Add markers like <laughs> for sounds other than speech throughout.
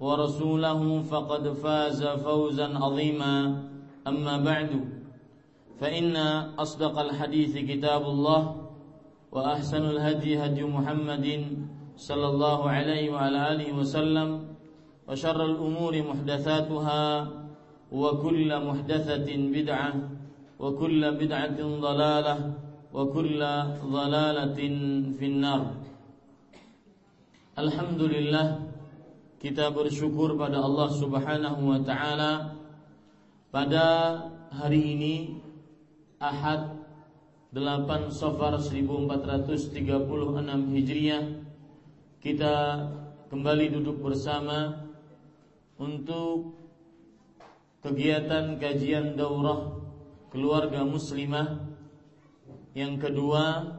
ورسوله فقد فاز فوزا عظيما. أما بعد فإن أصدق الحديث كتاب الله وأحسن الهدي هدي محمد صلى الله عليه وعلى آله وسلم وشر الأمور محدثاتها وكل محدثة بدعة وكل بدعة ضلالة وكل ضلالة في النار. Alhamdulillah kita bersyukur pada Allah Subhanahu wa taala pada hari ini Ahad 8 Safar 1436 Hijriah kita kembali duduk bersama untuk kegiatan kajian daurah keluarga muslimah yang kedua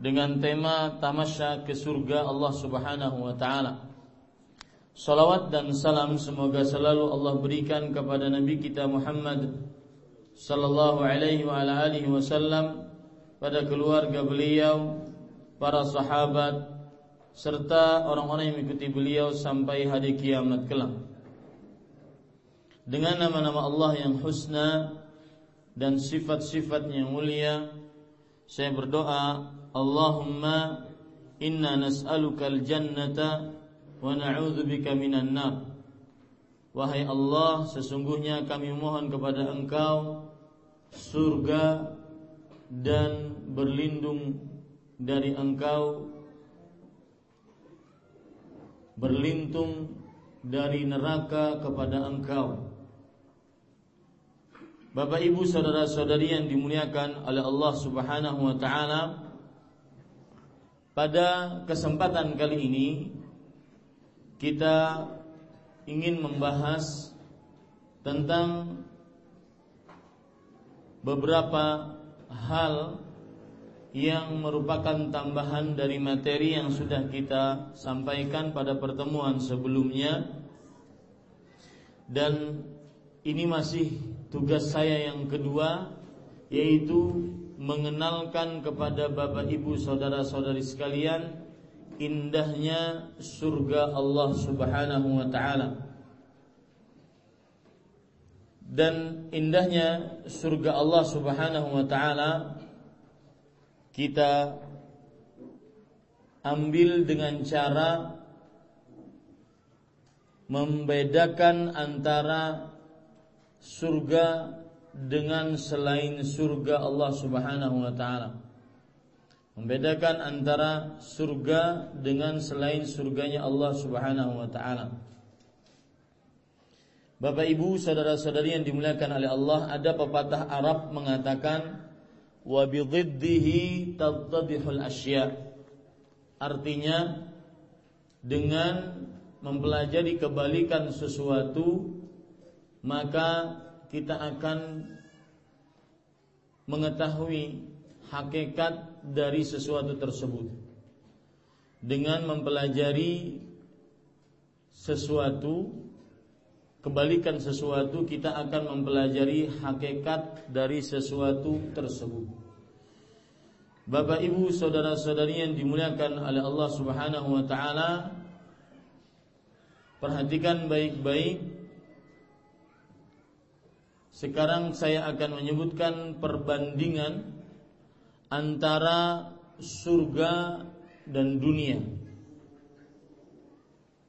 dengan tema tamasya ke surga Allah Subhanahu wa taala. Salawat dan salam semoga selalu Allah berikan kepada Nabi kita Muhammad sallallahu alaihi wa ala alihi wasallam pada keluarga beliau, para sahabat serta orang-orang yang mengikuti beliau sampai hari kiamat kelak. Dengan nama-nama Allah yang husna dan sifat-sifatnya yang mulia, saya berdoa Allahumma inna nas'aluka al-jannata wa na'udzubika minan nar. Wahai Allah sesungguhnya kami mohon kepada Engkau surga dan berlindung dari Engkau berlindung dari neraka kepada Engkau. Bapak Ibu saudara-saudari yang dimuliakan oleh Allah Subhanahu wa taala pada kesempatan kali ini kita ingin membahas tentang beberapa hal yang merupakan tambahan dari materi yang sudah kita sampaikan pada pertemuan sebelumnya. Dan ini masih tugas saya yang kedua yaitu mengenalkan kepada Bapak Ibu saudara-saudari sekalian indahnya surga Allah Subhanahu wa taala. Dan indahnya surga Allah Subhanahu wa taala kita ambil dengan cara membedakan antara surga dengan selain surga Allah Subhanahu wa taala. Membedakan antara surga dengan selain surganya Allah Subhanahu wa taala. Bapak Ibu, saudara-saudari yang dimuliakan oleh Allah, ada pepatah Arab mengatakan wa asya. Artinya dengan mempelajari kebalikan sesuatu maka kita akan mengetahui hakikat dari sesuatu tersebut dengan mempelajari sesuatu kebalikan sesuatu kita akan mempelajari hakikat dari sesuatu tersebut. Bapak Ibu saudara-saudari yang dimuliakan oleh Allah Subhanahu wa taala perhatikan baik-baik sekarang saya akan menyebutkan perbandingan antara surga dan dunia.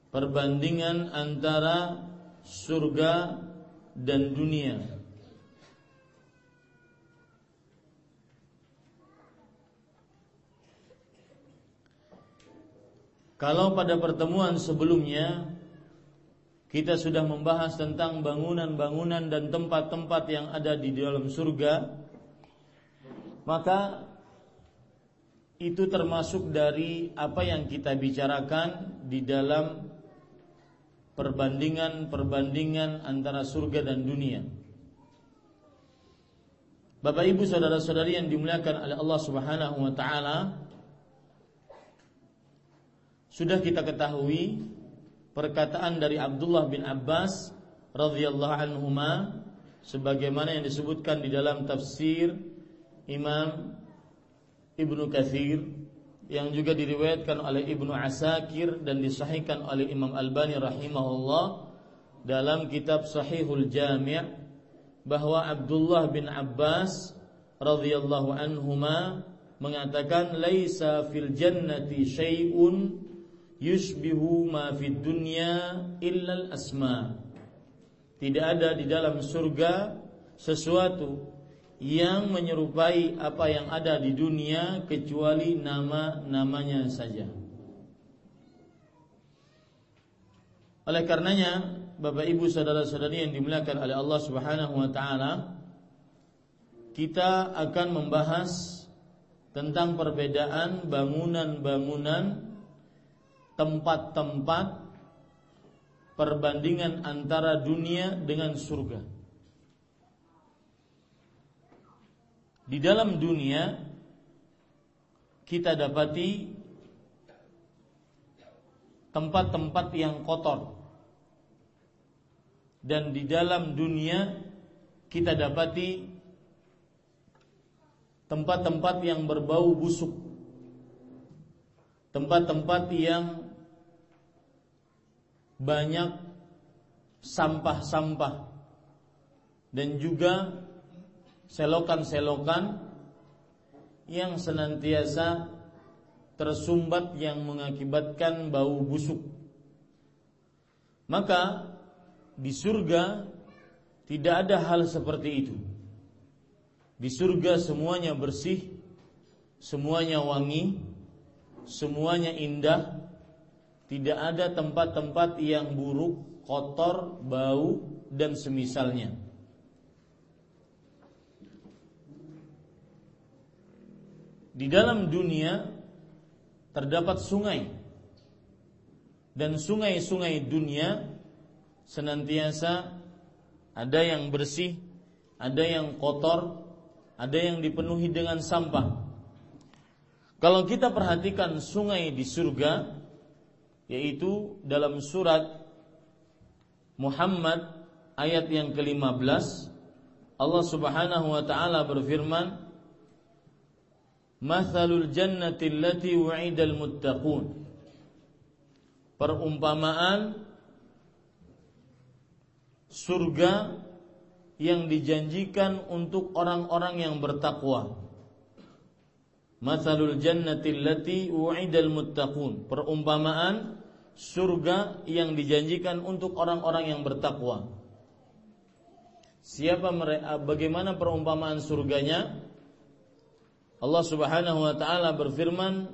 Perbandingan antara surga dan dunia. Kalau pada pertemuan sebelumnya kita sudah membahas tentang bangunan-bangunan dan tempat-tempat yang ada di dalam surga, maka itu termasuk dari apa yang kita bicarakan di dalam perbandingan-perbandingan antara surga dan dunia. Bapak Ibu saudara-saudari yang dimuliakan oleh Allah Subhanahu wa taala, sudah kita ketahui perkataan dari Abdullah bin Abbas radhiyallahu anhuma sebagaimana yang disebutkan di dalam tafsir Imam Ibnu Kathir yang juga diriwayatkan oleh Ibnu Asakir dan disahihkan oleh Imam Albani rahimahullah dalam kitab Sahihul Jami' bahwa Abdullah bin Abbas radhiyallahu anhuma mengatakan laisa fil jannati syai'un yushbihu ma fid dunya illa al asma. Tidak ada di dalam surga sesuatu yang menyerupai apa yang ada di dunia kecuali nama-namanya saja. Oleh karenanya, Bapak Ibu saudara-saudari yang dimuliakan oleh Allah Subhanahu wa taala, kita akan membahas tentang perbedaan bangunan-bangunan tempat-tempat perbandingan antara dunia dengan surga. Di dalam dunia kita dapati tempat-tempat yang kotor. Dan di dalam dunia kita dapati tempat-tempat yang berbau busuk. Tempat-tempat yang banyak sampah-sampah dan juga selokan-selokan yang senantiasa tersumbat yang mengakibatkan bau busuk. Maka di surga tidak ada hal seperti itu. Di surga semuanya bersih, semuanya wangi, semuanya indah. Tidak ada tempat-tempat yang buruk, kotor, bau dan semisalnya. Di dalam dunia terdapat sungai dan sungai-sungai dunia senantiasa ada yang bersih, ada yang kotor, ada yang dipenuhi dengan sampah. Kalau kita perhatikan sungai di surga yaitu dalam surat Muhammad ayat yang ke-15 Allah Subhanahu wa taala berfirman Mathalul jannati allati wa'idal muttaqun. Perumpamaan surga yang dijanjikan untuk orang-orang yang bertakwa. Mathalul jannati allati wa'idal muttaqun. Perumpamaan surga yang dijanjikan untuk orang-orang yang bertakwa. Siapa mereka bagaimana perumpamaan surganya? Allah Subhanahu wa taala berfirman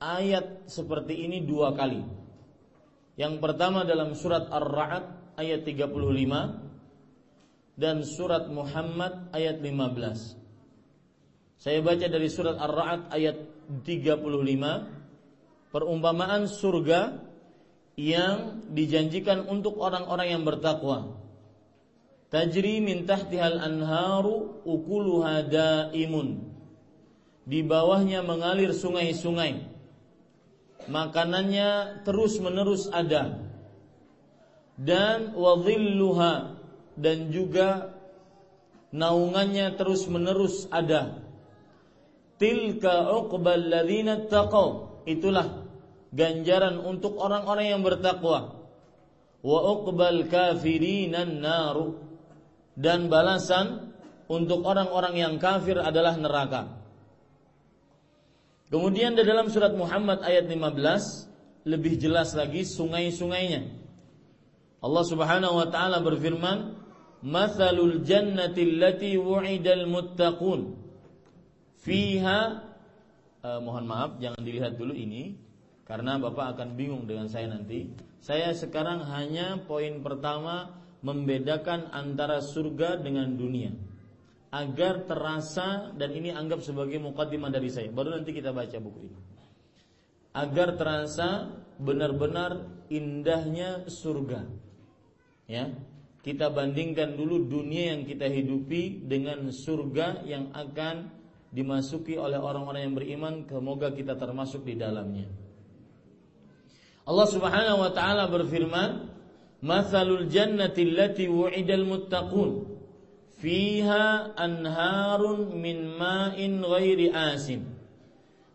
ayat seperti ini dua kali. Yang pertama dalam surat Ar-Ra'd ayat 35 dan surat Muhammad ayat 15. Saya baca dari surat Ar-Ra'd ayat 35 perumpamaan surga yang dijanjikan untuk orang-orang yang bertakwa. Tajri min tahtihal anharu ukuluha daimun di bawahnya mengalir sungai-sungai. Makanannya terus-menerus ada. dan wadhilluha dan juga naungannya terus menerus ada tilka uqbal ladzina taqaw itulah ganjaran untuk orang-orang yang bertakwa wa uqbal kafirinan naru dan balasan untuk orang-orang yang kafir adalah neraka. Kemudian di dalam surat Muhammad ayat 15 lebih jelas lagi sungai-sungainya. Allah Subhanahu wa taala berfirman, "Matsalul jannati allati wu'idal muttaqun fiha uh, mohon maaf jangan dilihat dulu ini karena Bapak akan bingung dengan saya nanti. Saya sekarang hanya poin pertama membedakan antara surga dengan dunia agar terasa dan ini anggap sebagai mukaddimah dari saya. Baru nanti kita baca buku ini. Agar terasa benar-benar indahnya surga. Ya. Kita bandingkan dulu dunia yang kita hidupi dengan surga yang akan dimasuki oleh orang-orang yang beriman, semoga kita termasuk di dalamnya. Allah Subhanahu wa taala berfirman, "Matsalul jannati allati wu'idal muttaqun." Fiha anharun min ma'in ghairi asin.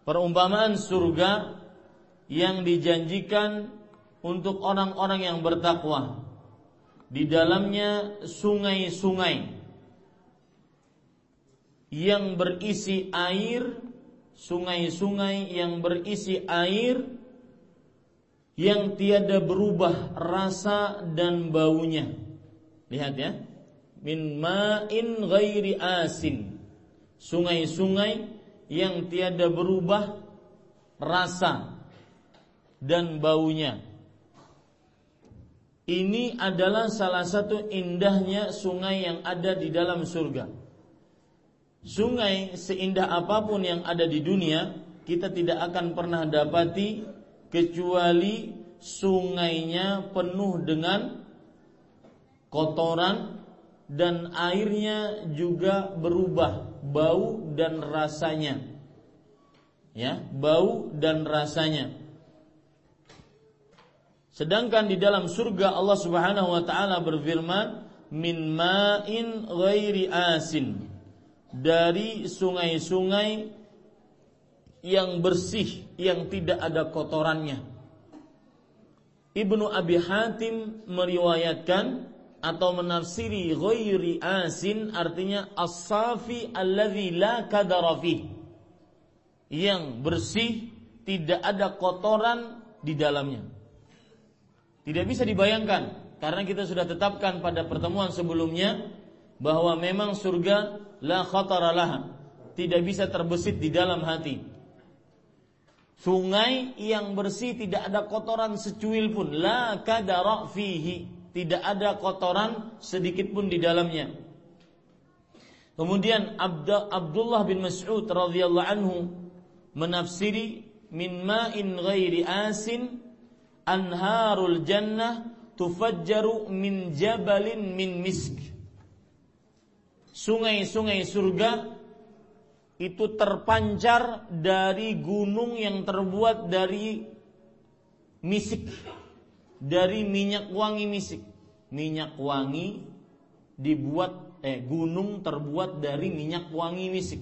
Perumpamaan surga yang dijanjikan untuk orang-orang yang bertakwa. Di dalamnya sungai-sungai yang berisi air, sungai-sungai yang berisi air yang tiada berubah rasa dan baunya. Lihat ya min ma'in ghairi asin. Sungai-sungai yang tiada berubah rasa dan baunya. Ini adalah salah satu indahnya sungai yang ada di dalam surga. Sungai seindah apa pun yang ada di dunia, kita tidak akan pernah dapati kecuali sungainya penuh dengan kotoran dan airnya juga berubah bau dan rasanya. Ya, bau dan rasanya. Sedangkan di dalam surga Allah Subhanahu wa taala berfirman, "Min ma'in ghairi asin." Dari sungai-sungai yang bersih, yang tidak ada kotorannya. Ibnu Abi Hatim meriwayatkan atau menafsiri ghairi asin artinya as-safi alladzi la kadara yang bersih tidak ada kotoran di dalamnya. Tidak bisa dibayangkan karena kita sudah tetapkan pada pertemuan sebelumnya bahwa memang surga la khatara laha, tidak bisa terbesit di dalam hati. Sungai yang bersih tidak ada kotoran secuil pun la kadara fihi tidak ada kotoran sedikit pun di dalamnya. Kemudian Abdullah bin Mas'ud radhiyallahu anhu menafsiri min ma'in ghairi asin anharul jannah tufajjaru min jabalin min misk. Sungai-sungai surga itu terpancar dari gunung yang terbuat dari misik dari minyak wangi misik. Minyak wangi dibuat eh gunung terbuat dari minyak wangi misik.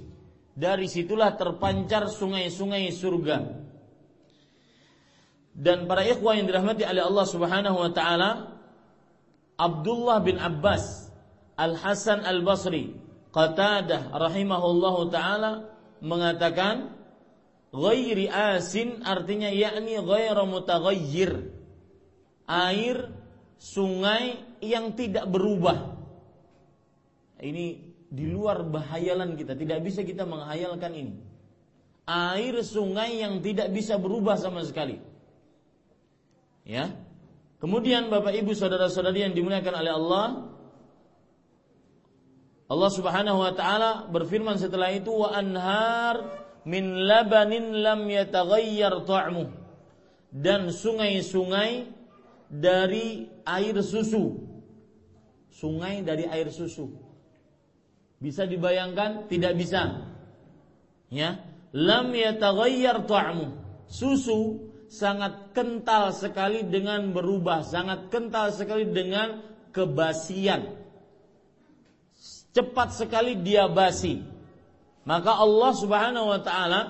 Dari situlah terpancar sungai-sungai surga. Dan para ikhwah yang dirahmati oleh Allah Subhanahu wa taala, Abdullah bin Abbas, Al Hasan Al Basri, Qatadah rahimahullahu taala mengatakan ghairi asin artinya yakni ghairu mutaghayyir air sungai yang tidak berubah. Ini di luar bahayalan kita, tidak bisa kita menghayalkan ini. Air sungai yang tidak bisa berubah sama sekali. Ya. Kemudian Bapak Ibu saudara-saudari yang dimuliakan oleh Allah, Allah Subhanahu wa taala berfirman setelah itu wa anhar min labanin lam yataghayyar ta'muh dan sungai-sungai dari air susu. Sungai dari air susu. Bisa dibayangkan? Tidak bisa. Ya. Lam yataghayyar ta'mu. Susu sangat kental sekali dengan berubah, sangat kental sekali dengan kebasian. Cepat sekali dia basi. Maka Allah Subhanahu wa taala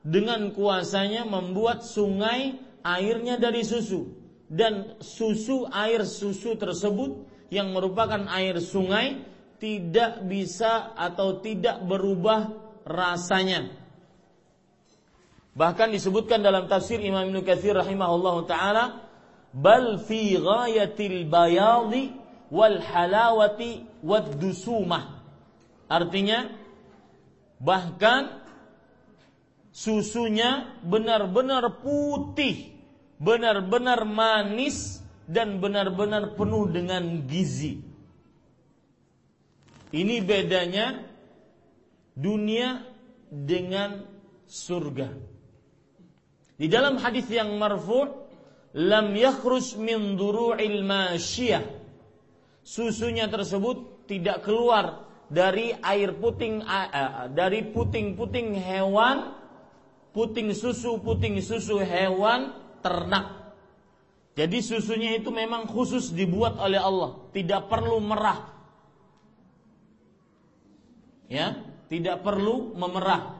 dengan kuasanya membuat sungai airnya dari susu dan susu air susu tersebut yang merupakan air sungai tidak bisa atau tidak berubah rasanya Bahkan disebutkan dalam tafsir Imam Ibnu Katsir rahimahullah taala bal fi ghayatil bayadi wal halawati wad dusumah. Artinya bahkan susunya benar-benar putih, benar-benar manis dan benar-benar penuh dengan gizi. Ini bedanya dunia dengan surga. Di dalam hadis yang marfu' lam yakhruj min duru'il masyiyah. Susunya tersebut tidak keluar dari air puting dari puting-puting hewan, puting susu, puting susu hewan ternak. Jadi susunya itu memang khusus dibuat oleh Allah, tidak perlu merah. Ya, tidak perlu memerah.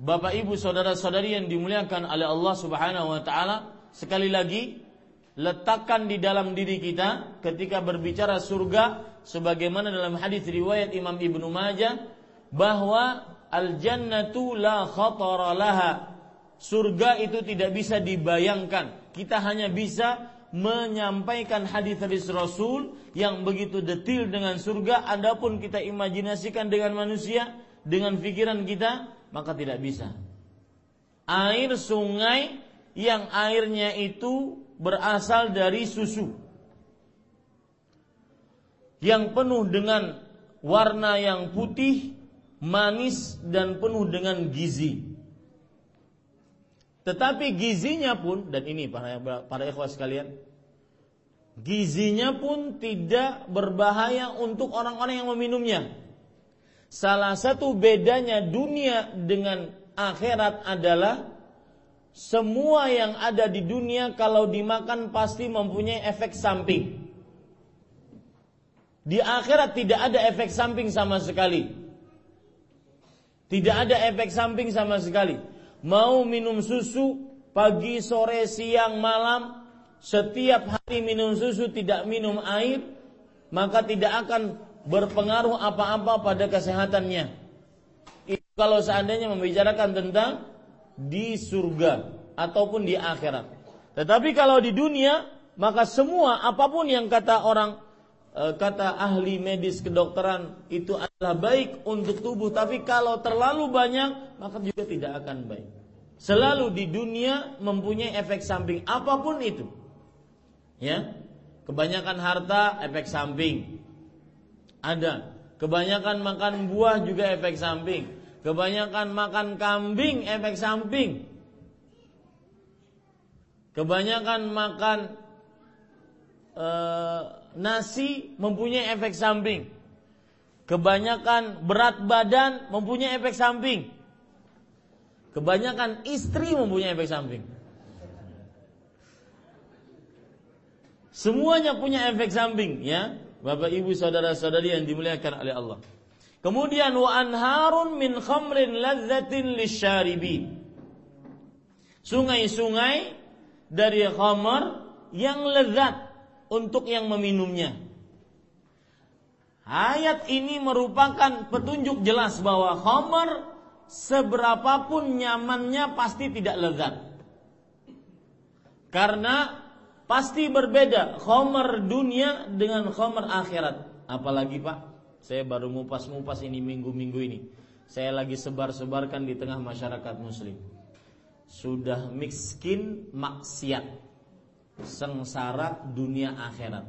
Bapak Ibu saudara-saudari yang dimuliakan oleh Allah Subhanahu wa taala, sekali lagi letakkan di dalam diri kita ketika berbicara surga sebagaimana dalam hadis riwayat Imam Ibnu Majah bahwa al jannatu la khatara laha. Surga itu tidak bisa dibayangkan. Kita hanya bisa menyampaikan hadis-hadis Rasul yang begitu detil dengan surga adapun kita imajinasikan dengan manusia dengan pikiran kita maka tidak bisa. Air sungai yang airnya itu berasal dari susu yang penuh dengan warna yang putih, manis dan penuh dengan gizi. Tetapi gizinya pun dan ini para para ikhwas sekalian, gizinya pun tidak berbahaya untuk orang-orang yang meminumnya. Salah satu bedanya dunia dengan akhirat adalah semua yang ada di dunia kalau dimakan pasti mempunyai efek samping. Di akhirat tidak ada efek samping sama sekali. Tidak ada efek samping sama sekali. Mau minum susu pagi, sore, siang, malam, setiap hari minum susu tidak minum air, maka tidak akan berpengaruh apa-apa pada kesehatannya. Itu kalau seandainya membicarakan tentang di surga ataupun di akhirat. Tetapi kalau di dunia, maka semua apa pun yang kata orang kata ahli medis kedokteran itu adalah baik untuk tubuh, tapi kalau terlalu banyak maka juga tidak akan baik. Selalu di dunia mempunyai efek samping apa pun itu. Ya. Kebanyakan harta efek samping, ada. Kebanyakan makan buah juga efek samping. Kebanyakan makan kambing efek samping. Kebanyakan makan e, nasi mempunyai efek samping. Kebanyakan berat badan mempunyai efek samping. Kebanyakan istri mempunyai efek samping. Semuanya punya efek samping ya. Bapak Ibu saudara-saudari yang dimuliakan oleh Allah. Kemudian wa anharun min khamrin ladzatin lisyaribin. Sungai-sungai dari khamar yang lezat untuk yang meminumnya. Ayat ini merupakan petunjuk jelas bahwa khamar seberapapun nyamannya pasti tidak lezat. Karena Pasti berbeda khomer dunia dengan khomer akhirat. Apalagi Pak, saya baru ngupas-ngupas ini minggu-minggu ini. Saya lagi sebar-sebarkan di tengah masyarakat muslim. Sudah miskin maksiat. Sengsara dunia akhirat.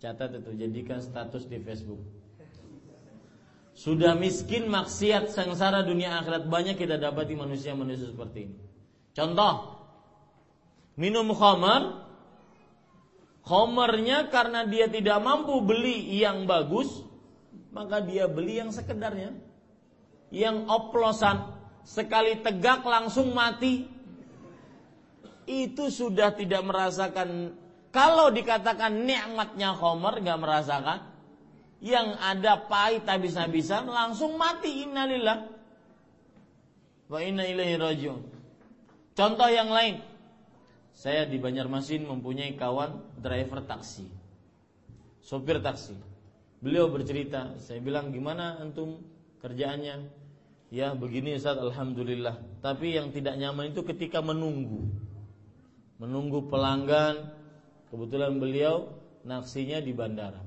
Catat itu, jadikan status di Facebook. Sudah miskin maksiat sengsara dunia akhirat banyak kita dapati manusia-manusia seperti ini. Contoh, minum khamar Khamarnya karena dia tidak mampu beli yang bagus Maka dia beli yang sekedarnya Yang oplosan sekali tegak langsung mati. Itu sudah tidak merasakan. Kalau dikatakan nikmatnya Khomer nggak merasakan, yang ada pahit habis-habisan langsung mati. Innalillah. Wa inna ilaihi rajiun. Contoh yang lain, saya di Banjarmasin mempunyai kawan driver taksi, sopir taksi. Beliau bercerita, saya bilang gimana antum kerjaannya? Ya begini Ustaz Alhamdulillah Tapi yang tidak nyaman itu ketika menunggu Menunggu pelanggan Kebetulan beliau naksinya di bandara.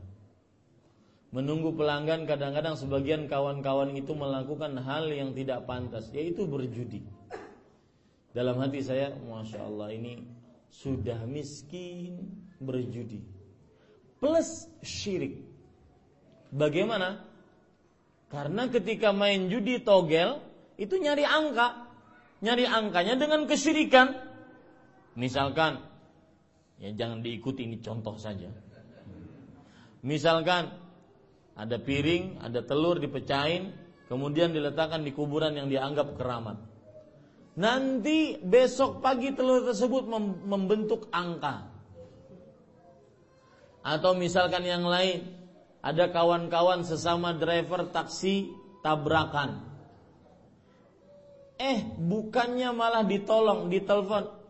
Menunggu pelanggan kadang-kadang sebagian kawan-kawan itu melakukan hal yang tidak pantas Yaitu berjudi. Dalam hati saya Masya Allah ini sudah miskin berjudi. Plus syirik. Bagaimana? Karena ketika main judi togel itu nyari angka, nyari angkanya dengan kesyirikan. Misalkan, ya jangan diikuti ini contoh saja. Misalkan ada piring, ada telur dipecahin, kemudian diletakkan di kuburan yang dianggap keramat. Nanti besok pagi telur tersebut membentuk angka. Atau misalkan yang lain, ada kawan-kawan sesama driver taksi tabrakan. Eh, bukannya malah ditolong, ditelepon.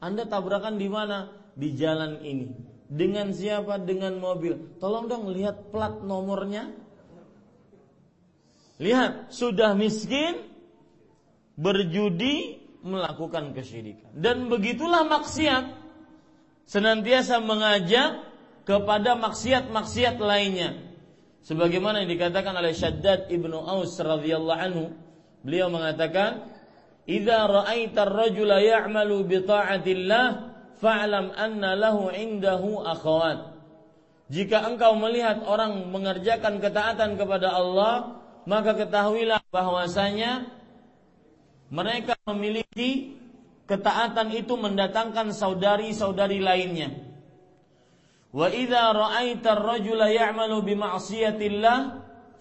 Anda tabrakan di mana? Di jalan ini. Dengan siapa? Dengan mobil. Tolong dong lihat plat nomornya. Lihat, sudah miskin, berjudi, melakukan kesyirikan. Dan begitulah maksiat. Senantiasa mengajak kepada maksiat-maksiat lainnya. Sebagaimana yang dikatakan oleh Syaddad ibnu Aus radhiyallahu anhu, beliau mengatakan, "Idza ra'aita ar-rajula ya'malu bi ta'atillah, fa'lam anna lahu 'indahu akhawat." Jika engkau melihat orang mengerjakan ketaatan kepada Allah, maka ketahuilah bahwasanya mereka memiliki ketaatan itu mendatangkan saudari-saudari lainnya. Wa idza ra'aita ar-rajula ya'malu bi ma'siyatillah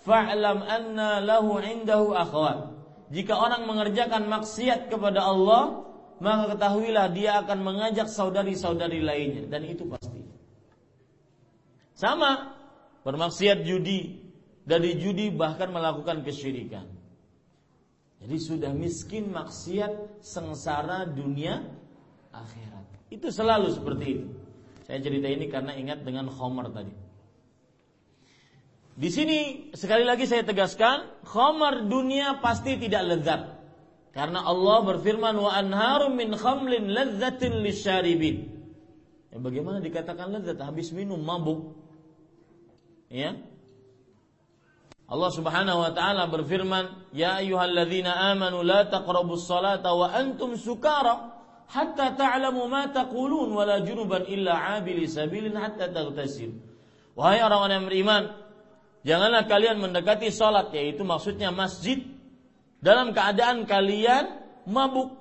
fa'lam anna lahu 'indahu akhwat. Jika orang mengerjakan maksiat kepada Allah, maka ketahuilah dia akan mengajak saudari-saudari lainnya dan itu pasti. Sama bermaksiat judi, dari judi bahkan melakukan kesyirikan. Jadi sudah miskin maksiat sengsara dunia akhirat. Itu selalu seperti itu. Saya cerita ini karena ingat dengan Khomer tadi. Di sini sekali lagi saya tegaskan, Khomer dunia pasti tidak lezat. Karena Allah berfirman wa anharum min khamlin ladzatin lisyaribin. Ya, bagaimana dikatakan lezat habis minum mabuk? Ya. Allah Subhanahu wa taala berfirman, "Ya ayyuhalladzina amanu la taqrabus salata wa antum sukara." hatta ta'lamu ma taqulun wala junuban illa abili sabilin hatta taghtasil. Wahai orang-orang yang beriman, janganlah kalian mendekati salat yaitu maksudnya masjid dalam keadaan kalian mabuk.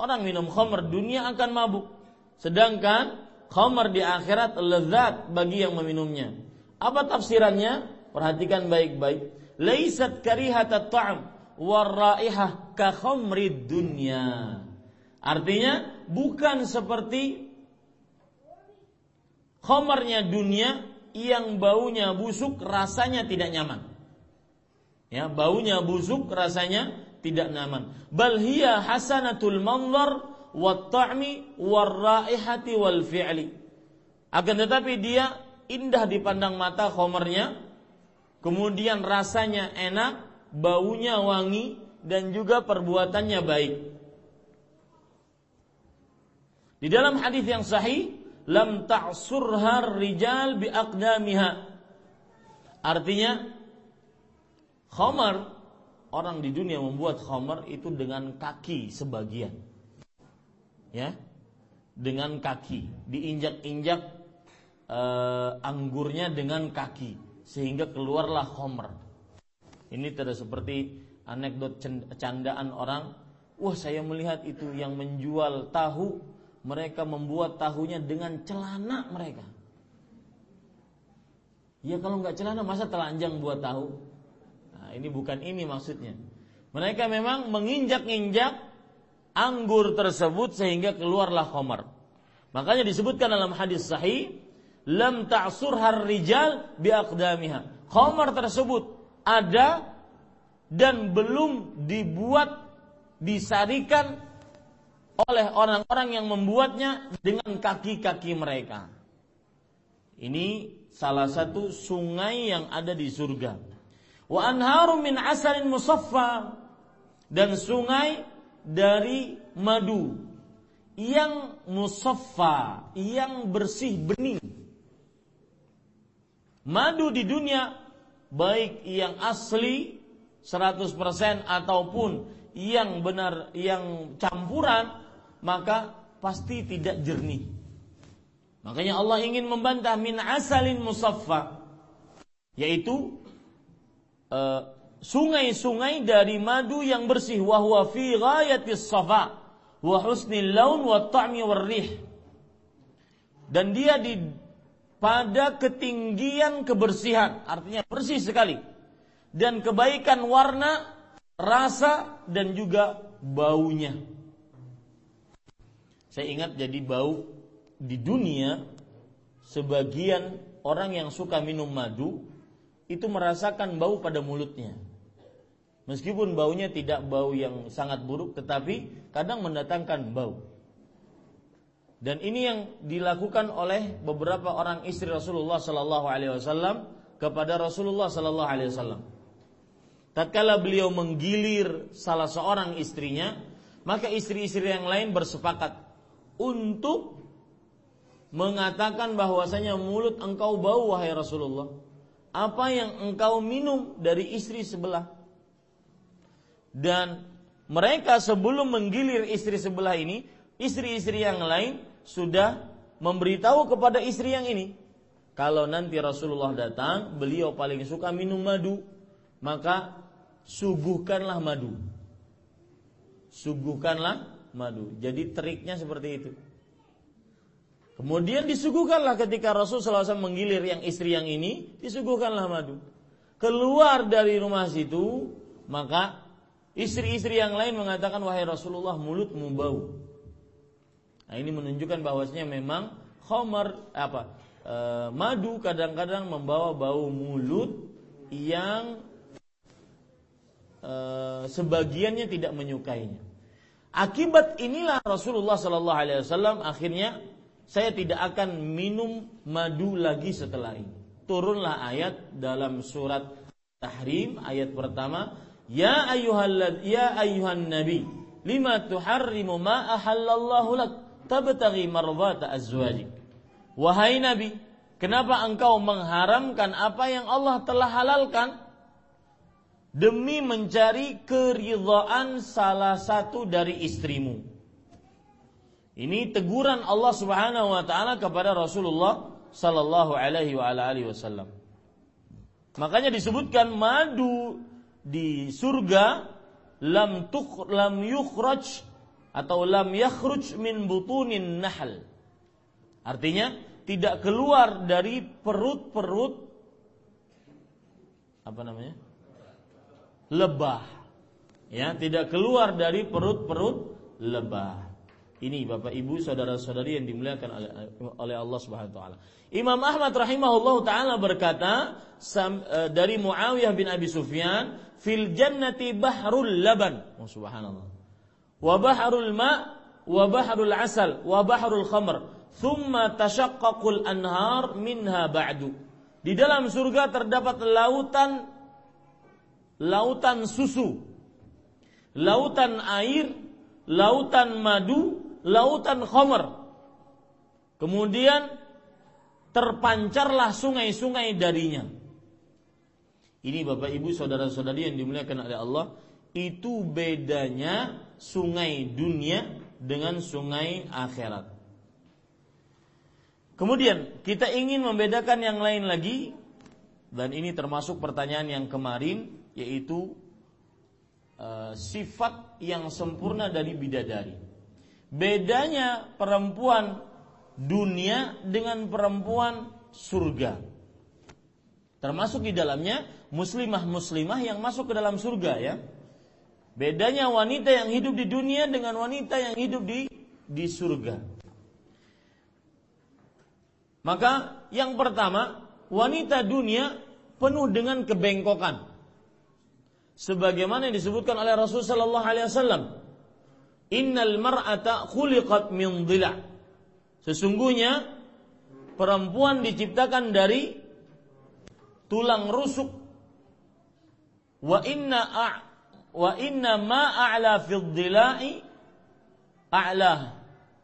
Orang minum khamr dunia akan mabuk. Sedangkan khamr di akhirat lezat bagi yang meminumnya. Apa tafsirannya? Perhatikan baik-baik. Laisat karihat ta'am war raihah ka khamrid dunya. Artinya bukan seperti khomernya dunia yang baunya busuk rasanya tidak nyaman. Ya, baunya busuk rasanya tidak nyaman. Bal hiya hasanatul manzar wa ta'mi war raihati wal fi'li. Akan tetapi dia indah dipandang mata khomernya, kemudian rasanya enak, baunya wangi dan juga perbuatannya baik. Di dalam hadis yang sahih, lam ta'surhar rijal bi aqdamiha. Artinya khamar orang di dunia membuat khamar itu dengan kaki sebagian. Ya. Dengan kaki, diinjak-injak uh, anggurnya dengan kaki sehingga keluarlah khamar. Ini tidak seperti anekdot candaan orang, wah saya melihat itu yang menjual tahu mereka membuat tahunya dengan celana mereka. Ya kalau nggak celana masa telanjang buat tahu? Nah, ini bukan ini maksudnya. Mereka memang menginjak-injak anggur tersebut sehingga keluarlah khamar. Makanya disebutkan dalam hadis sahih, lam ta'sur rijal biaqdamiha. Khamar tersebut ada dan belum dibuat disarikan oleh orang-orang yang membuatnya dengan kaki-kaki mereka. Ini salah satu sungai yang ada di surga. Wa anharu min asalin musaffa dan sungai dari madu yang musaffa, yang bersih bening. Madu di dunia baik yang asli 100% ataupun yang benar yang campuran maka pasti tidak jernih. Makanya Allah ingin membantah min asalin musaffa yaitu uh, sungai-sungai dari madu yang bersih wa huwa fi ghayatis safa wa husnil laun wa ta'mi rih. Dan dia di pada ketinggian kebersihan, artinya bersih sekali. Dan kebaikan warna, rasa dan juga baunya. Saya ingat jadi bau di dunia sebagian orang yang suka minum madu itu merasakan bau pada mulutnya. Meskipun baunya tidak bau yang sangat buruk tetapi kadang mendatangkan bau. Dan ini yang dilakukan oleh beberapa orang istri Rasulullah sallallahu alaihi wasallam kepada Rasulullah sallallahu alaihi wasallam. Tatkala beliau menggilir salah seorang istrinya, maka istri-istri yang lain bersepakat untuk mengatakan bahwasanya mulut engkau bau wahai Rasulullah. Apa yang engkau minum dari istri sebelah? Dan mereka sebelum menggilir istri sebelah ini, istri-istri yang lain sudah memberitahu kepada istri yang ini, kalau nanti Rasulullah datang, beliau paling suka minum madu, maka suguhkanlah madu. Suguhkanlah madu. Jadi triknya seperti itu. Kemudian disuguhkanlah ketika Rasul SAW menggilir yang istri yang ini, disuguhkanlah madu. Keluar dari rumah situ, maka istri-istri yang lain mengatakan, wahai Rasulullah mulutmu bau. Nah ini menunjukkan bahwasanya memang khamar apa e, madu kadang-kadang membawa bau mulut yang e, sebagiannya tidak menyukainya. Akibat inilah Rasulullah Sallallahu Alaihi Wasallam akhirnya saya tidak akan minum madu lagi setelah ini. Turunlah ayat dalam surat Tahrim ayat pertama, Ya ayyuhal ya ayyuhan nabi, lima tuharrimu ma ahallallahu lak tabtaghi marbata azwajik. Wahai nabi, kenapa engkau mengharamkan apa yang Allah telah halalkan demi mencari keridhaan salah satu dari istrimu. Ini teguran Allah Subhanahu wa taala kepada Rasulullah sallallahu alaihi wa alihi wasallam. Makanya disebutkan madu di surga lam tuk lam yukhraj atau lam yakhruj min butunin nahl. Artinya tidak keluar dari perut-perut apa namanya? Lebah. Ya, tidak keluar dari perut-perut lebah. Ini Bapak Ibu saudara-saudari yang dimuliakan oleh Allah Subhanahu wa taala. Imam Ahmad rahimahullah taala berkata e, dari Muawiyah bin Abi Sufyan, "Fil jannati bahrul laban." Oh subhanallah. Wa bahrul ma wa bahrul asal wa bahrul khamr. Thumma tashaqqaqul anhar minha ba'du. Di dalam surga terdapat lautan lautan susu, lautan air, lautan madu, lautan khomer. Kemudian terpancarlah sungai-sungai darinya. Ini Bapak Ibu saudara-saudari yang dimuliakan oleh Allah, itu bedanya sungai dunia dengan sungai akhirat. Kemudian kita ingin membedakan yang lain lagi dan ini termasuk pertanyaan yang kemarin yaitu uh, sifat yang sempurna dari bidadari. Bedanya perempuan dunia dengan perempuan surga. Termasuk di dalamnya muslimah-muslimah yang masuk ke dalam surga ya. Bedanya wanita yang hidup di dunia dengan wanita yang hidup di di surga. Maka yang pertama, wanita dunia penuh dengan kebengkokan. Sebagaimana yang disebutkan oleh Rasul sallallahu alaihi wasallam, "Innal mar'ata khuliqat min dhila'." Sesungguhnya perempuan diciptakan dari tulang rusuk. Wa inna wa inna ma a'la fi dhila'i a'la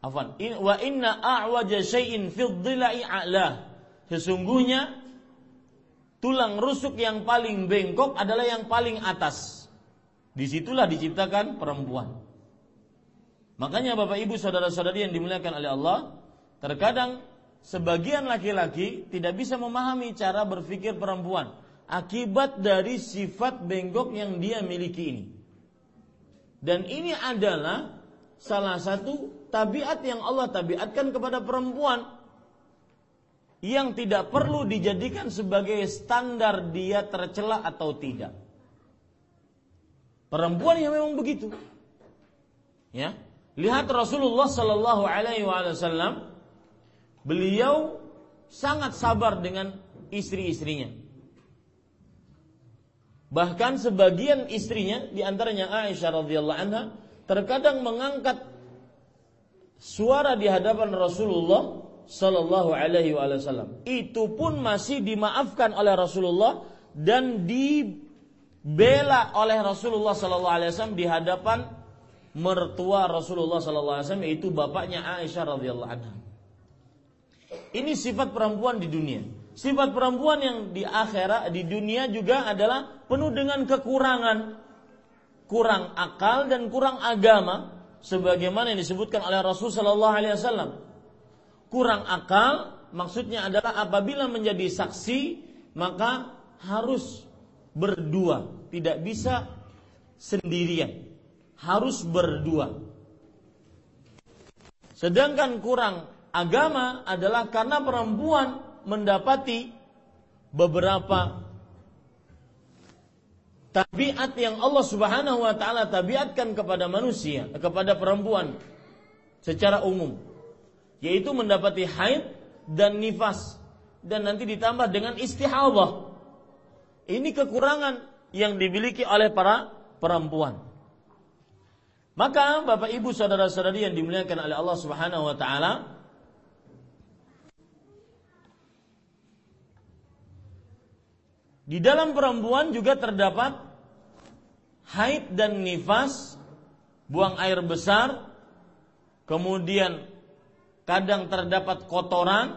afan wa inna a'waja syai'in fi dhila'i a'la sesungguhnya tulang rusuk yang paling bengkok adalah yang paling atas. Di situlah diciptakan perempuan. Makanya Bapak Ibu saudara-saudari yang dimuliakan oleh Allah terkadang sebagian laki-laki tidak bisa memahami cara berpikir perempuan akibat dari sifat bengkok yang dia miliki ini. Dan ini adalah salah satu tabiat yang Allah tabiatkan kepada perempuan yang tidak perlu dijadikan sebagai standar dia tercela atau tidak. Perempuan yang memang begitu. Ya. Lihat Rasulullah Sallallahu Alaihi Wasallam, beliau sangat sabar dengan istri-istrinya. Bahkan sebagian istrinya di antaranya Aisyah radhiyallahu anha terkadang mengangkat suara di hadapan Rasulullah sallallahu alaihi wasallam. Itu pun masih dimaafkan oleh Rasulullah dan dibela oleh Rasulullah sallallahu alaihi wasallam di hadapan mertua Rasulullah sallallahu alaihi wasallam yaitu bapaknya Aisyah radhiyallahu anha. Ini sifat perempuan di dunia. Sifat perempuan yang di akhirat di dunia juga adalah penuh dengan kekurangan, kurang akal dan kurang agama sebagaimana yang disebutkan oleh Rasul sallallahu alaihi wasallam. Kurang akal maksudnya adalah apabila menjadi saksi maka harus berdua, tidak bisa sendirian. Harus berdua. Sedangkan kurang agama adalah karena perempuan mendapati beberapa tabiat yang Allah Subhanahu wa taala tabiatkan kepada manusia, kepada perempuan secara umum, yaitu mendapati haid dan nifas dan nanti ditambah dengan istihadah. Ini kekurangan yang dimiliki oleh para perempuan. Maka Bapak Ibu saudara-saudari yang dimuliakan oleh Allah Subhanahu wa taala, Di dalam perempuan juga terdapat haid dan nifas, buang air besar, kemudian kadang terdapat kotoran,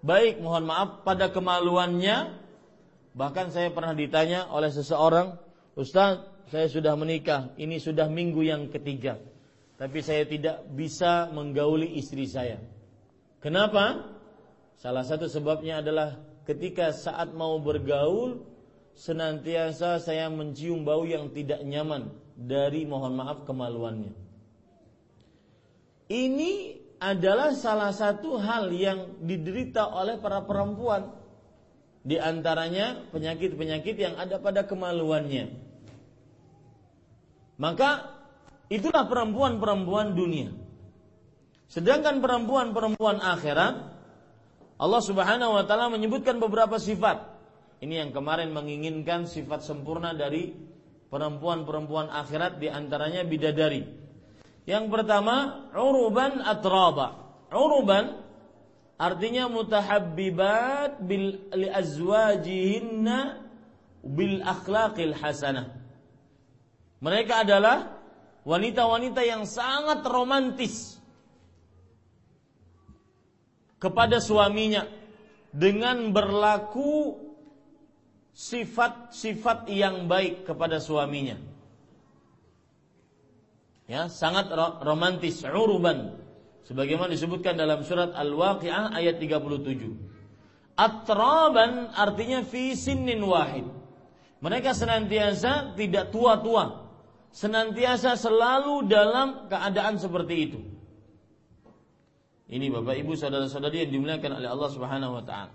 baik mohon maaf pada kemaluannya, bahkan saya pernah ditanya oleh seseorang, Ustaz, saya sudah menikah, ini sudah minggu yang ketiga, tapi saya tidak bisa menggauli istri saya. Kenapa? Salah satu sebabnya adalah ketika saat mau bergaul senantiasa saya mencium bau yang tidak nyaman dari mohon maaf kemaluannya. Ini adalah salah satu hal yang diderita oleh para perempuan di antaranya penyakit-penyakit yang ada pada kemaluannya. Maka itulah perempuan-perempuan dunia. Sedangkan perempuan-perempuan akhirat Allah Subhanahu wa taala menyebutkan beberapa sifat. Ini yang kemarin menginginkan sifat sempurna dari perempuan-perempuan akhirat di antaranya bidadari. Yang pertama, uruban atraba. Uruban artinya mutahabbibat bil li azwajihinna bil akhlaqil hasanah. Mereka adalah wanita-wanita yang sangat romantis kepada suaminya dengan berlaku sifat-sifat yang baik kepada suaminya. Ya, sangat romantis, uruban. Sebagaimana disebutkan dalam surat Al-Waqi'ah ayat 37. Atraban artinya fi sinnin wahid. Mereka senantiasa tidak tua-tua. Senantiasa selalu dalam keadaan seperti itu. Ini Bapak Ibu saudara-saudari yang dimuliakan oleh Allah Subhanahu wa taala.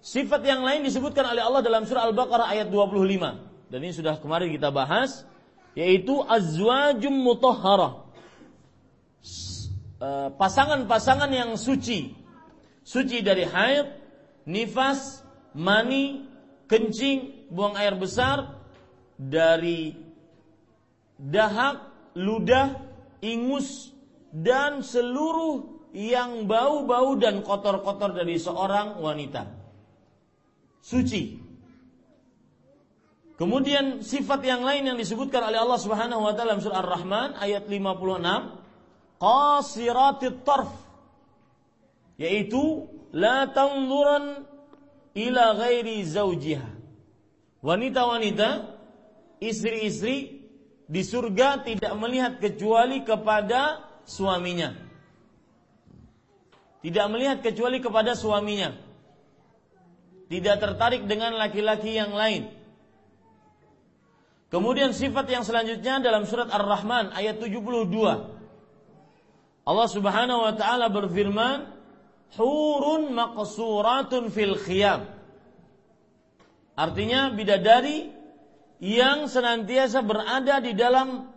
Sifat yang lain disebutkan oleh Allah dalam surah Al-Baqarah ayat 25 dan ini sudah kemarin kita bahas yaitu azwajum mutahharah. Eh, pasangan-pasangan yang suci. Suci dari haid, nifas, mani, kencing, buang air besar, dari dahak, ludah, ingus, dan seluruh yang bau-bau dan kotor-kotor dari seorang wanita. Suci. Kemudian sifat yang lain yang disebutkan oleh Allah Subhanahu wa taala surah Ar-Rahman ayat 56, qasiratit tarf yaitu la tanzuran ila ghairi zaujiha. Wanita-wanita, istri-istri di surga tidak melihat kecuali kepada suaminya. Tidak melihat kecuali kepada suaminya. Tidak tertarik dengan laki-laki yang lain. Kemudian sifat yang selanjutnya dalam surat Ar-Rahman ayat 72. Allah Subhanahu wa taala berfirman, "Hurun maqsuratun fil khiyam." Artinya bidadari yang senantiasa berada di dalam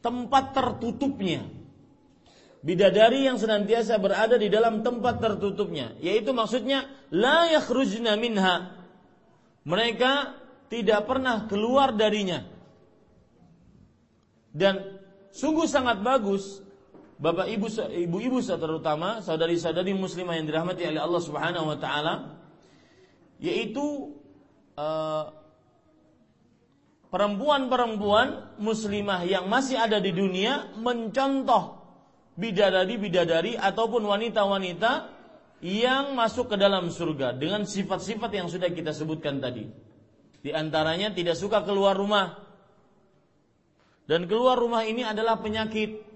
tempat tertutupnya. Bidadari yang senantiasa berada di dalam tempat tertutupnya, yaitu maksudnya la yakhrujna minha. Mereka tidak pernah keluar darinya. Dan sungguh sangat bagus Bapak Ibu ibu-ibu terutama saudari-saudari muslimah yang dirahmati oleh Allah Subhanahu wa taala yaitu uh, perempuan-perempuan muslimah yang masih ada di dunia mencontoh bidadari-bidadari ataupun wanita-wanita yang masuk ke dalam surga dengan sifat-sifat yang sudah kita sebutkan tadi. Di antaranya tidak suka keluar rumah. Dan keluar rumah ini adalah penyakit.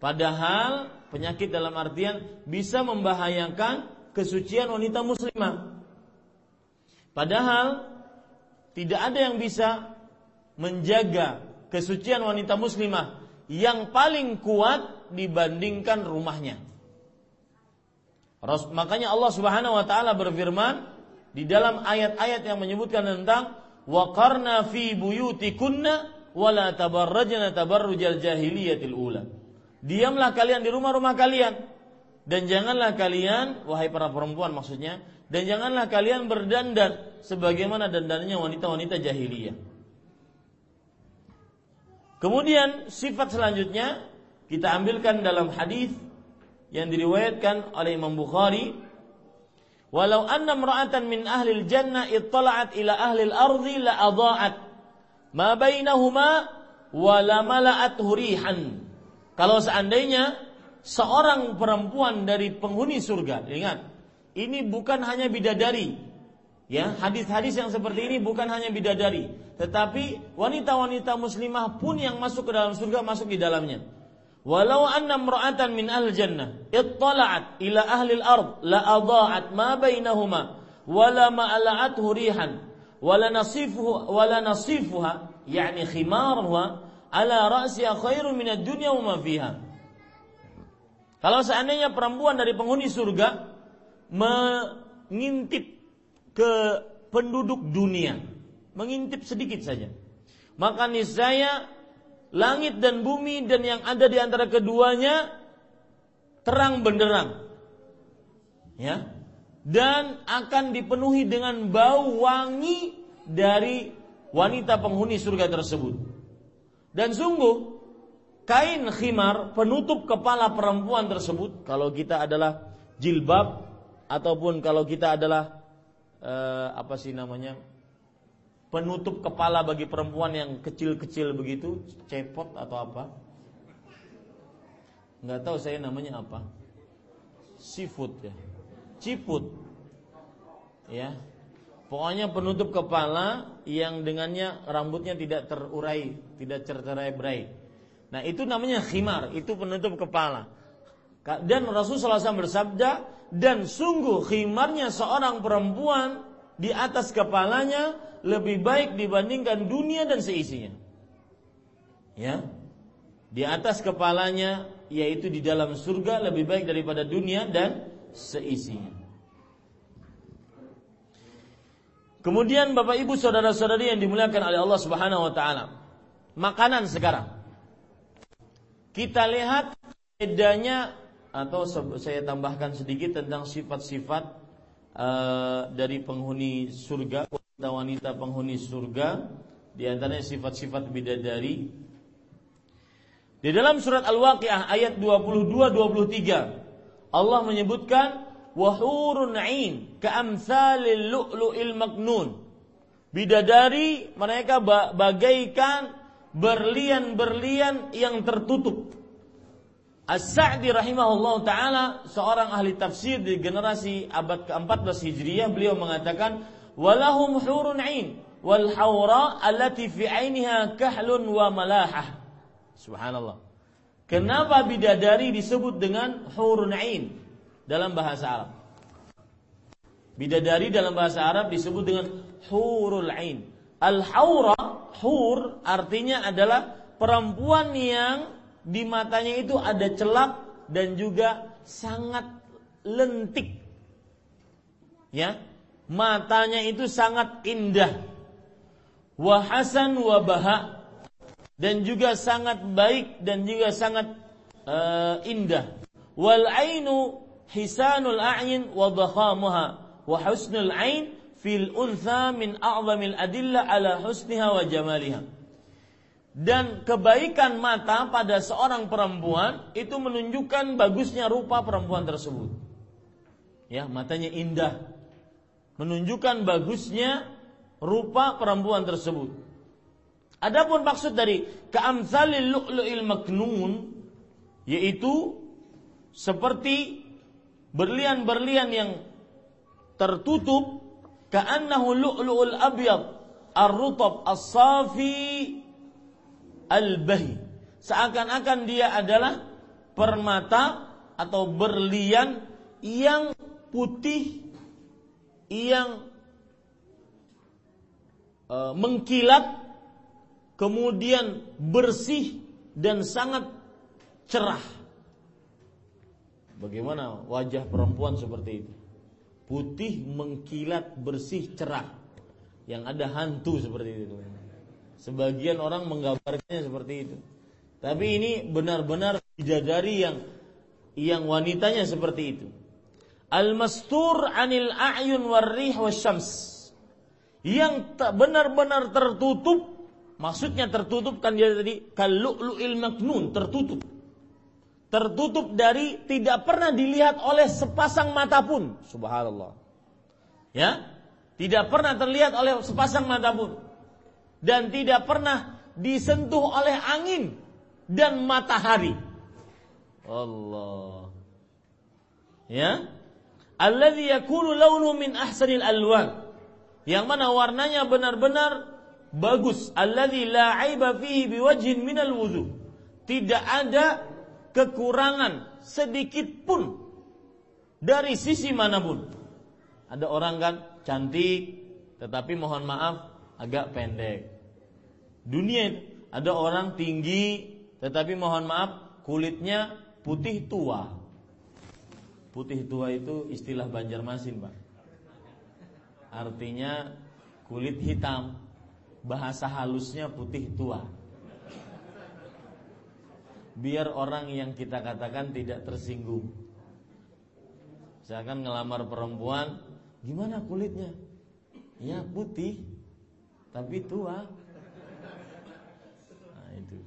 Padahal penyakit dalam artian bisa membahayakan kesucian wanita muslimah. Padahal tidak ada yang bisa menjaga kesucian wanita muslimah yang paling kuat dibandingkan rumahnya. Makanya Allah Subhanahu wa taala berfirman, di dalam ayat-ayat yang menyebutkan tentang waqarna fi buyutikunna wala tabarrajna tabarrujal jahiliyatil ula. Diamlah kalian di rumah-rumah kalian dan janganlah kalian wahai para perempuan maksudnya dan janganlah kalian berdandan sebagaimana dandannya wanita-wanita jahiliyah. Kemudian sifat selanjutnya kita ambilkan dalam hadis yang diriwayatkan oleh Imam Bukhari Walau anna mra'atan min ahli jannah ittala'at ila ahli al-ardi la adha'at ma bainahuma wa la mala'at hurihan. Kalau seandainya seorang perempuan dari penghuni surga, ingat, ini bukan hanya bidadari. Ya, hadis-hadis yang seperti ini bukan hanya bidadari, tetapi wanita-wanita muslimah pun yang masuk ke dalam surga masuk di dalamnya. Walau anna imra'atan min ahli jannah ittala'at ila ahli al-ard la adha'at ma bainahuma wala ma'ala'athu rihan wala nasifuha wala nasifuha yani khimaruha ala ra'siha khairun min ad-dunya wa ma fiha. Kalau seandainya perempuan dari penghuni surga mengintip ke penduduk dunia, mengintip sedikit saja, maka niscaya langit dan bumi dan yang ada di antara keduanya terang benderang. Ya. Dan akan dipenuhi dengan bau wangi dari wanita penghuni surga tersebut. Dan sungguh kain khimar penutup kepala perempuan tersebut kalau kita adalah jilbab ataupun kalau kita adalah eh, apa sih namanya penutup kepala bagi perempuan yang kecil-kecil begitu, cepot atau apa? Nggak tahu saya namanya apa. Seafood ya. Ciput. Ya. Pokoknya penutup kepala yang dengannya rambutnya tidak terurai, tidak tercerai-berai. Nah, itu namanya khimar, itu penutup kepala. Dan Rasulullah SAW bersabda, dan sungguh khimarnya seorang perempuan di atas kepalanya lebih baik dibandingkan dunia dan seisinya. Ya. Di atas kepalanya yaitu di dalam surga lebih baik daripada dunia dan seisinya. Kemudian Bapak Ibu saudara-saudari yang dimuliakan oleh Allah Subhanahu wa taala. makanan sekarang. Kita lihat bedanya atau saya tambahkan sedikit tentang sifat-sifat uh, dari penghuni surga wanita-wanita penghuni surga di antaranya sifat-sifat bidadari. Di dalam surat Al-Waqiah ayat 22 23 Allah menyebutkan wahurun ain ka'amsalil lu'lu'il maknun. Bidadari mereka bagaikan berlian-berlian yang tertutup As-Sa'di rahimahullah ta'ala seorang ahli tafsir di generasi abad ke-14 Hijriah beliau mengatakan walahum hurun ain wal haura allati fi ainiha kahlun wa malahah. Subhanallah. Kenapa bidadari disebut dengan hurun ain dalam bahasa Arab? Bidadari dalam bahasa Arab disebut dengan hurul ain. Al haura hur artinya adalah perempuan yang di matanya itu ada celak dan juga sangat lentik. Ya, matanya itu sangat indah. Wahasan wabaha dan juga sangat baik dan juga sangat uh, indah. Wal ainu hisanul a'yin wa dakhamuha wa husnul ain fil untha min a'zamil adilla ala husniha wa jamaliha dan kebaikan mata pada seorang perempuan itu menunjukkan bagusnya rupa perempuan tersebut. Ya, matanya indah. Menunjukkan bagusnya rupa perempuan tersebut. Adapun maksud dari keamsalil lu'lu'il maknun yaitu seperti berlian-berlian yang tertutup ka'annahu lu'lu'ul abyad ar-rutab as-safi al-bahi. Seakan-akan dia adalah permata atau berlian yang putih yang e, mengkilat kemudian bersih dan sangat cerah. Bagaimana wajah perempuan seperti itu? Putih, mengkilat, bersih, cerah. Yang ada hantu seperti itu. Sebagian orang menggambarkannya seperti itu. Tapi ini benar-benar bidadari yang yang wanitanya seperti itu. Al-mastur anil a'yun warrih wasyams. Yang benar-benar tertutup, maksudnya tertutup kan dia tadi kallu'lu'il maknun, tertutup. Tertutup dari tidak pernah dilihat oleh sepasang mata pun. Subhanallah. Ya, tidak pernah terlihat oleh sepasang mata pun dan tidak pernah disentuh oleh angin dan matahari. Allah. Ya. Alladhi yakunu launu min ahsanil alwan. Yang mana warnanya benar-benar bagus. Alladhi la aiba fihi biwajhin minal wudu. Tidak ada kekurangan sedikit pun dari sisi mana pun. Ada orang kan cantik tetapi mohon maaf agak pendek. Dunia ada orang tinggi tetapi mohon maaf kulitnya putih tua. Putih tua itu istilah Banjarmasin, Pak. Artinya kulit hitam. Bahasa halusnya putih tua. Biar orang yang kita katakan tidak tersinggung. Misalkan ngelamar perempuan, gimana kulitnya? Ya putih tapi tua. Nah, itu.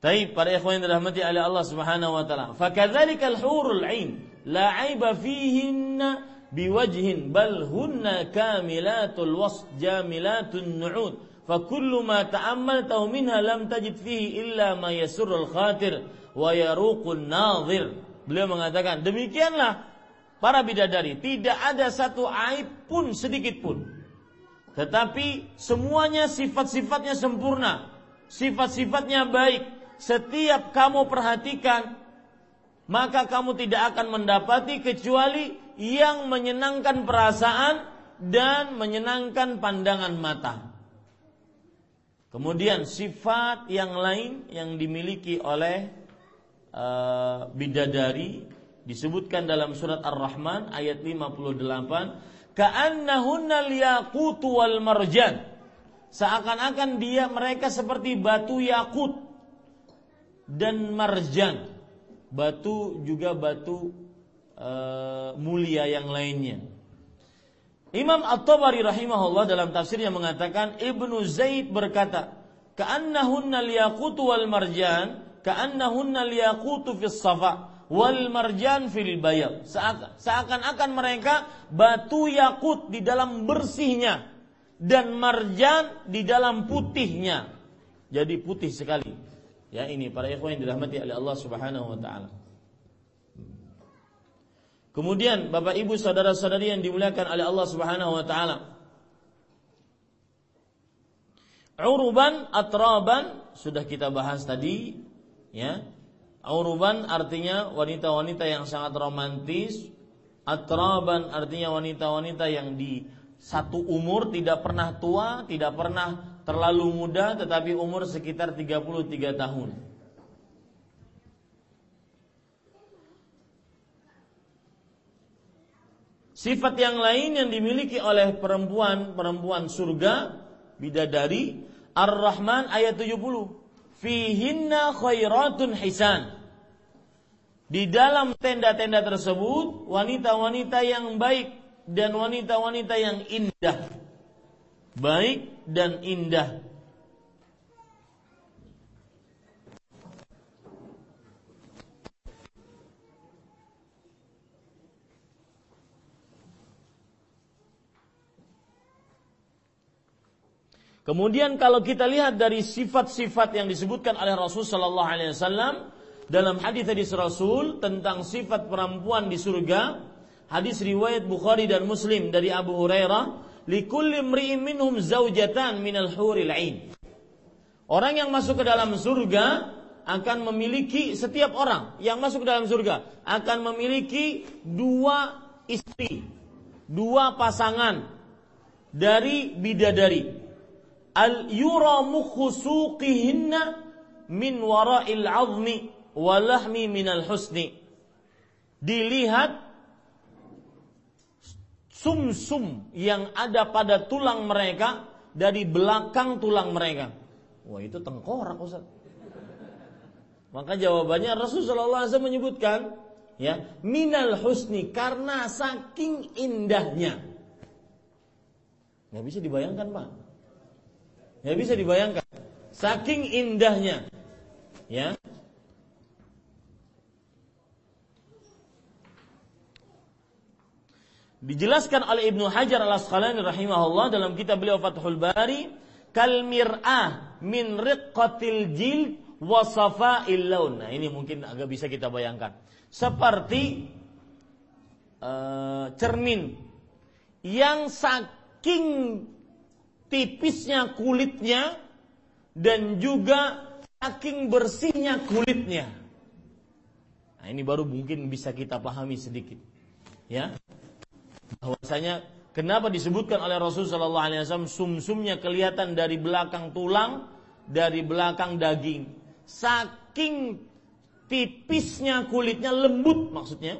Tapi para ikhwan yang dirahmati oleh Allah Subhanahu wa taala, fakadzalikal hurul ain la aiba fihinna biwajhin bal hunna kamilatul wasf jamilatun nu'ud فكل ما تأملته منها لم تجد فيه إلا ما يسر الخاطر ويروق الناظر beliau mengatakan demikianlah para bidadari tidak ada satu aib pun sedikit pun tetapi semuanya sifat-sifatnya sempurna, sifat-sifatnya baik. Setiap kamu perhatikan, maka kamu tidak akan mendapati kecuali yang menyenangkan perasaan dan menyenangkan pandangan mata. Kemudian sifat yang lain yang dimiliki oleh uh, bidadari disebutkan dalam surat Ar-Rahman ayat 58 ka'annahunna al wal marjan seakan-akan dia mereka seperti batu yakut dan marjan. Batu juga batu uh, mulia yang lainnya. Imam At-Tabari rahimahullah dalam tafsirnya mengatakan Ibnu Zaid berkata, "Ka'annahunna al-yaqutu wal marjan, ka'annahunna al-yaqutu fis safa wal marjan fil bayad." Seakan-akan mereka batu yakut di dalam bersihnya dan marjan di dalam putihnya. Jadi putih sekali. Ya ini para ikhwan yang dirahmati oleh Allah Subhanahu wa taala. Kemudian Bapak Ibu saudara-saudari yang dimuliakan oleh Allah Subhanahu wa taala. Uruban atraban sudah kita bahas tadi ya. Uruban artinya wanita-wanita yang sangat romantis. Atraban artinya wanita-wanita yang di satu umur tidak pernah tua, tidak pernah terlalu muda tetapi umur sekitar 33 tahun. Sifat yang lain yang dimiliki oleh perempuan-perempuan surga bidadari Ar-Rahman ayat 70. Fihinna khairatun hisan. Di dalam tenda-tenda tersebut wanita-wanita yang baik dan wanita-wanita yang indah. Baik dan indah. Kemudian kalau kita lihat dari sifat-sifat yang disebutkan oleh Rasul Sallallahu Alaihi Wasallam dalam hadis hadis Rasul tentang sifat perempuan di surga, hadis riwayat Bukhari dan Muslim dari Abu Hurairah, likulli minhum zaujatan minal huril ain. Orang yang masuk ke dalam surga akan memiliki setiap orang yang masuk ke dalam surga akan memiliki dua istri, dua pasangan dari bidadari al yura mukhusuqihinna min wara'il azmi lahmi minal husni. Dilihat sumsum -sum yang ada pada tulang mereka dari belakang tulang mereka. Wah itu tengkorak Ustaz. Maka jawabannya Rasulullah SAW menyebutkan ya minal husni karena saking indahnya. Nggak bisa dibayangkan pak. Ya bisa dibayangkan. Saking indahnya. Ya. Dijelaskan oleh Ibnu Hajar Al-Asqalani rahimahullah dalam kitab beliau Fathul Bari, kal mir'ah min riqqatil jild wa safa'il laun. Nah, ini mungkin agak bisa kita bayangkan. Seperti uh, cermin yang saking tipisnya kulitnya dan juga saking bersihnya kulitnya. Nah, ini baru mungkin bisa kita pahami sedikit. Ya. Bahwasanya kenapa disebutkan oleh Rasulullah sallallahu alaihi wasallam sumsumnya kelihatan dari belakang tulang, dari belakang daging. Saking tipisnya kulitnya lembut maksudnya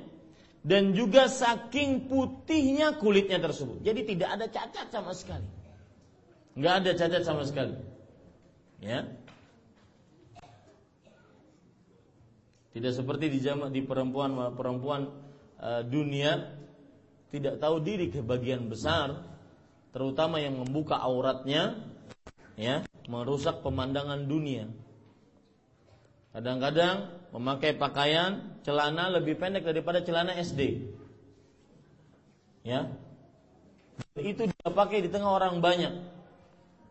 dan juga saking putihnya kulitnya tersebut. Jadi tidak ada cacat sama sekali nggak ada cacat sama sekali. Ya. Tidak seperti di zaman di perempuan perempuan uh, dunia tidak tahu diri kebagian besar, terutama yang membuka auratnya, ya, merusak pemandangan dunia. Kadang-kadang memakai pakaian celana lebih pendek daripada celana SD. Ya. Itu dia pakai di tengah orang banyak.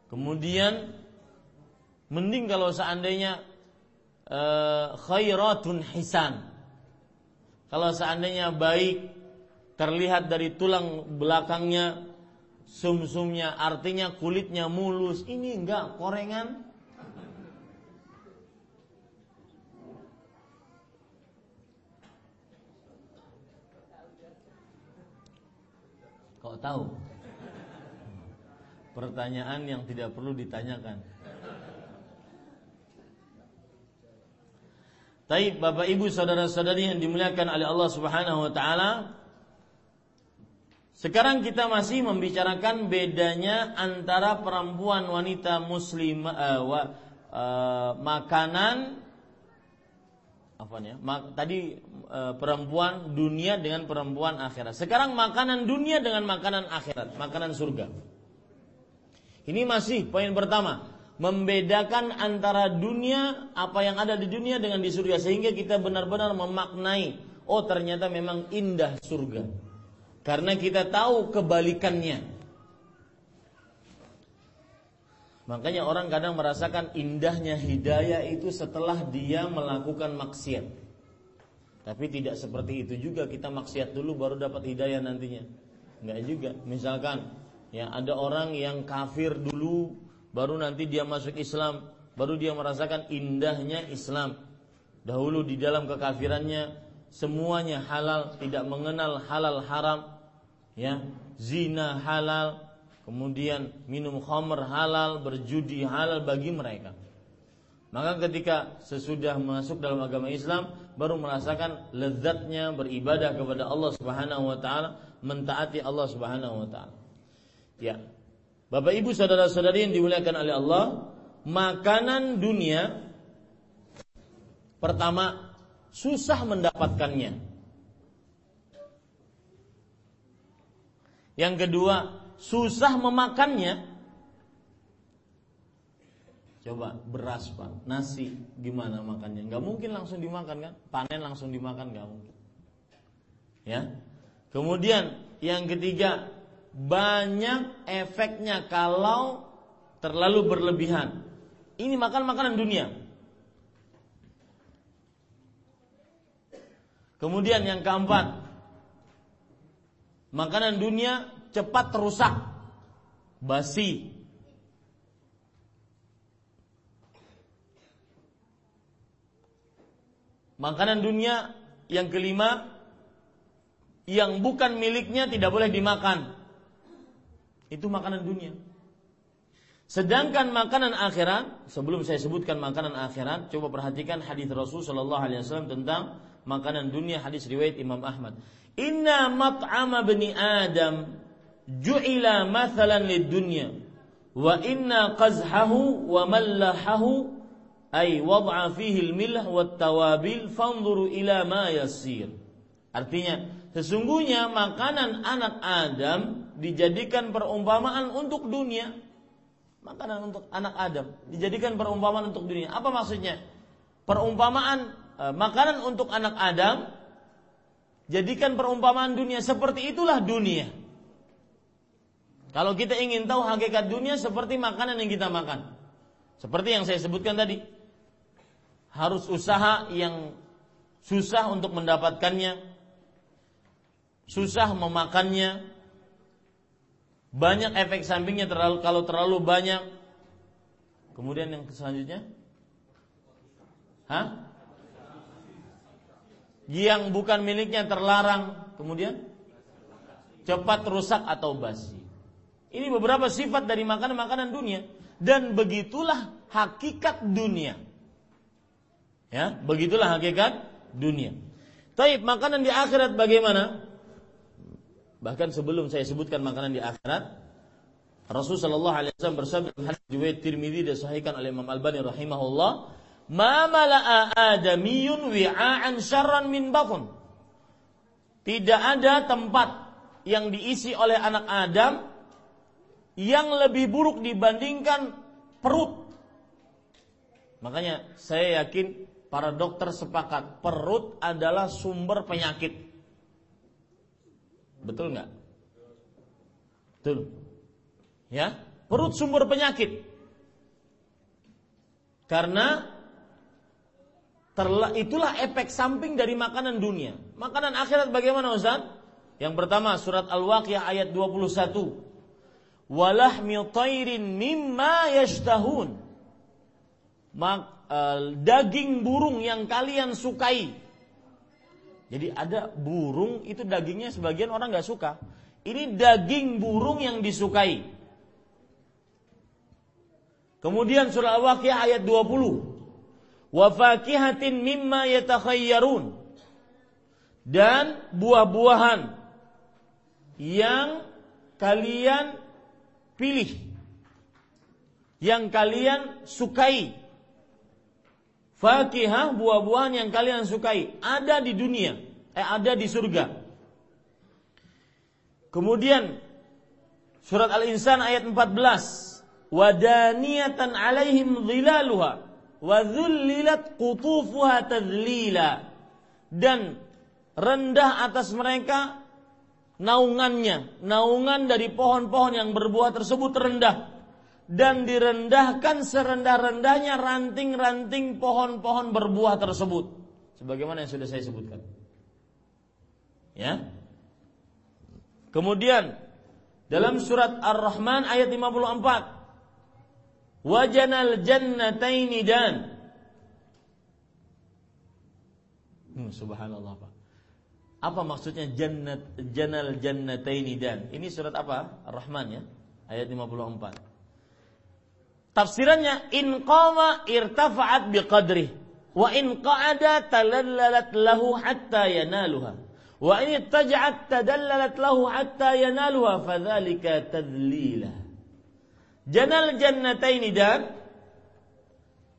Kemudian mending kalau seandainya uh, khairatun hisan. Kalau seandainya baik terlihat dari tulang belakangnya sumsumnya artinya kulitnya mulus. Ini enggak korengan. Kau tahu? Pertanyaan yang tidak perlu ditanyakan. Taib Bapak Ibu saudara-saudari yang dimuliakan oleh Allah Subhanahu wa taala. Sekarang kita masih membicarakan bedanya antara perempuan wanita muslim uh, uh, makanan apa ya? Mak, tadi uh, perempuan dunia dengan perempuan akhirat. Sekarang makanan dunia dengan makanan akhirat, makanan surga. Ini masih poin pertama, membedakan antara dunia apa yang ada di dunia dengan di surga sehingga kita benar-benar memaknai oh ternyata memang indah surga. Karena kita tahu kebalikannya. Makanya orang kadang merasakan indahnya hidayah itu setelah dia melakukan maksiat. Tapi tidak seperti itu juga kita maksiat dulu baru dapat hidayah nantinya. Enggak juga. Misalkan ya ada orang yang kafir dulu baru nanti dia masuk Islam, baru dia merasakan indahnya Islam. Dahulu di dalam kekafirannya semuanya halal, tidak mengenal halal haram, ya zina halal kemudian minum khamr halal berjudi halal bagi mereka. Maka ketika sesudah masuk dalam agama Islam baru merasakan lezatnya beribadah kepada Allah Subhanahu wa taala mentaati Allah Subhanahu wa taala ya Bapak Ibu saudara-saudari yang dimuliakan oleh Allah makanan dunia pertama susah mendapatkannya Yang kedua, susah memakannya. Coba beras pak, nasi gimana makannya? Gak mungkin langsung dimakan kan? Panen langsung dimakan gak mungkin. Ya. Kemudian yang ketiga, banyak efeknya kalau terlalu berlebihan. Ini makan makanan dunia. Kemudian yang keempat, Makanan dunia cepat rusak, basi. Makanan dunia yang kelima yang bukan miliknya tidak boleh dimakan. Itu makanan dunia. Sedangkan makanan akhirat, sebelum saya sebutkan makanan akhirat, coba perhatikan hadis Rasul Shallallahu Alaihi Wasallam tentang makanan dunia hadis riwayat Imam Ahmad. Inna mat'ama bani Adam ju'ila mathalan lid dunya wa inna qazhahu wa mallahahu ay wad'a fihi al-milh wa tawabil fanzuru ila ma yasir. Artinya, sesungguhnya makanan anak Adam dijadikan perumpamaan untuk dunia. Makanan untuk anak Adam dijadikan perumpamaan untuk dunia. Apa maksudnya? Perumpamaan eh, makanan untuk anak Adam Jadikan perumpamaan dunia seperti itulah dunia. Kalau kita ingin tahu hakikat dunia seperti makanan yang kita makan. Seperti yang saya sebutkan tadi. Harus usaha yang susah untuk mendapatkannya. Susah memakannya. Banyak efek sampingnya terlalu kalau terlalu banyak. Kemudian yang selanjutnya? Hah? yang bukan miliknya terlarang, kemudian cepat rusak atau basi. Ini beberapa sifat dari makanan-makanan dunia dan begitulah hakikat dunia. Ya, begitulah hakikat dunia. Taib makanan di akhirat bagaimana? Bahkan sebelum saya sebutkan makanan di akhirat, Rasulullah Shallallahu Alaihi Wasallam bersabda dalam hadis riwayat Tirmidzi disahihkan oleh Imam Albani rahimahullah, ma mala'a adamiyun wi'a'an syarran min batun. Tidak ada tempat yang diisi oleh anak Adam yang lebih buruk dibandingkan perut. Makanya saya yakin para dokter sepakat perut adalah sumber penyakit. Betul nggak? Betul. Ya, perut sumber penyakit. Karena Terla, itulah efek samping dari makanan dunia. Makanan akhirat bagaimana Ustaz? Yang pertama surat Al-Waqiah ayat 21. Walahmi tairin mimma yashtahun. Mak, uh, daging burung yang kalian sukai. Jadi ada burung itu dagingnya sebagian orang nggak suka. Ini daging burung yang disukai. Kemudian surah Al-Waqiah ayat 20 wa fakihatin mimma yatakhayyarun dan buah-buahan yang kalian pilih, yang kalian sukai. Fakihah buah-buahan yang kalian sukai ada di dunia, eh ada di surga. Kemudian surat Al-Insan ayat 14, wadaniyatan alaihim dhilaluha wa dhullilat qutufuha tadlila. Dan rendah atas mereka naungannya, naungan dari pohon-pohon yang berbuah tersebut rendah dan direndahkan serendah-rendahnya ranting-ranting pohon-pohon berbuah tersebut sebagaimana yang sudah saya sebutkan. Ya. Kemudian dalam surat Ar-Rahman ayat 54 Wajanal jannataini dan hmm, Subhanallah Pak apa maksudnya jannat janal jannataini dan? Ini surat apa? Ar-Rahman ya, ayat 54. Tafsirannya in qama irtafa'at biqadri wa in qa'ada talallalat lahu hatta yanaluha wa in ittaja'at tadallalat lahu hatta yanaluha fadzalika tadlila. Janal jannataini dan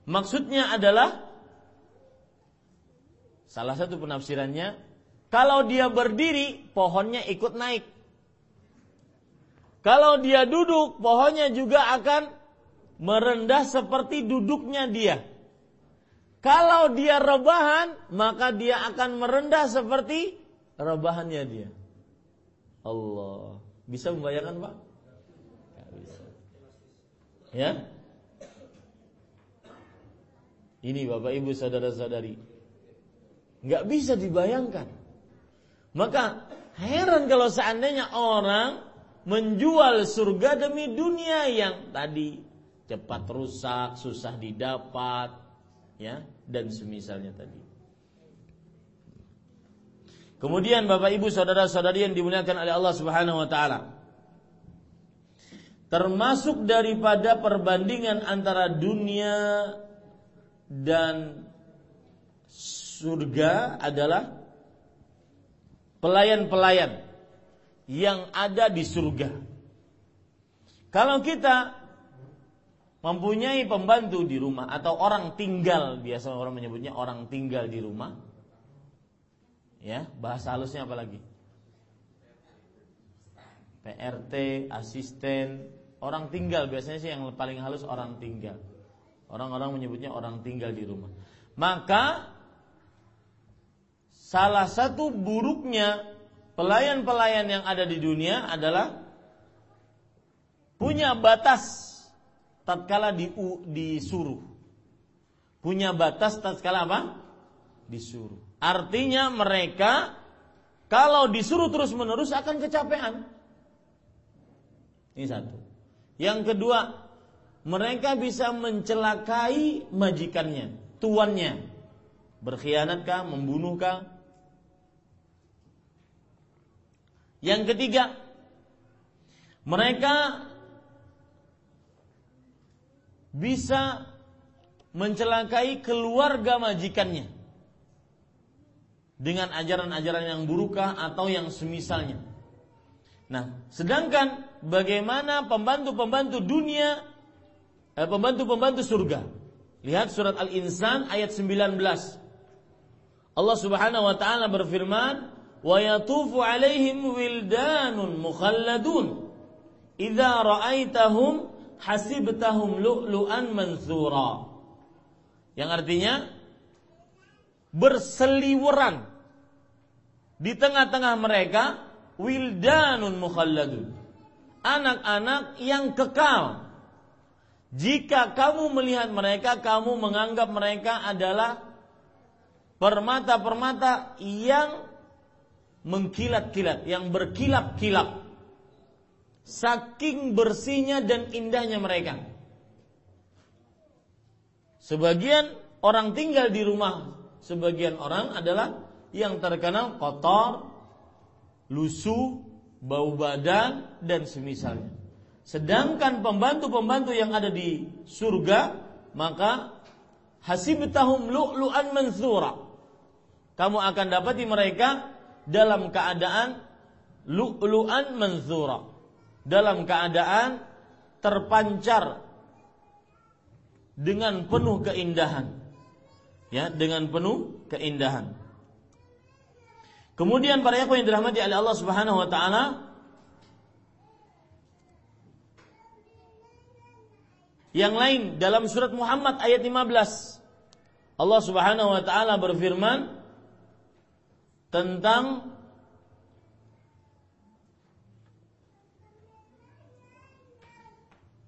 maksudnya adalah salah satu penafsirannya kalau dia berdiri, pohonnya ikut naik. Kalau dia duduk, pohonnya juga akan merendah seperti duduknya dia. Kalau dia rebahan, maka dia akan merendah seperti rebahannya dia. Allah. Bisa membayangkan Pak? bisa. Ya? Ini Bapak Ibu saudara-saudari. Nggak bisa dibayangkan. Maka heran kalau seandainya orang menjual surga demi dunia yang tadi cepat rusak, susah didapat, ya, dan semisalnya tadi. Kemudian Bapak Ibu saudara-saudari yang dimuliakan oleh Allah Subhanahu wa taala. Termasuk daripada perbandingan antara dunia dan surga adalah pelayan-pelayan yang ada di surga. Kalau kita mempunyai pembantu di rumah atau orang tinggal, biasa orang menyebutnya orang tinggal di rumah. Ya, bahasa halusnya apa lagi? PRT, asisten, orang tinggal biasanya sih yang paling halus orang tinggal. Orang-orang menyebutnya orang tinggal di rumah. Maka salah satu buruknya pelayan-pelayan yang ada di dunia adalah punya batas tatkala di, disuruh. Punya batas tatkala apa? Disuruh. Artinya mereka kalau disuruh terus-menerus akan kecapean. Ini satu. Yang kedua, mereka bisa mencelakai majikannya, tuannya. Berkhianatkah, membunuhkah, Yang ketiga, mereka bisa mencelakai keluarga majikannya dengan ajaran-ajaran yang burukah atau yang semisalnya. Nah, sedangkan bagaimana pembantu-pembantu dunia, eh, pembantu-pembantu surga? Lihat surat Al-Insan ayat 19. Allah Subhanahu wa taala berfirman, wa yatufu alaihim wildanun mukhalladun idza hasibtahum lu'lu'an mansura yang artinya berseliweran. Di tengah-tengah mereka wildanun mukhalladun. Anak-anak yang kekal. Jika kamu melihat mereka kamu menganggap mereka adalah permata-permata yang mengkilat-kilat, yang berkilap-kilap. Saking bersihnya dan indahnya mereka. Sebagian orang tinggal di rumah, sebagian orang adalah yang terkenal kotor, lusuh, bau badan dan semisalnya. Sedangkan pembantu-pembantu yang ada di surga, maka hasibtahum lu'lu'an mansura. Kamu akan dapati mereka dalam keadaan lu'lu'an manzura dalam keadaan terpancar dengan penuh keindahan. Ya dengan penuh keindahan. Kemudian para yang dirahmati oleh Allah Subhanahu wa taala yang lain dalam surat Muhammad ayat 15 Allah Subhanahu wa taala berfirman tentang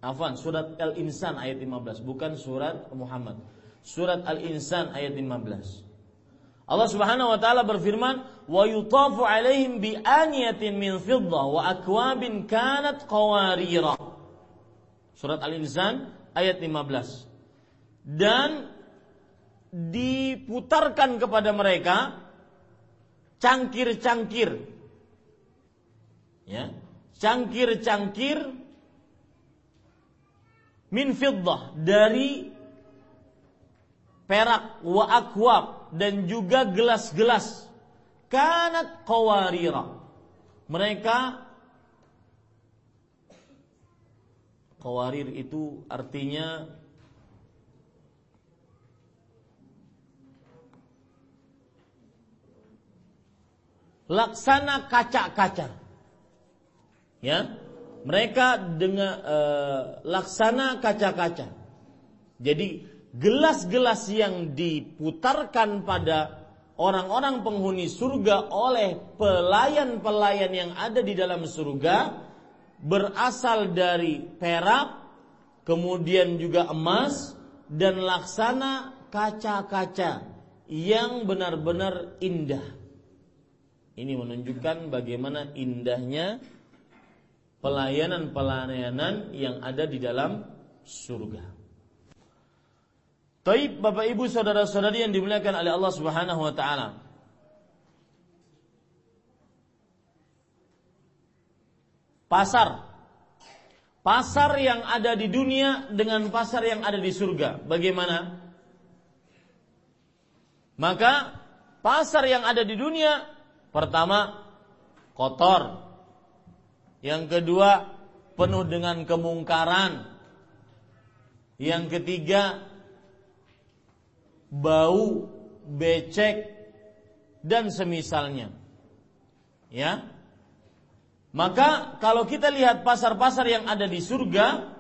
Afwan, surat Al-Insan ayat 15, bukan surat Muhammad. Surat Al-Insan ayat 15. Allah Subhanahu wa taala berfirman, "Wa yutafu 'alaihim bi aniyatin min fiddah wa akwabin kanat qawarira." Surat Al-Insan ayat 15. Dan diputarkan kepada mereka cangkir-cangkir ya, cangkir-cangkir min fiddah dari perak wa akwab dan juga gelas-gelas. Kanat qawarira. Mereka qawarir itu artinya laksana kaca-kaca. Ya mereka dengan e, laksana kaca-kaca. Jadi gelas-gelas yang diputarkan pada orang-orang penghuni surga oleh pelayan-pelayan yang ada di dalam surga berasal dari perak, kemudian juga emas dan laksana kaca-kaca yang benar-benar indah. Ini menunjukkan bagaimana indahnya pelayanan-pelayanan yang ada di dalam surga. Taib Bapak Ibu saudara-saudari yang dimuliakan oleh Allah Subhanahu wa taala. Pasar Pasar yang ada di dunia dengan pasar yang ada di surga. Bagaimana? Maka pasar yang ada di dunia pertama kotor, yang kedua, penuh dengan kemungkaran. Yang ketiga, bau, becek, dan semisalnya. Ya. Maka kalau kita lihat pasar-pasar yang ada di surga,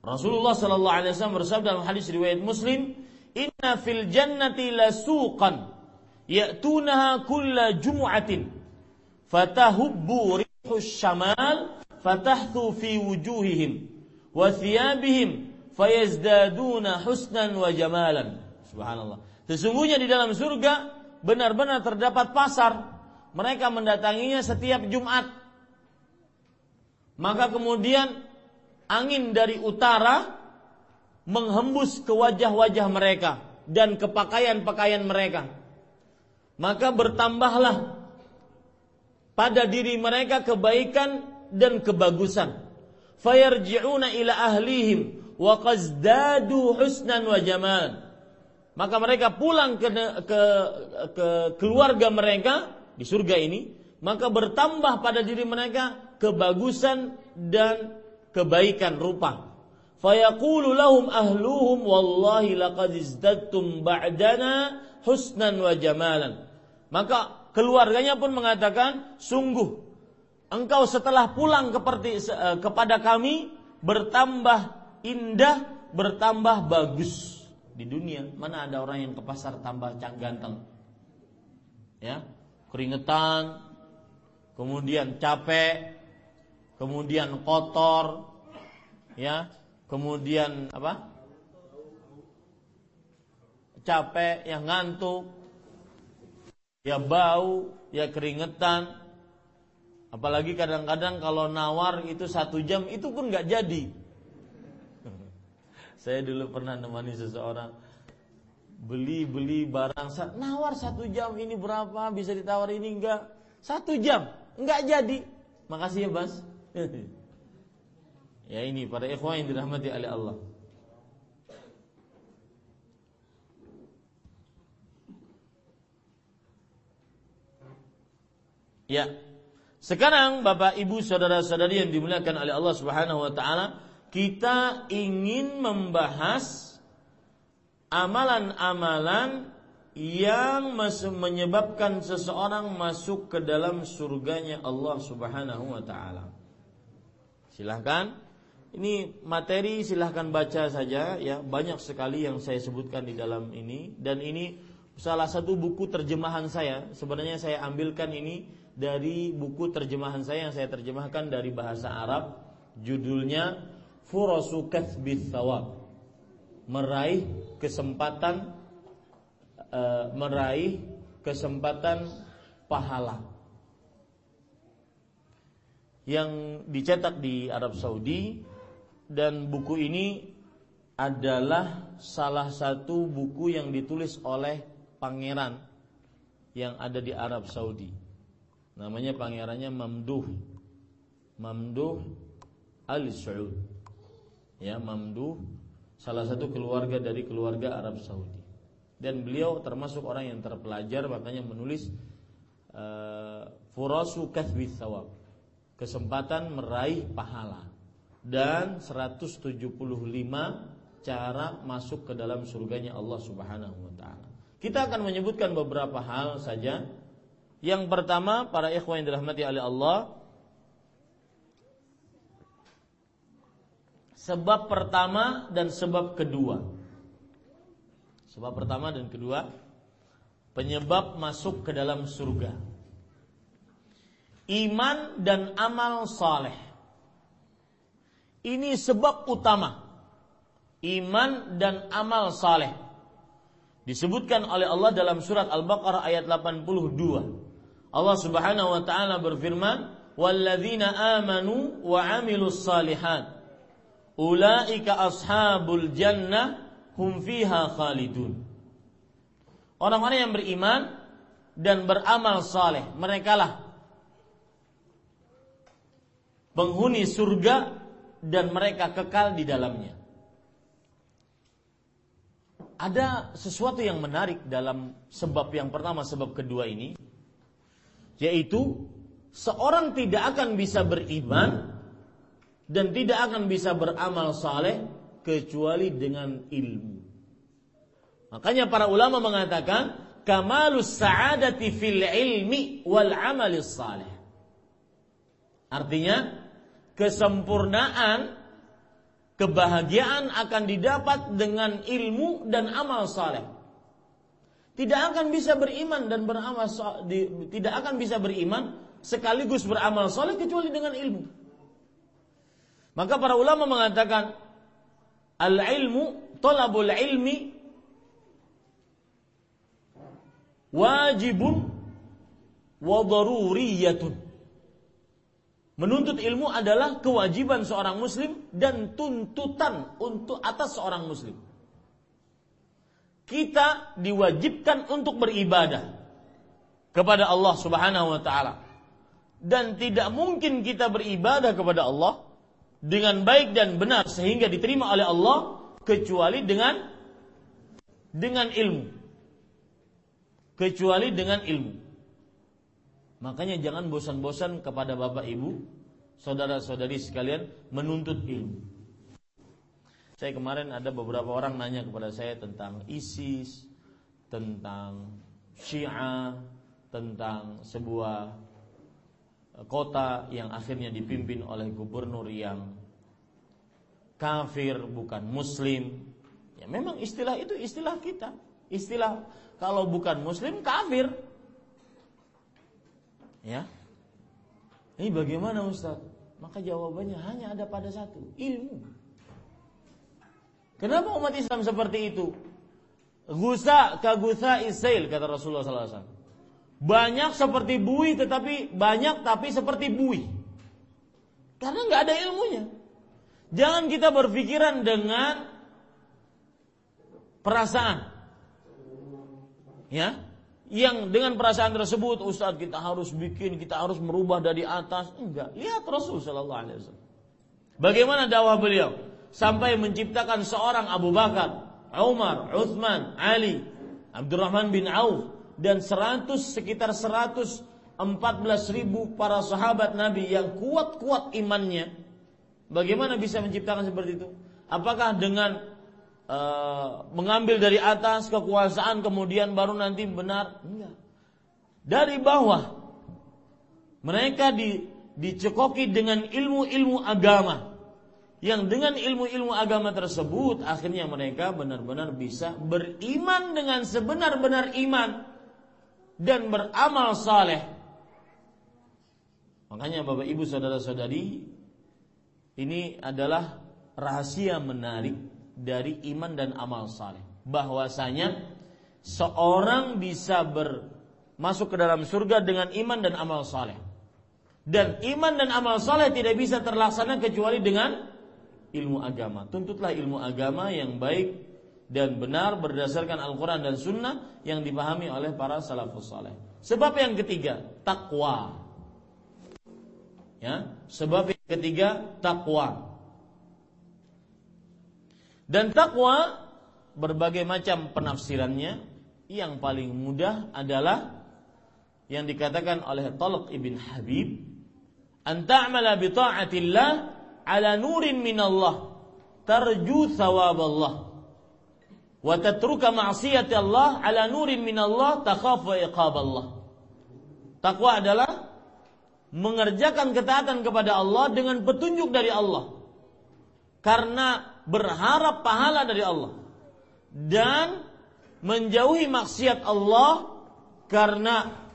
Rasulullah sallallahu alaihi wasallam bersabda dalam hadis riwayat Muslim, "Inna fil jannati lasuqan ya'tunaha kulla jum'atin fatahubbu syamal fatahtu fi wujuhihim wa thiyabihim fayazdaduna husnan wa jamalan. Subhanallah. Sesungguhnya di dalam surga benar-benar terdapat pasar. Mereka mendatanginya setiap Jumat. Maka kemudian angin dari utara menghembus ke wajah-wajah mereka dan ke pakaian-pakaian mereka. Maka bertambahlah pada diri mereka kebaikan dan kebagusan. Fayarji'una ila ahlihim wa qazdadu husnan wa jamal. Maka mereka pulang ke, ke, ke keluarga mereka di surga ini, maka bertambah pada diri mereka kebagusan dan kebaikan rupa. Fayaqulu lahum ahluhum wallahi laqad izdadtum ba'dana husnan wa jamalan. Maka keluarganya pun mengatakan, sungguh engkau setelah pulang keperti, eh, kepada kami bertambah indah, bertambah bagus di dunia. Mana ada orang yang ke pasar tambah ganteng? Ya, keringetan, kemudian capek, kemudian kotor, ya, kemudian apa? Capek, yang ngantuk, ya bau, ya keringetan. Apalagi kadang-kadang kalau nawar itu satu jam itu pun nggak jadi. <laughs> Saya dulu pernah nemani seseorang beli beli barang nawar satu jam ini berapa? Bisa ditawar ini enggak satu jam enggak jadi. Makasih ya bas. <laughs> Ya ini para ikhwan yang dirahmati oleh Allah Ya. Sekarang Bapak Ibu saudara-saudari yang dimuliakan oleh Allah Subhanahu wa taala, kita ingin membahas amalan-amalan yang menyebabkan seseorang masuk ke dalam surganya Allah Subhanahu wa taala. Silahkan ini materi silahkan baca saja ya banyak sekali yang saya sebutkan di dalam ini dan ini salah satu buku terjemahan saya sebenarnya saya ambilkan ini dari buku terjemahan saya yang saya terjemahkan dari bahasa Arab judulnya Furasu Kathbith meraih kesempatan e, meraih kesempatan pahala yang dicetak di Arab Saudi dan buku ini adalah salah satu buku yang ditulis oleh pangeran yang ada di Arab Saudi. Namanya pangerannya Mamduh. Mamduh Al Saud. Ya, Mamduh salah satu keluarga dari keluarga Arab Saudi. Dan beliau termasuk orang yang terpelajar makanya menulis uh, Furasu Kathbi Thawab. Kesempatan meraih pahala dan 175 cara masuk ke dalam surganya Allah Subhanahu wa taala. Kita akan menyebutkan beberapa hal saja yang pertama, para ikhwan yang dirahmati oleh Allah, sebab pertama dan sebab kedua. Sebab pertama dan kedua, penyebab masuk ke dalam surga. Iman dan amal saleh. Ini sebab utama. Iman dan amal saleh. Disebutkan oleh Allah dalam surat Al-Baqarah ayat 82. Allah Subhanahu wa taala berfirman, "Walladzina amanu wa 'amilus salihat ulaika ashabul jannah hum fiha khalidun." Orang-orang yang beriman dan beramal saleh, merekalah penghuni surga dan mereka kekal di dalamnya. Ada sesuatu yang menarik dalam sebab yang pertama, sebab kedua ini yaitu seorang tidak akan bisa beriman dan tidak akan bisa beramal saleh kecuali dengan ilmu. Makanya para ulama mengatakan kamalus sa'adati fil ilmi wal amalis saleh. Artinya kesempurnaan kebahagiaan akan didapat dengan ilmu dan amal saleh tidak akan bisa beriman dan beramal tidak akan bisa beriman sekaligus beramal soleh kecuali dengan ilmu. Maka para ulama mengatakan al ilmu tolabul ilmi wajibun wa daruriyatun. Menuntut ilmu adalah kewajiban seorang muslim dan tuntutan untuk atas seorang muslim kita diwajibkan untuk beribadah kepada Allah Subhanahu wa taala. Dan tidak mungkin kita beribadah kepada Allah dengan baik dan benar sehingga diterima oleh Allah kecuali dengan dengan ilmu. Kecuali dengan ilmu. Makanya jangan bosan-bosan kepada Bapak Ibu, saudara-saudari sekalian menuntut ilmu. Saya kemarin ada beberapa orang nanya kepada saya tentang ISIS, tentang Syiah, tentang sebuah kota yang akhirnya dipimpin oleh gubernur yang kafir bukan muslim. Ya memang istilah itu istilah kita. Istilah kalau bukan muslim kafir. Ya. Ini bagaimana Ustaz? Maka jawabannya hanya ada pada satu, ilmu. Kenapa umat Islam seperti itu? Gusa kagusa isail kata Rasulullah SAW. Banyak seperti bui tetapi banyak tapi seperti bui. Karena nggak ada ilmunya. Jangan kita berpikiran dengan perasaan. Ya, yang dengan perasaan tersebut Ustaz kita harus bikin, kita harus merubah dari atas. Enggak, lihat Rasul sallallahu alaihi wasallam. Bagaimana dakwah beliau? Sampai menciptakan seorang Abu Bakar, Umar, Uthman, Ali, Abdurrahman bin Auf dan seratus sekitar seratus 14 ribu para sahabat Nabi yang kuat-kuat imannya, bagaimana bisa menciptakan seperti itu? Apakah dengan uh, mengambil dari atas kekuasaan kemudian baru nanti benar? Enggak. Dari bawah mereka di, dicekoki dengan ilmu-ilmu agama yang dengan ilmu-ilmu agama tersebut akhirnya mereka benar-benar bisa beriman dengan sebenar-benar iman dan beramal saleh. Makanya Bapak Ibu saudara-saudari ini adalah rahasia menarik dari iman dan amal saleh. Bahwasanya seorang bisa ber, masuk ke dalam surga dengan iman dan amal saleh. Dan iman dan amal saleh tidak bisa terlaksana kecuali dengan ilmu agama. Tuntutlah ilmu agama yang baik dan benar berdasarkan Al-Quran dan Sunnah yang dipahami oleh para salafus saleh. Sebab yang ketiga, takwa. Ya, sebab yang ketiga, takwa. Dan takwa berbagai macam penafsirannya. Yang paling mudah adalah yang dikatakan oleh Talq ibn Habib, "Anta'mala bi ta'atillah ala nurin minallah tarju thawab Allah wa tatruka ma'siyati Allah ala nurin minallah iqab Allah. Takwa adalah mengerjakan ketaatan kepada Allah dengan petunjuk dari Allah. Karena berharap pahala dari Allah dan menjauhi maksiat Allah karena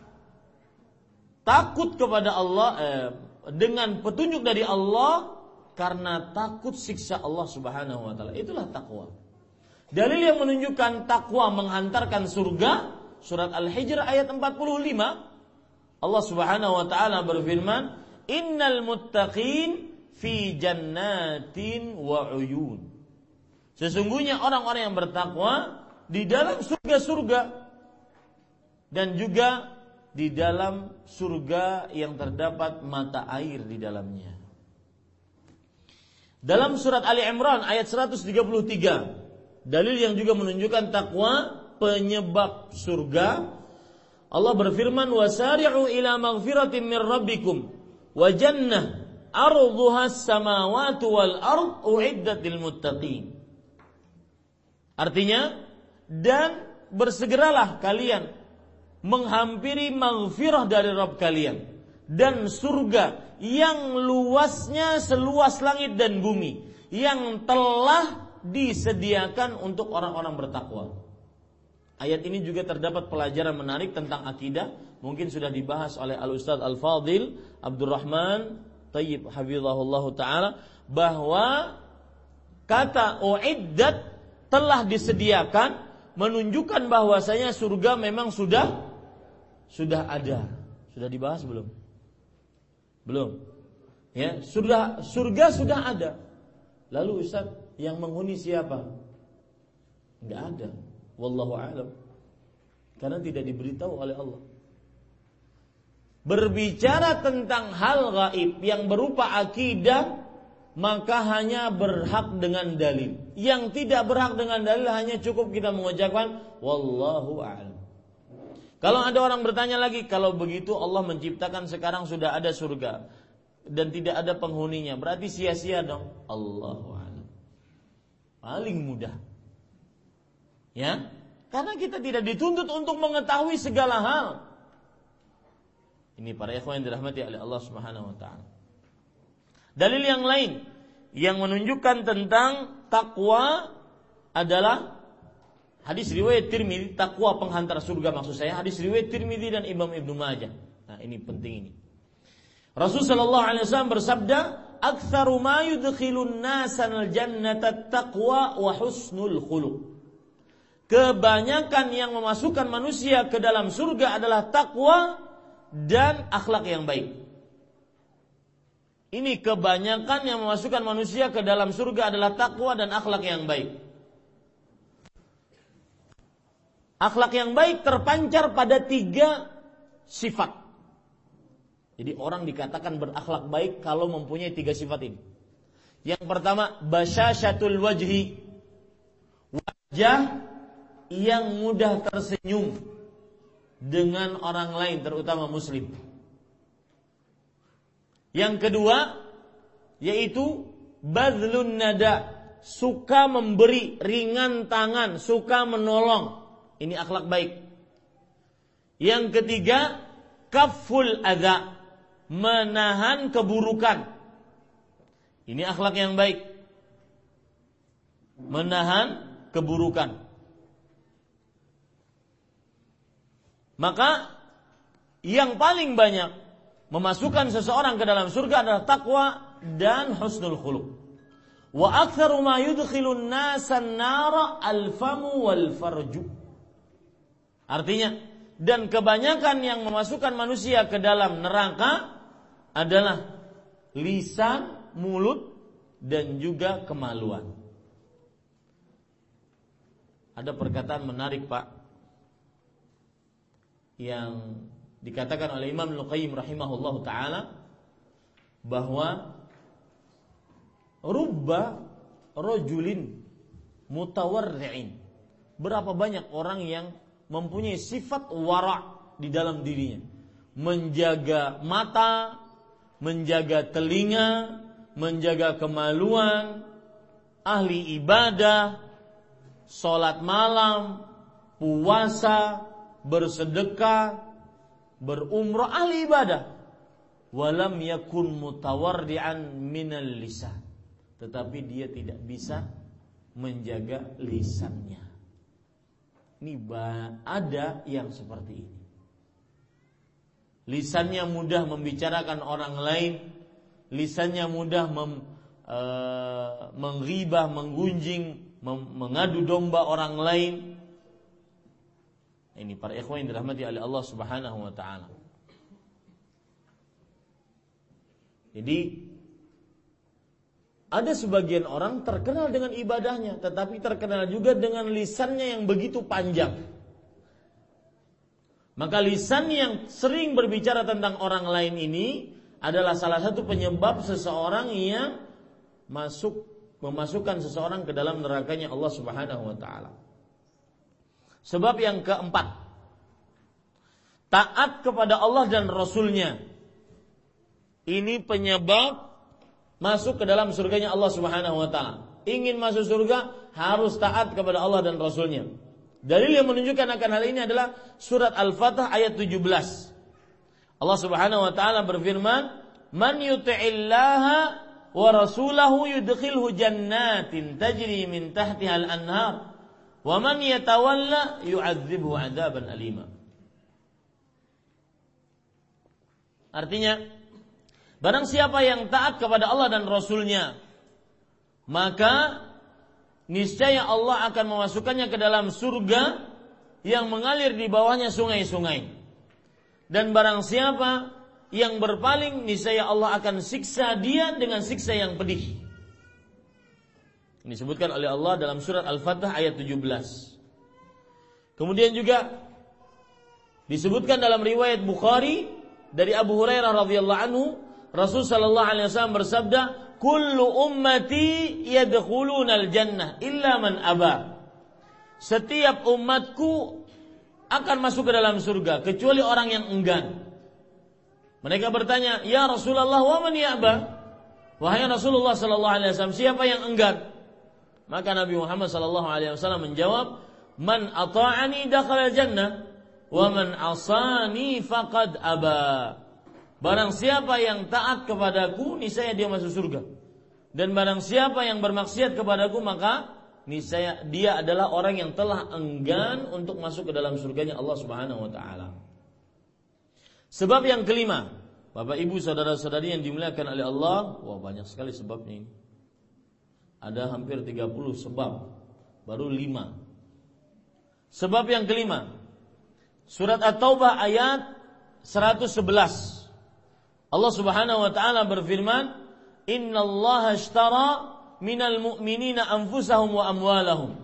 takut kepada Allah eh, dengan petunjuk dari Allah karena takut siksa Allah Subhanahu wa taala. Itulah takwa. Dalil yang menunjukkan takwa menghantarkan surga surat Al-Hijr ayat 45 Allah Subhanahu wa taala berfirman, "Innal muttaqin fi jannatin wa uyun." Sesungguhnya orang-orang yang bertakwa di dalam surga-surga dan juga di dalam surga yang terdapat mata air di dalamnya. Dalam surat Ali Imran ayat 133, dalil yang juga menunjukkan takwa penyebab surga. Allah berfirman, "Wasari'u ila maghfiratin min rabbikum wa jannah arduha samawati wal ard uiddat lil muttaqin." Artinya, dan bersegeralah kalian menghampiri maghfirah dari Rabb kalian dan surga yang luasnya seluas langit dan bumi yang telah disediakan untuk orang-orang bertakwa. Ayat ini juga terdapat pelajaran menarik tentang akidah, mungkin sudah dibahas oleh Al Ustaz Al Fadil Abdurrahman Tayyib Hafizahullah taala bahwa kata uiddat telah disediakan menunjukkan bahwasanya surga memang sudah sudah ada. Sudah dibahas belum? Belum. Ya, sudah surga sudah ada. Lalu Ustaz, yang menghuni siapa? Enggak ada. Wallahu a'lam. Karena tidak diberitahu oleh Allah. Berbicara tentang hal gaib yang berupa akidah maka hanya berhak dengan dalil. Yang tidak berhak dengan dalil hanya cukup kita mengucapkan wallahu a'lam. Kalau ada orang bertanya lagi, kalau begitu Allah menciptakan sekarang sudah ada surga dan tidak ada penghuninya, berarti sia-sia dong. Allahu Paling mudah. Ya, karena kita tidak dituntut untuk mengetahui segala hal. Ini para ikhwan yang dirahmati oleh Allah Subhanahu wa taala. Dalil yang lain yang menunjukkan tentang takwa adalah Hadis riwayat Tirmidzi takwa penghantar surga maksud saya hadis riwayat Tirmidzi dan Imam Ibnu Majah. Nah, ini penting ini. Rasul sallallahu alaihi wasallam bersabda, "Aktsaru ma yudkhilun nasan al-jannata taqwa wa husnul khuluq." Kebanyakan yang memasukkan manusia ke dalam surga adalah takwa dan akhlak yang baik. Ini kebanyakan yang memasukkan manusia ke dalam surga adalah takwa dan akhlak yang baik. Akhlak yang baik terpancar pada tiga sifat. Jadi orang dikatakan berakhlak baik kalau mempunyai tiga sifat ini. Yang pertama, basyasyatul wajhi. Wajah yang mudah tersenyum dengan orang lain, terutama muslim. Yang kedua yaitu badlun nada, suka memberi ringan tangan, suka menolong. Ini akhlak baik. Yang ketiga, kaful adza, menahan keburukan. Ini akhlak yang baik. Menahan keburukan. Maka yang paling banyak memasukkan seseorang ke dalam surga adalah takwa dan husnul khuluq. Wa aktsaru ma yudkhilun nasan nara al-famu wal farju. Artinya, dan kebanyakan yang memasukkan manusia ke dalam neraka adalah lisan, mulut, dan juga kemaluan. Ada perkataan menarik Pak yang dikatakan oleh Imam Al-Qayyim rahimahullahu taala bahwa rubba rojulin mutawarri'in berapa banyak orang yang mempunyai sifat wara di dalam dirinya menjaga mata menjaga telinga menjaga kemaluan ahli ibadah sholat malam puasa bersedekah, berumrah ahli ibadah. Walam yakun mutawarri'an minal lisan. Tetapi dia tidak bisa menjaga lisannya. Ini ada yang seperti ini. Lisannya mudah membicarakan orang lain, lisannya mudah mem, e, menggibah, menggunjing, mem, mengadu domba orang lain, ini para ikhwan yang dirahmati oleh Allah Subhanahu wa taala. Jadi ada sebagian orang terkenal dengan ibadahnya, tetapi terkenal juga dengan lisannya yang begitu panjang. Maka lisan yang sering berbicara tentang orang lain ini adalah salah satu penyebab seseorang yang masuk memasukkan seseorang ke dalam nerakanya Allah Subhanahu wa taala. Sebab yang keempat, taat kepada Allah dan Rasulnya. Ini penyebab masuk ke dalam surganya Allah Subhanahu wa taala. Ingin masuk surga harus taat kepada Allah dan Rasulnya. Dalil yang menunjukkan akan hal ini adalah surat Al-Fatah ayat 17. Allah Subhanahu wa taala berfirman, "Man yuti'illaha wa rasulahu yudkhilhu jannatin tajri min tahtiha al-anhar." Wa man yatawalla yu'adzibhu 'adzaban alima. Artinya, barang siapa yang taat kepada Allah dan Rasulnya, maka niscaya Allah akan memasukkannya ke dalam surga yang mengalir di bawahnya sungai-sungai. Dan barang siapa yang berpaling, niscaya Allah akan siksa dia dengan siksa yang pedih. Ini disebutkan oleh Allah dalam surat Al-Fatah ayat 17. Kemudian juga disebutkan dalam riwayat Bukhari dari Abu Hurairah radhiyallahu anhu, Rasul sallallahu alaihi wasallam bersabda, "Kullu ummati yadkhuluna al-jannah illa man aba." Setiap umatku akan masuk ke dalam surga kecuali orang yang enggan. Mereka bertanya, "Ya Rasulullah, wa man ya'ba?" Wahai Rasulullah sallallahu alaihi wasallam, siapa yang enggan? Maka Nabi Muhammad sallallahu alaihi wasallam menjawab, "Man ata'ani dakhala jannah wa man asani faqad aba." Barang siapa yang taat kepadaku, niscaya dia masuk surga. Dan barang siapa yang bermaksiat kepadaku, maka niscaya dia adalah orang yang telah enggan untuk masuk ke dalam surganya Allah Subhanahu wa taala. Sebab yang kelima, Bapak Ibu saudara-saudari yang dimuliakan oleh Allah, wah banyak sekali sebabnya ini ada hampir 30 sebab, baru 5. Sebab yang kelima, surat At-Taubah ayat 111. Allah Subhanahu wa taala berfirman, "Inna Allah ashtara minal mu'minina anfusahum wa amwalahum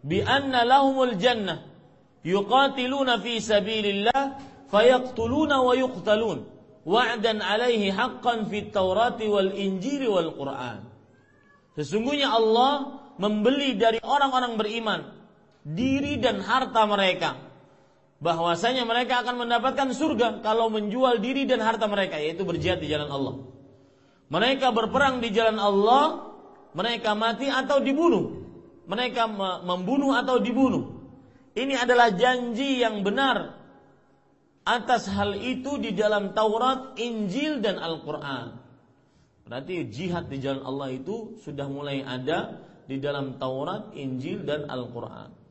bi anna lahumul jannah yuqatiluna fi sabilillah fayaqtuluna wa yuqtalun wa'dan alaihi haqqan fit Taurati wal Injili wal Qur'an." Sesungguhnya Allah membeli dari orang-orang beriman diri dan harta mereka. Bahwasanya mereka akan mendapatkan surga kalau menjual diri dan harta mereka yaitu berjihad di jalan Allah. Mereka berperang di jalan Allah, mereka mati atau dibunuh. Mereka membunuh atau dibunuh. Ini adalah janji yang benar atas hal itu di dalam Taurat, Injil dan Al-Qur'an. Berarti jihad di jalan Allah itu sudah mulai ada di dalam Taurat, Injil dan Al-Qur'an.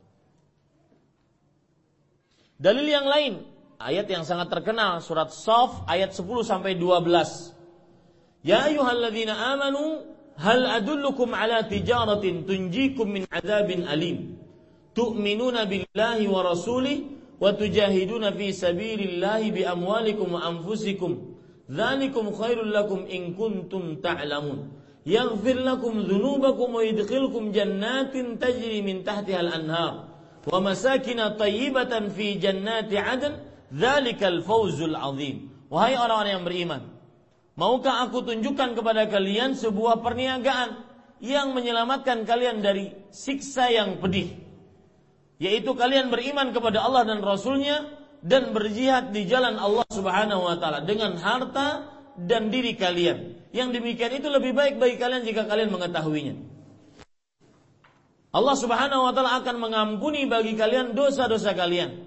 Dalil yang lain, ayat yang sangat terkenal surat Saf ayat 10 sampai 12. Ya ayyuhalladzina amanu hal adullukum ala tijaratin tunjikum min adzabin alim. Tu'minuna billahi wa rasulih wa tujahiduna fi sabilillahi bi amwalikum wa anfusikum. Dzalikum khairul lakum in kuntum ta'lamun. Yaghfir lakum dzunubakum wa yudkhilkum jannatin tajri min tahtiha al-anhar wa tayyibatan fi jannati adn dzalikal fawzul azim wahai orang-orang yang beriman maukah aku tunjukkan kepada kalian sebuah perniagaan yang menyelamatkan kalian dari siksa yang pedih yaitu kalian beriman kepada Allah dan Rasulnya dan berjihad di jalan Allah Subhanahu wa taala dengan harta dan diri kalian. Yang demikian itu lebih baik bagi kalian jika kalian mengetahuinya. Allah Subhanahu wa taala akan mengampuni bagi kalian dosa-dosa kalian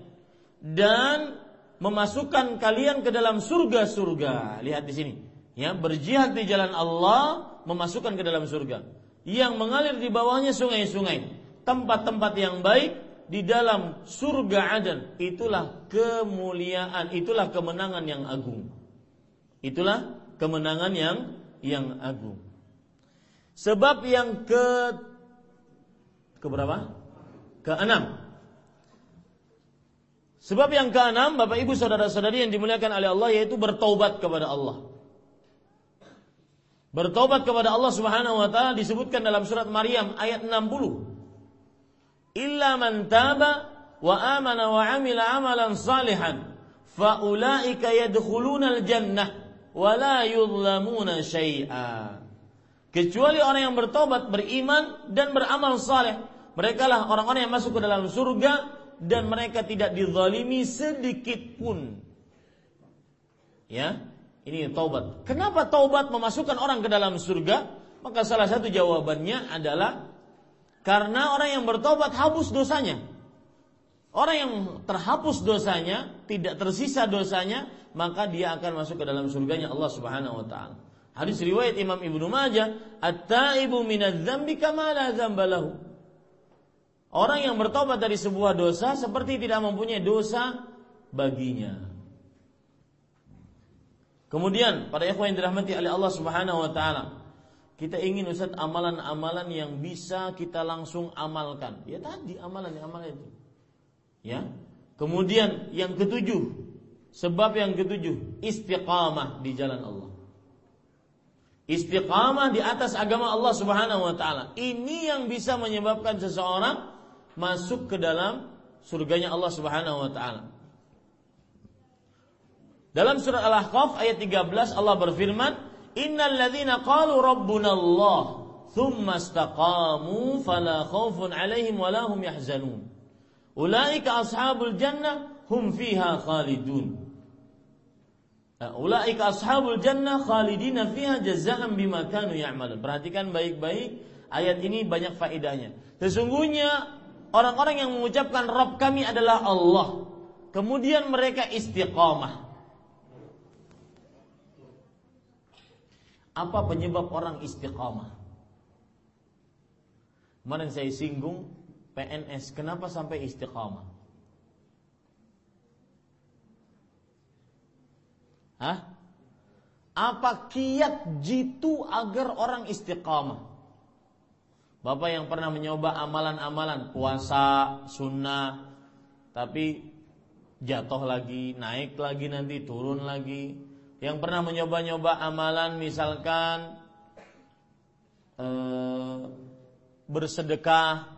dan memasukkan kalian ke dalam surga-surga. Lihat di sini. Ya, berjihad di jalan Allah memasukkan ke dalam surga. Yang mengalir di bawahnya sungai-sungai. Tempat-tempat yang baik di dalam surga Aden. Itulah kemuliaan, itulah kemenangan yang agung. Itulah kemenangan yang yang agung. Sebab yang ke ke berapa? Keenam. Sebab yang keenam, Bapak Ibu saudara-saudari yang dimuliakan oleh Allah yaitu bertaubat kepada Allah. Bertaubat kepada Allah Subhanahu wa taala disebutkan dalam surat Maryam ayat 60. Illa man taba wa amana wa amila amalan salihan yadkhuluna al-jannah wa la yudlamuna kecuali orang yang bertobat, beriman dan beramal saleh. Mereka lah orang-orang yang masuk ke dalam surga dan mereka tidak dizalimi sedikit pun. Ya, ini taubat. Kenapa taubat memasukkan orang ke dalam surga? Maka salah satu jawabannya adalah karena orang yang bertobat hapus dosanya. Orang yang terhapus dosanya, tidak tersisa dosanya, maka dia akan masuk ke dalam surganya Allah Subhanahu wa taala. Hadis riwayat Imam Ibnu Majah, "At-taibu minadz-dzambi kama la dzambalahu." Orang yang bertobat dari sebuah dosa seperti tidak mempunyai dosa baginya. Kemudian pada ikhwan yang dirahmati oleh Allah Subhanahu wa taala, kita ingin Ustaz amalan-amalan yang bisa kita langsung amalkan. Ya tadi amalan yang amalan itu. Ya. Kemudian yang ketujuh, sebab yang ketujuh, istiqamah di jalan Allah istiqamah di atas agama Allah Subhanahu wa taala. Ini yang bisa menyebabkan seseorang masuk ke dalam surganya Allah Subhanahu wa taala. Dalam surat Al-Ahqaf ayat 13 Allah berfirman, "Innal ladzina qalu rabbuna Allah, tsumma istaqamu fala khaufun 'alaihim wa yahzanun." Ulaika ashabul jannah hum fiha khalidun. Nah, ulaika ashabul jannah khalidina fiha jazaa'an bima kanu ya'malun. Perhatikan baik-baik ayat ini banyak faedahnya. Sesungguhnya orang-orang yang mengucapkan Rabb kami adalah Allah. Kemudian mereka istiqamah. Apa penyebab orang istiqamah? Kemarin saya singgung PNS, kenapa sampai istiqamah? Hah? Apa kiat jitu agar orang istiqamah? Bapak yang pernah mencoba amalan-amalan puasa, sunnah, tapi jatuh lagi, naik lagi nanti, turun lagi. Yang pernah mencoba-nyoba amalan misalkan eh, bersedekah,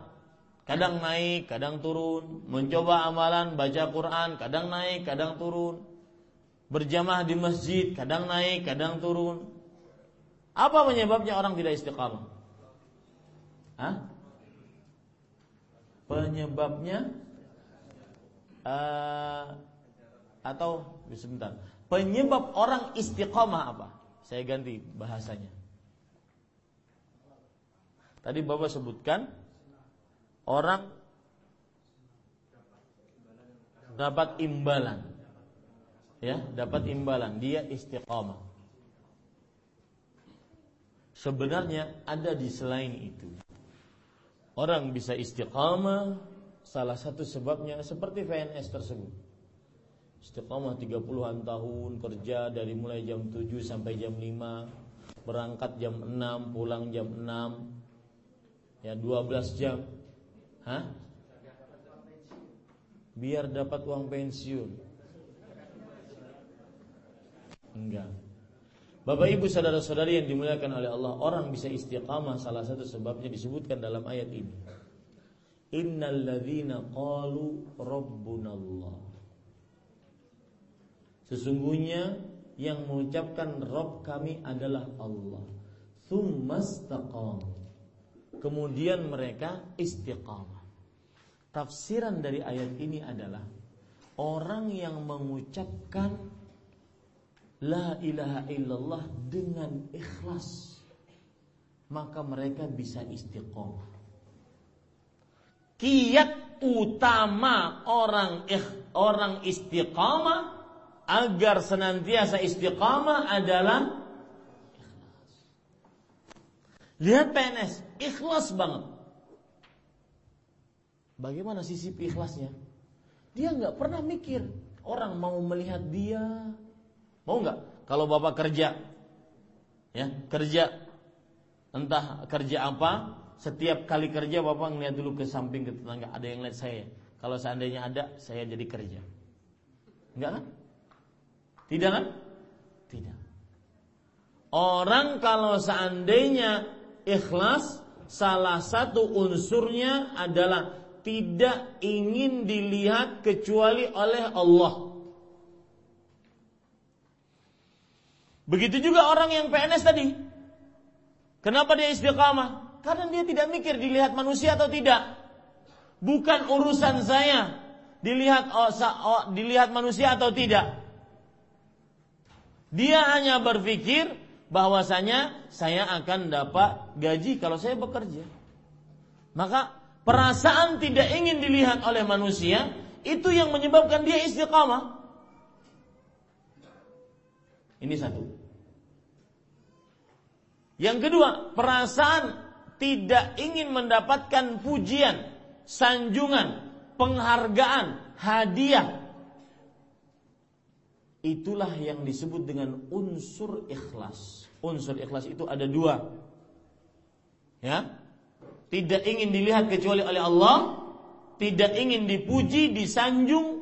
kadang naik, kadang turun. Mencoba amalan baca Quran, kadang naik, kadang turun berjamaah di masjid, kadang naik, kadang turun. Apa penyebabnya orang tidak istiqamah? Hah? Penyebabnya uh, atau sebentar. Penyebab orang istiqamah apa? Saya ganti bahasanya. Tadi Bapak sebutkan orang dapat imbalan. Ya, dapat imbalan, dia istiqamah. Sebenarnya ada di selain itu. Orang bisa istiqamah salah satu sebabnya seperti VNS tersebut. Istiqamah 30-an tahun kerja dari mulai jam 7 sampai jam 5, berangkat jam 6, pulang jam 6, ya 12 jam Hah? biar dapat uang pensiun enggak. Bapak Ibu saudara-saudari yang dimuliakan oleh Allah Orang bisa istiqamah salah satu sebabnya disebutkan dalam ayat ini. Innal ladhina qalu rabbunallah. Sesungguhnya yang mengucapkan Rob kami adalah Allah. Thummastaqamu Kemudian mereka istiqamah. Tafsiran dari ayat ini adalah orang yang mengucapkan la ilaha illallah dengan ikhlas maka mereka bisa istiqomah. Kiat utama orang orang istiqamah agar senantiasa istiqamah adalah Lihat PNS, ikhlas banget. Bagaimana sisi ikhlasnya? Dia nggak pernah mikir orang mau melihat dia, mau nggak? Kalau bapak kerja, ya kerja, entah kerja apa, setiap kali kerja bapak ngeliat dulu ke samping ke tetangga, ada yang lihat saya. Kalau seandainya ada, saya jadi kerja. Enggak kan? Tidak kan? Tidak. Orang kalau seandainya ikhlas salah satu unsurnya adalah tidak ingin dilihat kecuali oleh Allah. Begitu juga orang yang PNS tadi. Kenapa dia istiqamah? Karena dia tidak mikir dilihat manusia atau tidak. Bukan urusan saya dilihat oh, oh, dilihat manusia atau tidak. Dia hanya berpikir bahwasanya saya akan dapat gaji kalau saya bekerja. Maka perasaan tidak ingin dilihat oleh manusia itu yang menyebabkan dia istiqamah. Ini satu. Yang kedua, perasaan tidak ingin mendapatkan pujian, sanjungan, penghargaan, hadiah Itulah yang disebut dengan unsur ikhlas. Unsur ikhlas itu ada dua. Ya. Tidak ingin dilihat kecuali oleh Allah, tidak ingin dipuji, disanjung,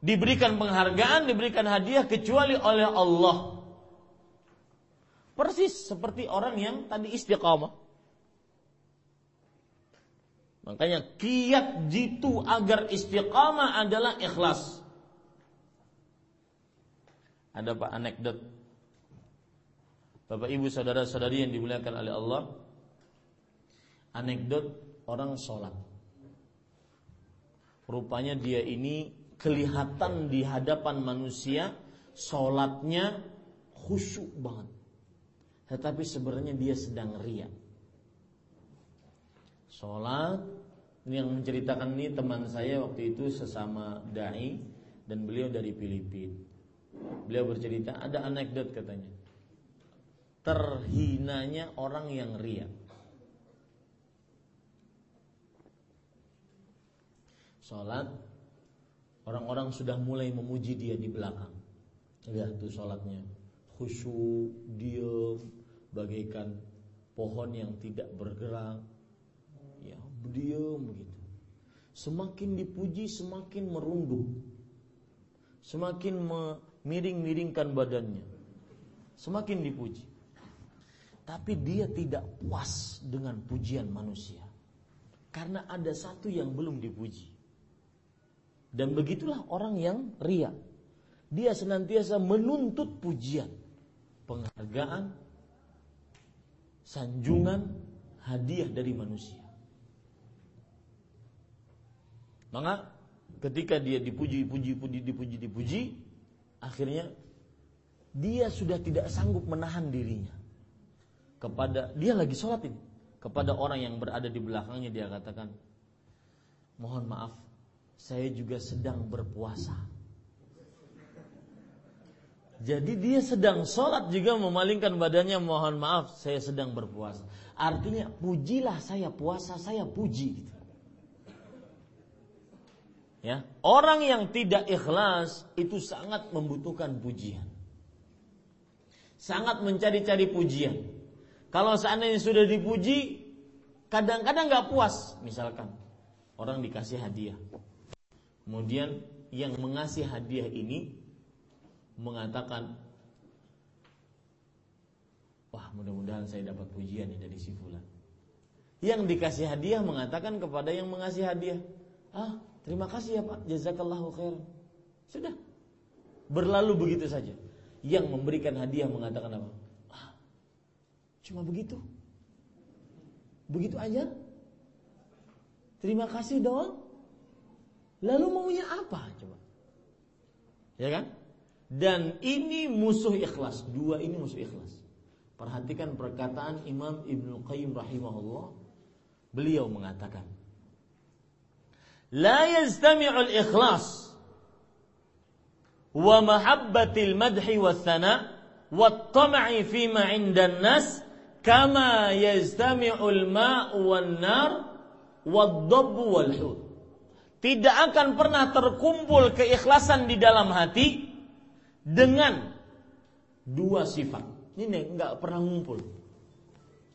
diberikan penghargaan, diberikan hadiah kecuali oleh Allah. Persis seperti orang yang tadi istiqamah. Makanya kiat jitu agar istiqamah adalah ikhlas. Ada pak anekdot Bapak ibu saudara saudari yang dimuliakan oleh Allah Anekdot orang sholat Rupanya dia ini kelihatan di hadapan manusia Sholatnya khusyuk banget Tetapi sebenarnya dia sedang Sholat ini yang menceritakan ini teman saya waktu itu sesama dai dan beliau dari Filipina. Beliau bercerita ada anekdot katanya. Terhinanya orang yang ria. Sholat Orang-orang sudah mulai memuji dia di belakang Lihat tuh sholatnya Khusyuk, diam Bagaikan pohon yang tidak bergerak Ya, diam begitu Semakin dipuji semakin merunduk Semakin miring-miringkan badannya. Semakin dipuji. Tapi dia tidak puas dengan pujian manusia. Karena ada satu yang belum dipuji. Dan begitulah orang yang ria. Dia senantiasa menuntut pujian, penghargaan, sanjungan, hadiah dari manusia. Maka ketika dia dipuji, puji, puji, dipuji, dipuji, akhirnya dia sudah tidak sanggup menahan dirinya kepada dia lagi sholat ini kepada orang yang berada di belakangnya dia katakan mohon maaf saya juga sedang berpuasa. Jadi dia sedang sholat juga memalingkan badannya mohon maaf saya sedang berpuasa. Artinya pujilah saya puasa saya puji. Ya orang yang tidak ikhlas itu sangat membutuhkan pujian. Sangat mencari-cari pujian. Kalau seandainya sudah dipuji, kadang-kadang nggak puas. Misalkan orang dikasih hadiah, kemudian yang mengasih hadiah ini mengatakan, wah mudah-mudahan saya dapat pujian dari si fulan. Yang dikasih hadiah mengatakan kepada yang mengasih hadiah, ah terima kasih ya pak, jazakallahu khair. Sudah, berlalu begitu saja yang memberikan hadiah mengatakan apa? Ah, cuma begitu. Begitu aja. Terima kasih dong. Lalu maunya apa coba? Ya kan? Dan ini musuh ikhlas. Dua ini musuh ikhlas. Perhatikan perkataan Imam Ibnu Qayyim rahimahullah. Beliau mengatakan, "La yastami'ul ikhlas wa mahabbatil madhi wathana wat-tam'i fima 'indan nas kama yastami'ul ma'u wan nar wad-dabbu wal hud tidak akan pernah terkumpul keikhlasan di dalam hati dengan dua sifat. Ini nggak pernah ngumpul.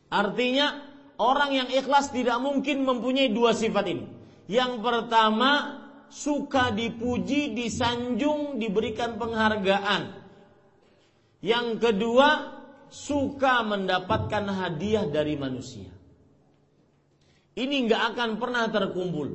Artinya orang yang ikhlas tidak mungkin mempunyai dua sifat ini. Yang pertama suka dipuji, disanjung, diberikan penghargaan. Yang kedua, suka mendapatkan hadiah dari manusia. Ini nggak akan pernah terkumpul.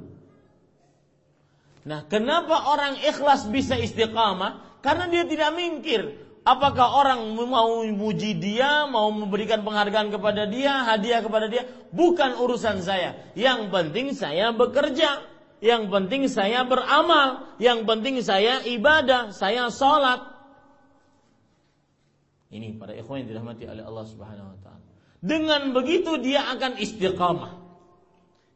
Nah, kenapa orang ikhlas bisa istiqamah? Karena dia tidak mikir apakah orang mau memuji dia, mau memberikan penghargaan kepada dia, hadiah kepada dia, bukan urusan saya. Yang penting saya bekerja, yang penting saya beramal, yang penting saya ibadah, saya sholat. Ini para ikhwan yang dirahmati oleh Allah Subhanahu wa taala. Dengan begitu dia akan istiqamah.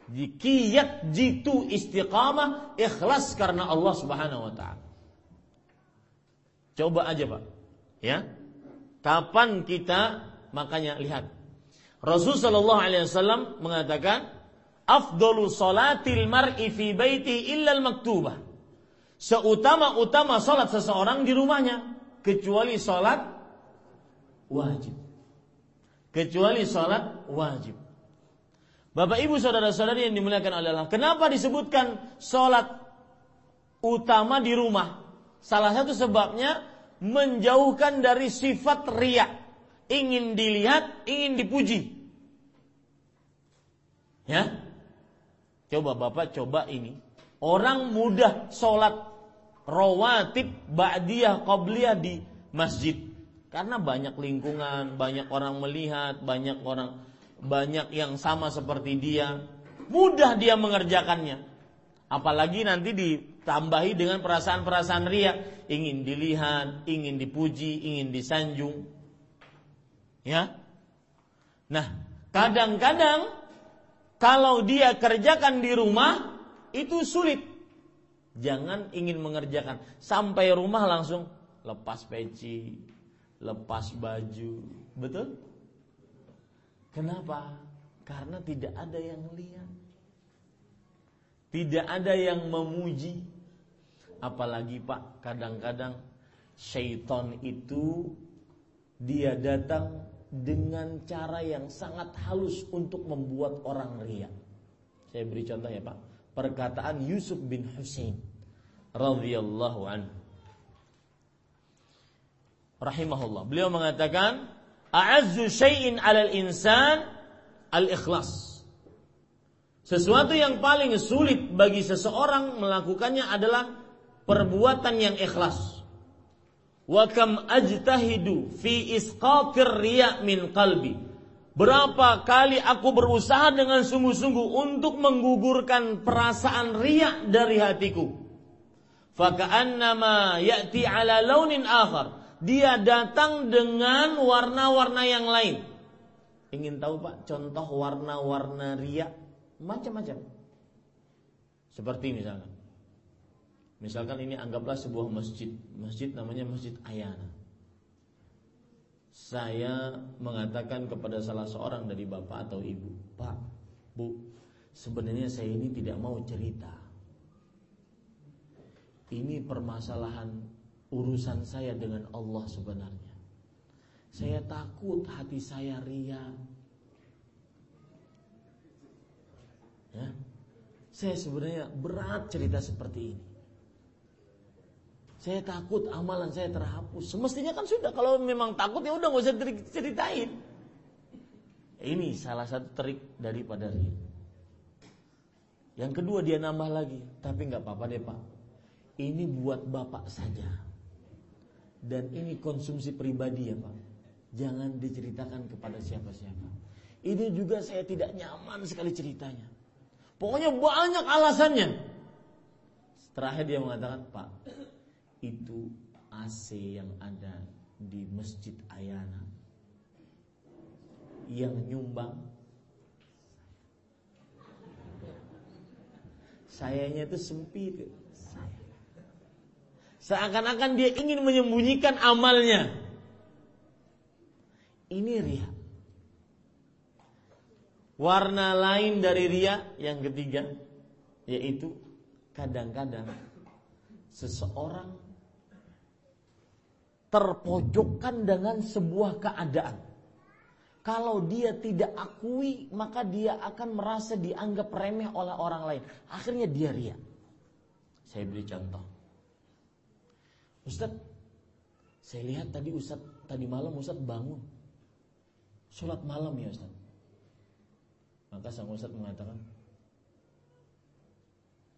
Dikiyat jitu istiqamah ikhlas karena Allah Subhanahu wa taala. Coba aja, Pak. Ya. Kapan kita makanya lihat Rasul sallallahu alaihi wasallam mengatakan afdalu salatil mar'i fi baiti illa al-maktubah. Seutama-utama salat seseorang di rumahnya kecuali salat wajib. Kecuali salat wajib. Bapak Ibu saudara-saudari yang dimuliakan oleh Allah, kenapa disebutkan salat utama di rumah? Salah satu sebabnya menjauhkan dari sifat riak, ingin dilihat, ingin dipuji. Ya, Coba Bapak coba ini. Orang mudah sholat rawatib ba'diyah qabliyah di masjid. Karena banyak lingkungan, banyak orang melihat, banyak orang banyak yang sama seperti dia. Mudah dia mengerjakannya. Apalagi nanti ditambahi dengan perasaan-perasaan ria, ingin dilihat, ingin dipuji, ingin disanjung. Ya. Nah, kadang-kadang kalau dia kerjakan di rumah itu sulit. Jangan ingin mengerjakan sampai rumah langsung lepas peci, lepas baju. Betul? Kenapa? Karena tidak ada yang lihat. Tidak ada yang memuji. Apalagi Pak, kadang-kadang syaitan itu dia datang dengan cara yang sangat halus untuk membuat orang riak. Saya beri contoh ya Pak. Perkataan Yusuf bin Husain radhiyallahu anhu. Rahimahullah. Beliau mengatakan, "A'azzu syai'in 'alal insan al-ikhlas." Sesuatu yang paling sulit bagi seseorang melakukannya adalah perbuatan yang ikhlas. Wa kam ajtahidu fi isqatir riya min qalbi. Berapa kali aku berusaha dengan sungguh-sungguh untuk menggugurkan perasaan riya dari hatiku. Faka'annama ya'ti ala launin akhar. Dia datang dengan warna-warna yang lain. Ingin tahu Pak contoh warna-warna ria? Macam-macam. Seperti misalkan. Misalkan ini anggaplah sebuah masjid. Masjid namanya Masjid Ayana. Saya mengatakan kepada salah seorang dari bapak atau ibu, Pak, Bu, sebenarnya saya ini tidak mau cerita. Ini permasalahan urusan saya dengan Allah sebenarnya. Saya takut hati saya ria. Ya. Saya sebenarnya berat cerita seperti ini. Saya takut amalan saya terhapus. Semestinya kan sudah kalau memang takut ya udah nggak usah ceritain. Ini salah satu trik daripada ria. Yang kedua dia nambah lagi, tapi nggak apa-apa deh pak. Ini buat bapak saja. Dan ini konsumsi pribadi ya pak. Jangan diceritakan kepada siapa-siapa. Ini juga saya tidak nyaman sekali ceritanya. Pokoknya banyak alasannya. Terakhir dia mengatakan, Pak, itu AC yang ada di Masjid Ayana yang nyumbang sayanya itu sempit seakan-akan dia ingin menyembunyikan amalnya ini ria warna lain dari ria yang ketiga yaitu kadang-kadang seseorang terpojokkan dengan sebuah keadaan. Kalau dia tidak akui, maka dia akan merasa dianggap remeh oleh orang lain. Akhirnya dia ria. Saya beri contoh. Ustaz, saya lihat tadi Ustaz, tadi malam Ustaz bangun. Sholat malam ya Ustaz. Maka sang Ustaz mengatakan,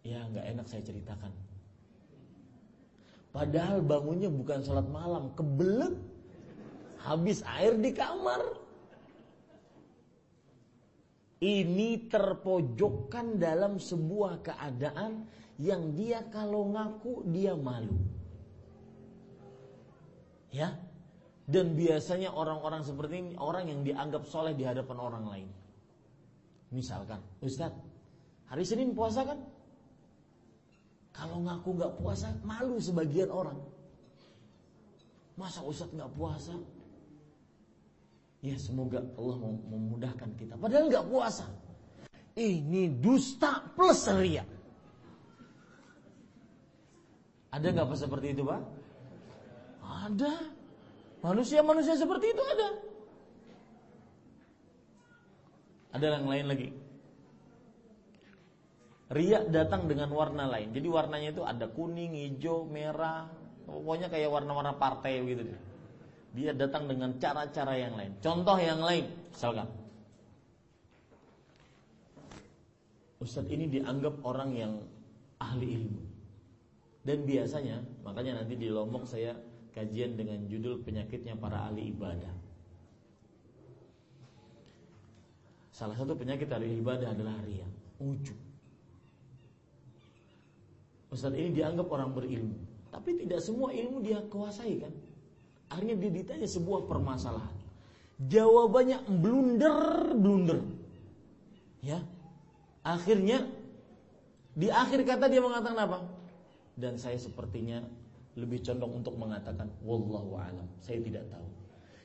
ya nggak enak saya ceritakan. Padahal bangunnya bukan sholat malam, kebelet. Habis air di kamar. Ini terpojokkan dalam sebuah keadaan yang dia kalau ngaku dia malu. Ya. Dan biasanya orang-orang seperti ini orang yang dianggap soleh di hadapan orang lain. Misalkan, Ustadz, hari Senin puasa kan? Kalau ngaku nggak puasa, malu sebagian orang. Masa Ustadz nggak puasa? Ya semoga Allah memudahkan kita. Padahal nggak puasa. Ini dusta plus ria. Ada nggak seperti itu, Pak? Ada. Manusia-manusia seperti itu ada. Ada yang lain lagi. Ria datang dengan warna lain. Jadi warnanya itu ada kuning, hijau, merah, pokoknya kayak warna-warna partai gitu. Dia datang dengan cara-cara yang lain. Contoh yang lain, misalkan Ustadz ini dianggap orang yang ahli ilmu. Dan biasanya, makanya nanti di Lombok saya kajian dengan judul penyakitnya para ahli ibadah. Salah satu penyakit ahli ibadah adalah ria, ujub. Ustaz ini dianggap orang berilmu, tapi tidak semua ilmu dia kuasai kan? Akhirnya dia ditanya sebuah permasalahan. Jawabannya blunder, blunder. Ya. Akhirnya di akhir kata dia mengatakan apa? Dan saya sepertinya lebih condong untuk mengatakan wallahu alam. Saya tidak tahu.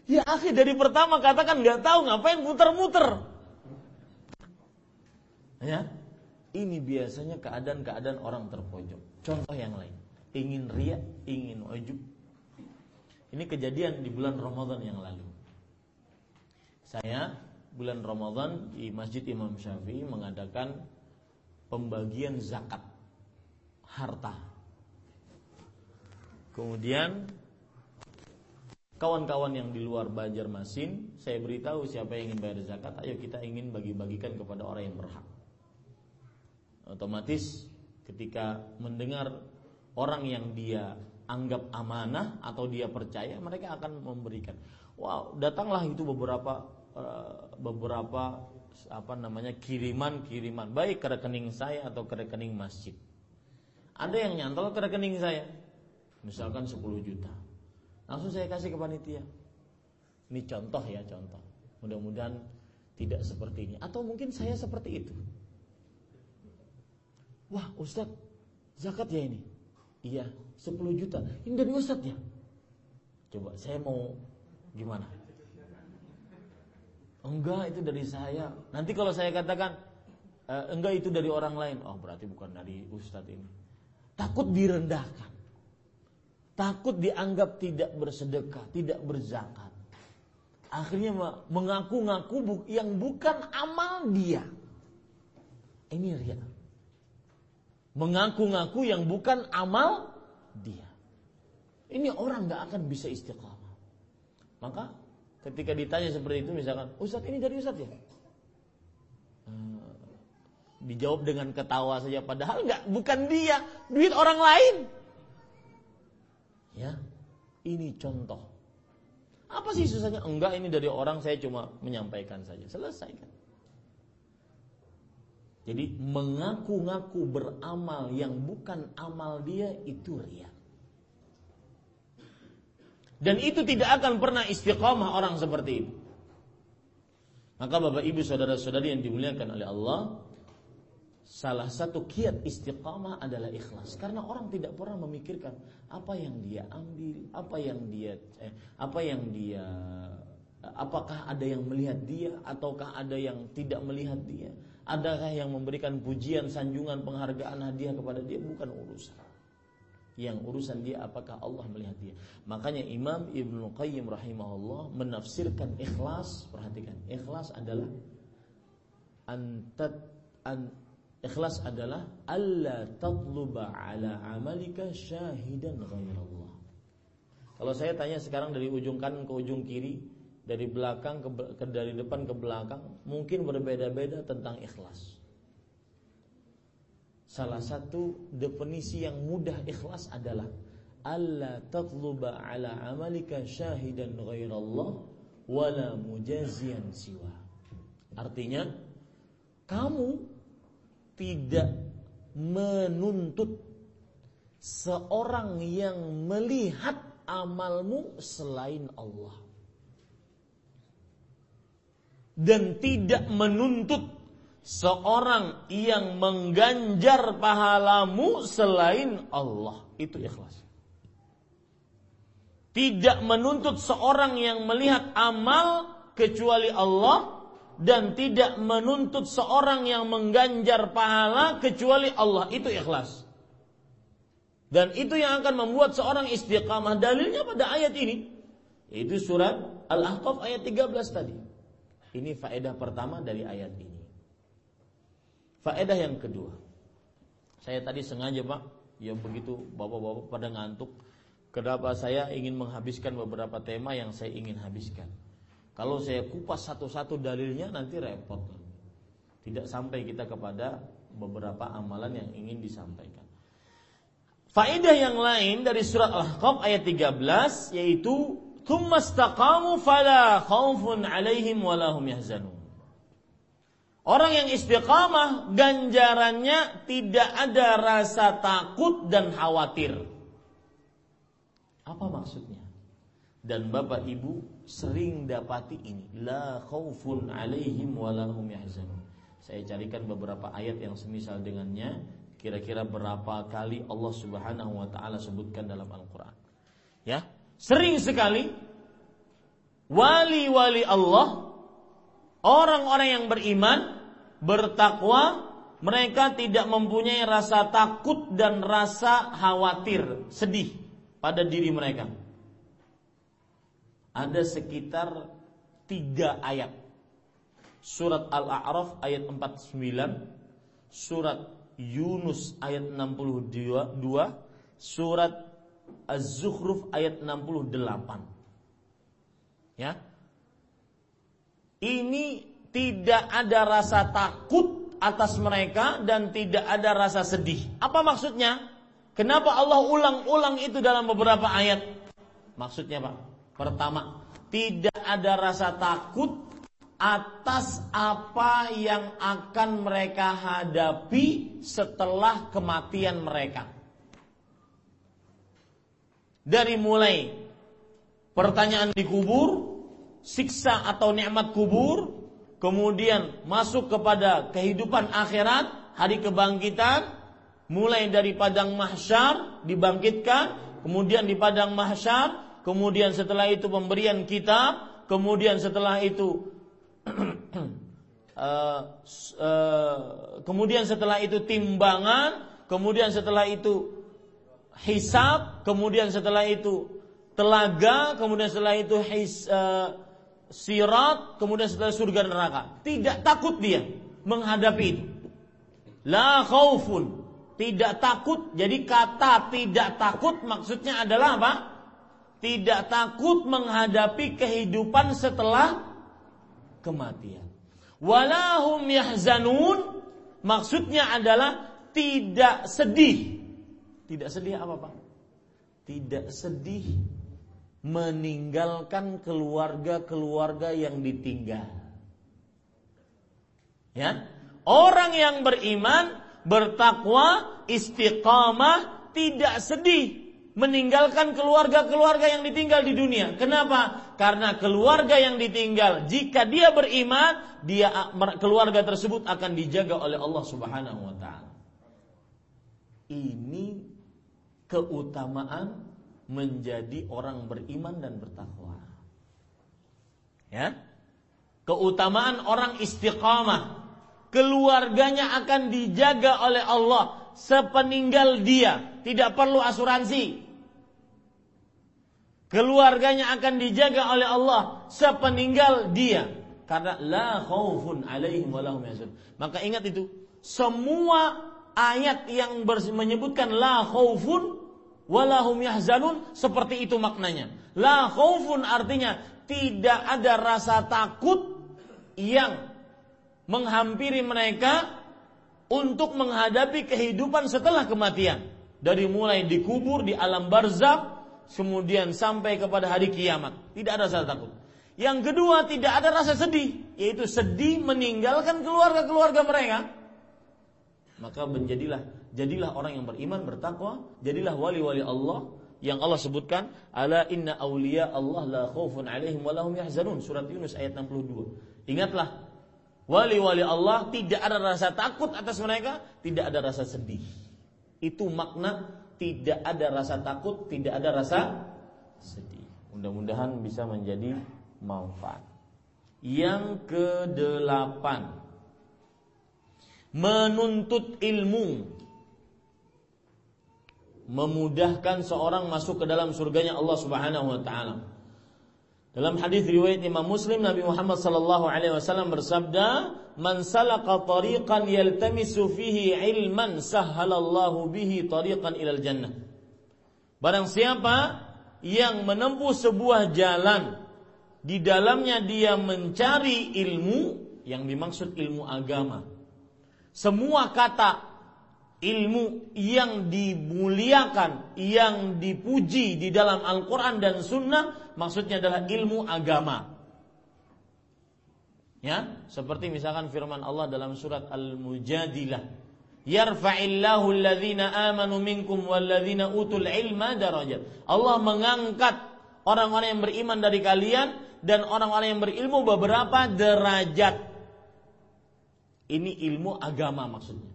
Ya akhir dari pertama katakan nggak tahu ngapain muter-muter. Ya, ini biasanya keadaan-keadaan orang terpojok. Contoh yang lain, ingin ria, ingin ujub. Ini kejadian di bulan Ramadan yang lalu. Saya bulan Ramadan di Masjid Imam Syafi'i mengadakan pembagian zakat harta. Kemudian kawan-kawan yang di luar Banjarmasin, saya beritahu siapa yang ingin bayar zakat, ayo kita ingin bagi-bagikan kepada orang yang berhak. Otomatis ketika mendengar orang yang dia anggap amanah atau dia percaya mereka akan memberikan. Wow datanglah itu beberapa uh, beberapa apa namanya kiriman kiriman baik ke rekening saya atau ke rekening masjid. Ada yang nyantol ke rekening saya misalkan 10 juta Langsung saya kasih ke panitia. Ini contoh ya, contoh. Mudah-mudahan tidak seperti ini atau mungkin saya seperti itu. Wah, Ustadz, zakat ya ini? Iya, 10 juta. Ini dari Ustadz ya? Coba saya mau gimana? Enggak, itu dari saya. Nanti kalau saya katakan e, enggak itu dari orang lain, oh berarti bukan dari Ustadz ini. Takut direndahkan. Takut dianggap tidak bersedekah, tidak berzakat. Akhirnya mengaku-ngaku yang bukan amal dia. Ini ria. Mengaku-ngaku yang bukan amal dia. Ini orang nggak akan bisa istiqamah. Maka ketika ditanya seperti itu misalkan, Ustadz ini dari Ustadz ya? Hmm, dijawab dengan ketawa saja padahal nggak bukan dia, duit orang lain. Ya, ini contoh. Apa sih susahnya? Enggak, ini dari orang saya cuma menyampaikan saja. Selesai kan? Jadi mengaku-ngaku beramal yang bukan amal dia itu ria. Dan itu tidak akan pernah istiqamah orang seperti itu. Maka Bapak Ibu saudara-saudari yang dimuliakan oleh Allah, salah satu kiat istiqamah adalah ikhlas. Karena orang tidak pernah memikirkan apa yang dia ambil, apa yang dia eh, apa yang dia apakah ada yang melihat dia ataukah ada yang tidak melihat dia Adakah yang memberikan pujian, sanjungan, penghargaan, hadiah kepada dia? Bukan urusan. Yang urusan dia apakah Allah melihat dia. Makanya Imam Ibn Qayyim rahimahullah menafsirkan ikhlas. Perhatikan, ikhlas adalah antat an, ikhlas adalah alla tatluba ala amalika syahidan ghairallah. Kalau saya tanya sekarang dari ujung kanan ke ujung kiri, dari belakang ke, ke dari depan ke belakang mungkin berbeda-beda tentang ikhlas. Salah satu definisi yang mudah ikhlas adalah alla tatluba ala amalika syahidan ghairallah wala mujazian siwa. Artinya kamu tidak menuntut seorang yang melihat amalmu selain Allah dan tidak menuntut seorang yang mengganjar pahalamu selain Allah. Itu ikhlas. Tidak menuntut seorang yang melihat amal kecuali Allah dan tidak menuntut seorang yang mengganjar pahala kecuali Allah. Itu ikhlas. Dan itu yang akan membuat seorang istiqamah. Dalilnya pada ayat ini. Itu surat Al-Ahqaf ayat 13 tadi. Ini faedah pertama dari ayat ini. Faedah yang kedua. Saya tadi sengaja Pak, ya begitu bapak-bapak pada ngantuk. Kenapa saya ingin menghabiskan beberapa tema yang saya ingin habiskan. Kalau saya kupas satu-satu dalilnya nanti repot. Tidak sampai kita kepada beberapa amalan yang ingin disampaikan. Faedah yang lain dari surat Al-Ahqaf ayat 13 yaitu istaqamu fala khaufun 'alaihim walahum yahzanun. Orang yang istiqamah ganjarannya tidak ada rasa takut dan khawatir. Apa maksudnya? Dan Bapak Ibu sering dapati ini, la khaufun 'alaihim walahum yahzanun. Saya carikan beberapa ayat yang semisal dengannya, kira-kira berapa kali Allah Subhanahu wa taala sebutkan dalam Al-Qur'an. Ya, Sering sekali wali-wali Allah, orang-orang yang beriman, bertakwa, mereka tidak mempunyai rasa takut dan rasa khawatir, sedih pada diri mereka. Ada sekitar tiga ayat. Surat Al-A'raf ayat 49, surat Yunus ayat 62, surat Az-Zukhruf ayat 68. Ya. Ini tidak ada rasa takut atas mereka dan tidak ada rasa sedih. Apa maksudnya? Kenapa Allah ulang-ulang itu dalam beberapa ayat? Maksudnya, Pak. Pertama, tidak ada rasa takut atas apa yang akan mereka hadapi setelah kematian mereka. Dari mulai pertanyaan di kubur, siksa atau nikmat kubur, kemudian masuk kepada kehidupan akhirat, hari kebangkitan, mulai dari padang mahsyar dibangkitkan, kemudian di padang mahsyar, kemudian setelah itu pemberian kitab, kemudian setelah itu uh, <clears throat> uh, kemudian setelah itu timbangan, kemudian setelah itu hisab, kemudian setelah itu telaga, kemudian setelah itu his, uh, sirat, kemudian setelah surga neraka. Tidak takut dia menghadapi itu. La khaufun, tidak takut. Jadi kata tidak takut maksudnya adalah apa? Tidak takut menghadapi kehidupan setelah kematian. Walahum yahzanun maksudnya adalah tidak sedih. Tidak sedih apa Pak? Tidak sedih meninggalkan keluarga-keluarga yang ditinggal. Ya. Orang yang beriman, bertakwa, istiqamah, tidak sedih meninggalkan keluarga-keluarga yang ditinggal di dunia. Kenapa? Karena keluarga yang ditinggal jika dia beriman, dia keluarga tersebut akan dijaga oleh Allah Subhanahu wa taala. Ini keutamaan menjadi orang beriman dan bertakwa. Ya. Keutamaan orang istiqamah. Keluarganya akan dijaga oleh Allah sepeninggal dia, tidak perlu asuransi. Keluarganya akan dijaga oleh Allah sepeninggal dia karena la khaufun alaihim walahum Maka ingat itu, semua ayat yang menyebutkan la khaufun walahum yahzanun seperti itu maknanya. La khaufun artinya tidak ada rasa takut yang menghampiri mereka untuk menghadapi kehidupan setelah kematian. Dari mulai dikubur di alam barzak, kemudian sampai kepada hari kiamat. Tidak ada rasa takut. Yang kedua, tidak ada rasa sedih, yaitu sedih meninggalkan keluarga-keluarga mereka. Maka menjadilah jadilah orang yang beriman, bertakwa, jadilah wali-wali Allah yang Allah sebutkan ala inna auliya Allah la khaufun alaihim wa lahum yahzanun surat Yunus ayat 62. Ingatlah Wali-wali Allah tidak ada rasa takut atas mereka, tidak ada rasa sedih. Itu makna tidak ada rasa takut, tidak ada rasa sedih. Mudah-mudahan bisa menjadi manfaat. Yang kedelapan, menuntut ilmu memudahkan seorang masuk ke dalam surganya Allah Subhanahu wa taala. Dalam hadis riwayat Imam Muslim Nabi Muhammad sallallahu alaihi wasallam bersabda, "Man salaka tariqan yaltamisu fihi ilman sahhalallahu bihi tariqan ilal jannah." Barang siapa yang menempuh sebuah jalan di dalamnya dia mencari ilmu yang dimaksud ilmu agama. Semua kata ilmu yang dimuliakan, yang dipuji di dalam Al-Quran dan Sunnah, maksudnya adalah ilmu agama. Ya, seperti misalkan firman Allah dalam surat Al-Mujadilah. Yarfa'illahu alladhina amanu minkum walladhina utul ilma darajat. Allah mengangkat orang-orang yang beriman dari kalian dan orang-orang yang berilmu beberapa derajat. Ini ilmu agama maksudnya.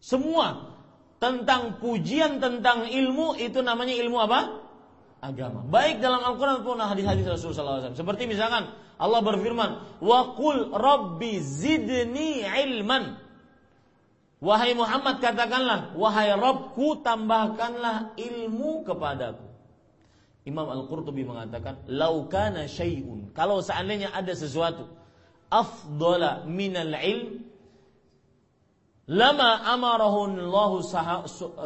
Semua tentang pujian tentang ilmu itu namanya ilmu apa? Agama. Baik dalam Al-Quran maupun hadis-hadis Rasulullah SAW. Seperti misalkan Allah berfirman, Wa qul rabbi zidni ilman. Wahai Muhammad katakanlah, wahai Rabbku tambahkanlah ilmu kepadaku. Imam Al-Qurtubi mengatakan, laukana syai'un. Kalau seandainya ada sesuatu afdala minal ilm lama amarahu Allah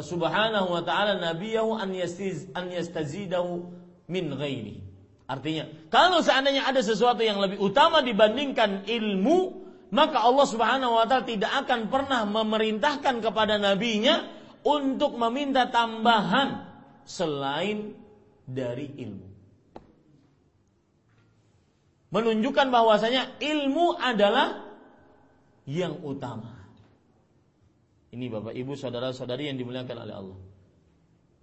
subhanahu wa ta'ala nabiyahu an yastiz an yastazidahu min ghairi. Artinya, kalau seandainya ada sesuatu yang lebih utama dibandingkan ilmu, maka Allah Subhanahu wa taala tidak akan pernah memerintahkan kepada nabinya untuk meminta tambahan selain dari ilmu. Menunjukkan bahwasanya ilmu adalah yang utama. Ini Bapak Ibu saudara-saudari yang dimuliakan oleh Allah.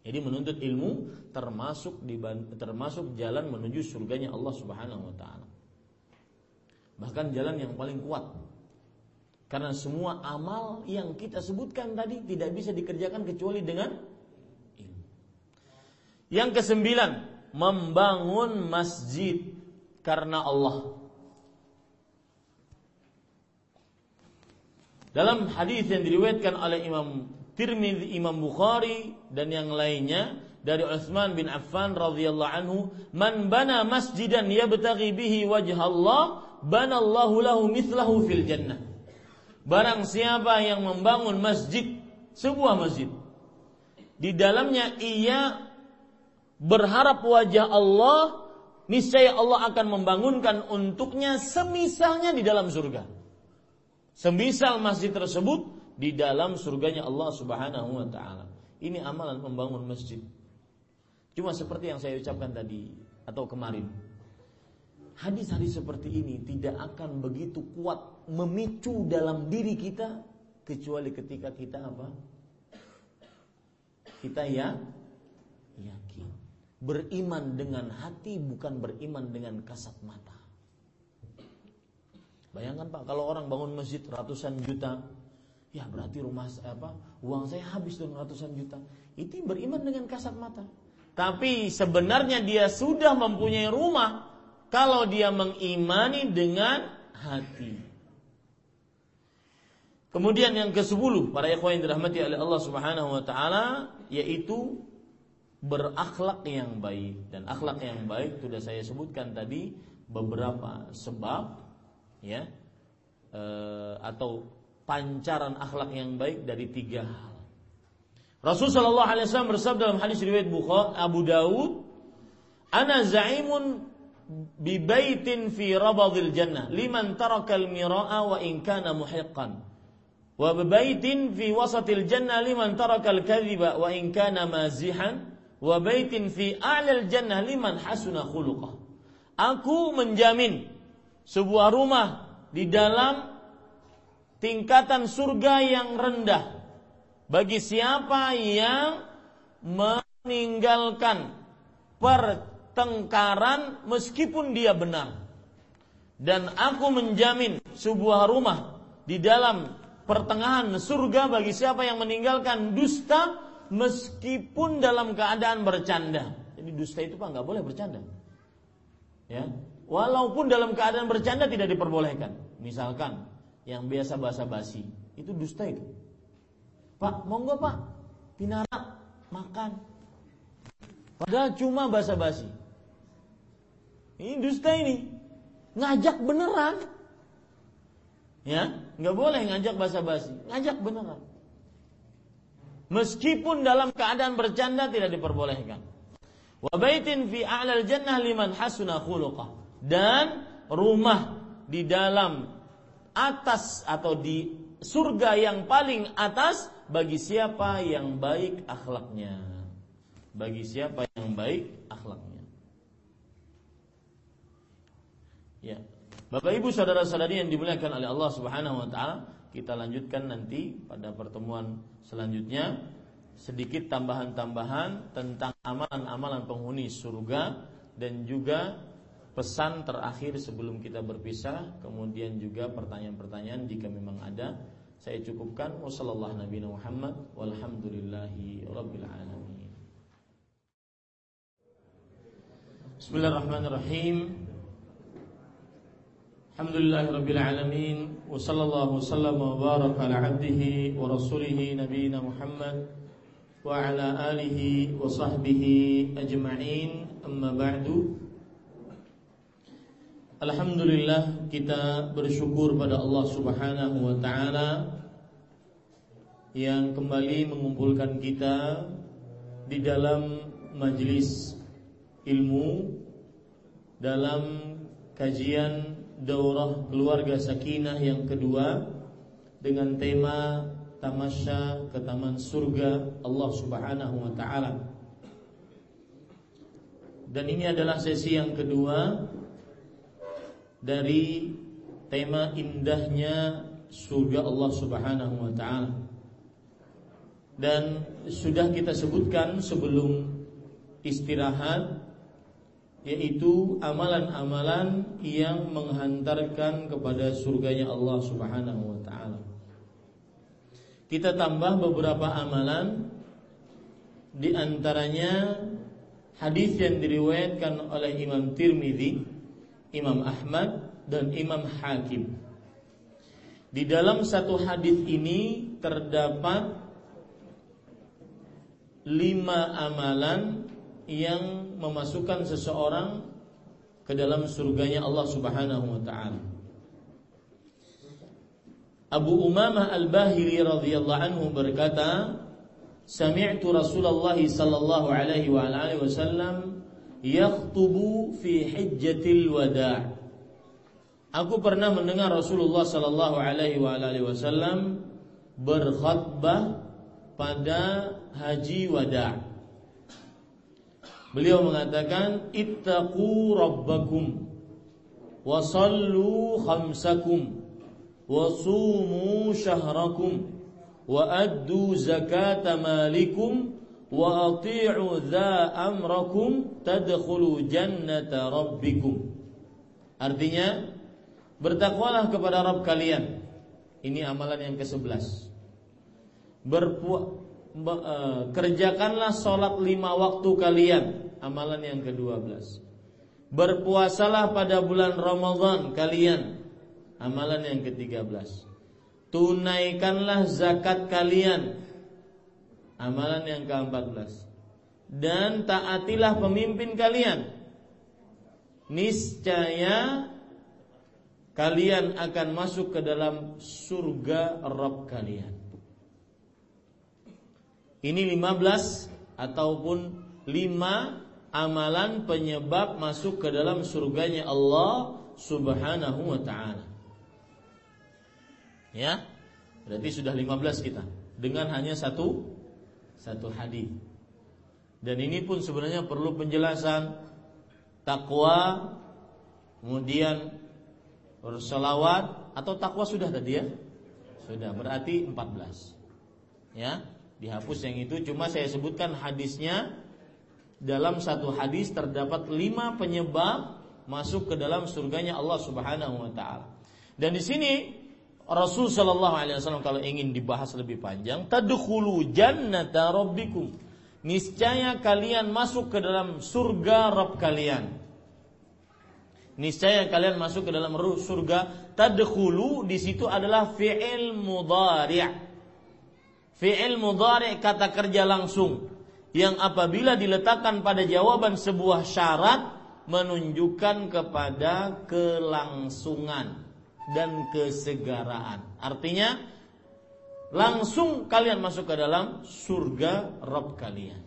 Jadi menuntut ilmu termasuk di, termasuk jalan menuju surganya Allah Subhanahu wa taala. Bahkan jalan yang paling kuat. Karena semua amal yang kita sebutkan tadi tidak bisa dikerjakan kecuali dengan ilmu. Yang kesembilan, membangun masjid karena Allah. Dalam hadis yang diriwayatkan oleh Imam Tirmidzi, Imam Bukhari dan yang lainnya dari Utsman bin Affan radhiyallahu anhu, "Man bana masjidan yabtaghi bihi wajh Allah, banallahu lahu mithlahu fil jannah." Barang siapa yang membangun masjid, sebuah masjid, di dalamnya ia berharap wajah Allah, niscaya Allah akan membangunkan untuknya semisalnya di dalam surga. Semisal masjid tersebut di dalam surganya Allah Subhanahu wa taala. Ini amalan membangun masjid. Cuma seperti yang saya ucapkan tadi atau kemarin. Hadis-hadis seperti ini tidak akan begitu kuat memicu dalam diri kita kecuali ketika kita apa? Kita ya yakin. Beriman dengan hati bukan beriman dengan kasat mata. Bayangkan Pak, kalau orang bangun masjid ratusan juta, ya berarti rumah apa? Uang saya habis dong ratusan juta. Itu beriman dengan kasat mata. Tapi sebenarnya dia sudah mempunyai rumah kalau dia mengimani dengan hati. Kemudian yang ke-10 para ikhwan yang dirahmati oleh Allah Subhanahu wa taala yaitu berakhlak yang baik dan akhlak yang baik sudah saya sebutkan tadi beberapa sebab ya e, atau pancaran akhlak yang baik dari tiga hal. Rasul Shallallahu Alaihi Wasallam bersabda dalam hadis riwayat Bukhari Abu Dawud, "Ana zaimun bi baitin fi rabadil jannah liman taraka al-mira'a wa in kana muhiqqan." Wa bi baitin fi wasatil jannah liman taraka al-kadhiba wa in kana mazihan wa baitin fi a'lal jannah liman hasuna khuluqah. Aku menjamin sebuah rumah di dalam tingkatan surga yang rendah bagi siapa yang meninggalkan pertengkaran meskipun dia benar dan aku menjamin sebuah rumah di dalam pertengahan surga bagi siapa yang meninggalkan dusta meskipun dalam keadaan bercanda. Jadi dusta itu Pak nggak boleh bercanda. Ya, Walaupun dalam keadaan bercanda tidak diperbolehkan. Misalkan yang biasa bahasa basi, itu dusta itu. Pak, monggo Pak, pinara makan. Padahal cuma bahasa basi. Ini dusta ini. Ngajak beneran. Ya, nggak boleh ngajak bahasa basi, ngajak beneran. Meskipun dalam keadaan bercanda tidak diperbolehkan. Wa baitin fi a'lal jannah liman hasuna khuluqah dan rumah di dalam atas atau di surga yang paling atas bagi siapa yang baik akhlaknya. Bagi siapa yang baik akhlaknya. Ya. Bapak Ibu saudara-saudari yang dimuliakan oleh Allah Subhanahu wa taala, kita lanjutkan nanti pada pertemuan selanjutnya sedikit tambahan-tambahan tentang amalan-amalan penghuni surga dan juga pesan terakhir sebelum kita berpisah kemudian juga pertanyaan-pertanyaan jika memang ada saya cukupkan. Wasallallahu nabi Muhammad walhamdulillahi rabbil alamin. Bismillahirrahmanirrahim. Alhamdulillahi rabbil alamin. Wa sallallahu wasallam wa baraka ala abdihi wa rasulih nabiyina Muhammad wa ala alihi wa sahbihi ajma'in. Amma ba'du Alhamdulillah kita bersyukur pada Allah Subhanahu wa taala yang kembali mengumpulkan kita di dalam majelis ilmu dalam kajian daurah keluarga sakinah yang kedua dengan tema tamasya ke taman surga Allah Subhanahu wa taala. Dan ini adalah sesi yang kedua dari tema indahnya surga Allah Subhanahu wa taala. dan sudah kita sebutkan sebelum istirahat yaitu amalan-amalan yang menghantarkan kepada surganya Allah Subhanahu wa taala. Kita tambah beberapa amalan di antaranya hadis yang diriwayatkan oleh Imam Tirmidzi, Imam Ahmad dan Imam Hakim. Di dalam satu hadis ini terdapat lima amalan yang memasukkan seseorang ke dalam surganya Allah Subhanahu wa taala. Abu Umamah Al-Bahili radhiyallahu anhu berkata, "Sami'tu Rasulullah sallallahu alaihi wa alihi wasallam yakhtubu fi hijjatil wada'." Aku pernah mendengar Rasulullah sallallahu alaihi wasallam berkhutbah pada haji wada'. Beliau mengatakan ittaqu rabbakum wa sallu khamsakum wa sumu syahrakum wa addu zakata malikum Artinya bertakwalah kepada Rabb kalian. Ini amalan yang ke-11. Berpu uh, kerjakanlah sholat lima waktu kalian. Amalan yang ke-12 berpuasalah pada bulan Ramadan kalian. Amalan yang ke-13 tunaikanlah zakat kalian amalan yang ke-14 dan taatilah pemimpin kalian niscaya kalian akan masuk ke dalam surga Rabb kalian ini 15 ataupun 5 amalan penyebab masuk ke dalam surganya Allah Subhanahu wa taala. Ya. Berarti sudah 15 kita dengan hanya satu satu hadis. Dan ini pun sebenarnya perlu penjelasan takwa kemudian berselawat atau takwa sudah tadi ya? Sudah berarti 14. Ya dihapus yang itu cuma saya sebutkan hadisnya dalam satu hadis terdapat lima penyebab masuk ke dalam surganya Allah Subhanahu wa taala. Dan di sini Rasul Shallallahu alaihi wasallam kalau ingin dibahas lebih panjang, tadkhulu jannata rabbikum. Niscaya kalian masuk ke dalam surga Rabb kalian. Niscaya kalian masuk ke dalam surga. Tadkhulu di situ adalah fi'il mudhari'. Fi'il mudhari kata kerja langsung yang apabila diletakkan pada jawaban sebuah syarat menunjukkan kepada kelangsungan dan kesegaraan. Artinya langsung kalian masuk ke dalam surga Rob kalian.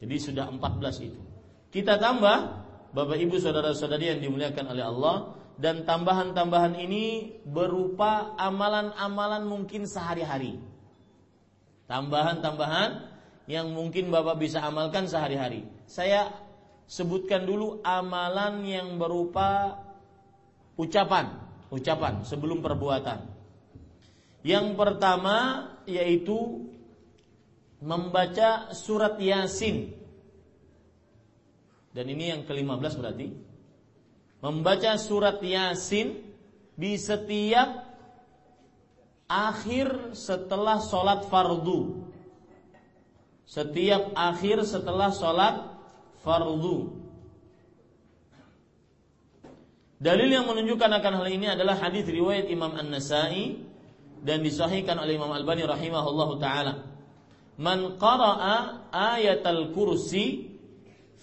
Jadi sudah 14 itu. Kita tambah Bapak Ibu saudara-saudari yang dimuliakan oleh Allah dan tambahan-tambahan ini berupa amalan-amalan mungkin sehari-hari Tambahan-tambahan yang mungkin Bapak bisa amalkan sehari-hari. Saya sebutkan dulu amalan yang berupa ucapan, ucapan sebelum perbuatan. Yang pertama yaitu membaca surat Yasin. Dan ini yang ke-15 berarti. Membaca surat Yasin di setiap akhir setelah sholat fardu. Setiap akhir setelah sholat fardu. Dalil yang menunjukkan akan hal ini adalah hadis riwayat Imam An-Nasai dan disahihkan oleh Imam Al-Bani rahimahullahu taala. Man qara'a ayatal kursi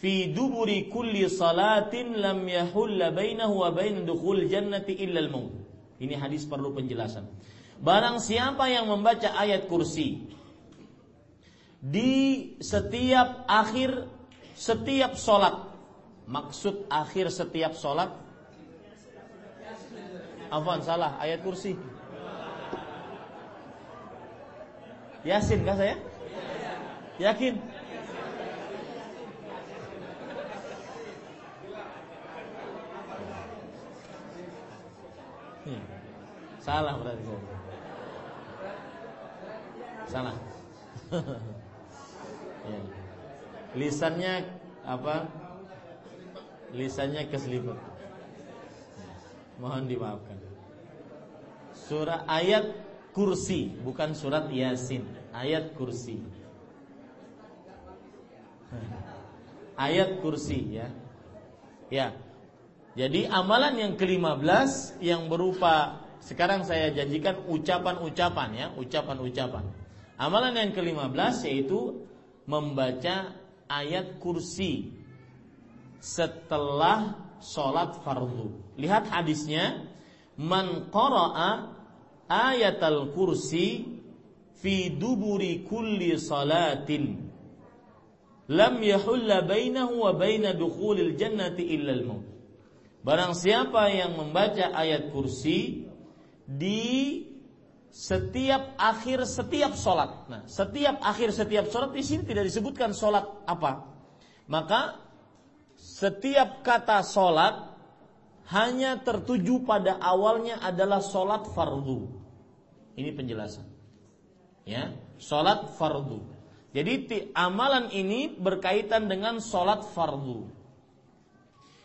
fi duburi kulli salatin lam yahulla bainahu wa bain dukhul jannati illa al-maut. Ini hadis perlu penjelasan. Barang siapa yang membaca ayat kursi di setiap akhir setiap sholat, maksud akhir setiap sholat, Afwan salah ayat kursi. Yasin kah saya? Yakin? Hmm. Salah berarti saya. Salah. <laughs> ya. Lisannya apa? Lisannya keselipet. Mohon dimaafkan. Surah ayat kursi, bukan surat Yasin, ayat kursi. <laughs> Ayat kursi ya. Ya. Jadi amalan yang ke-15 yang berupa sekarang saya janjikan ucapan-ucapan ya, ucapan-ucapan. Amalan yang ke-15 yaitu membaca ayat kursi setelah sholat fardu. Lihat hadisnya, man qara'a ayatal kursi fi duburi kulli salatin lam yahulla bainahu wa baina dukhulil jannati illa al-maut. Barang siapa yang membaca ayat kursi di setiap akhir setiap sholat. Nah, setiap akhir setiap sholat di sini tidak disebutkan sholat apa. Maka setiap kata sholat hanya tertuju pada awalnya adalah sholat fardu. Ini penjelasan. Ya, sholat fardu. Jadi amalan ini berkaitan dengan sholat fardu.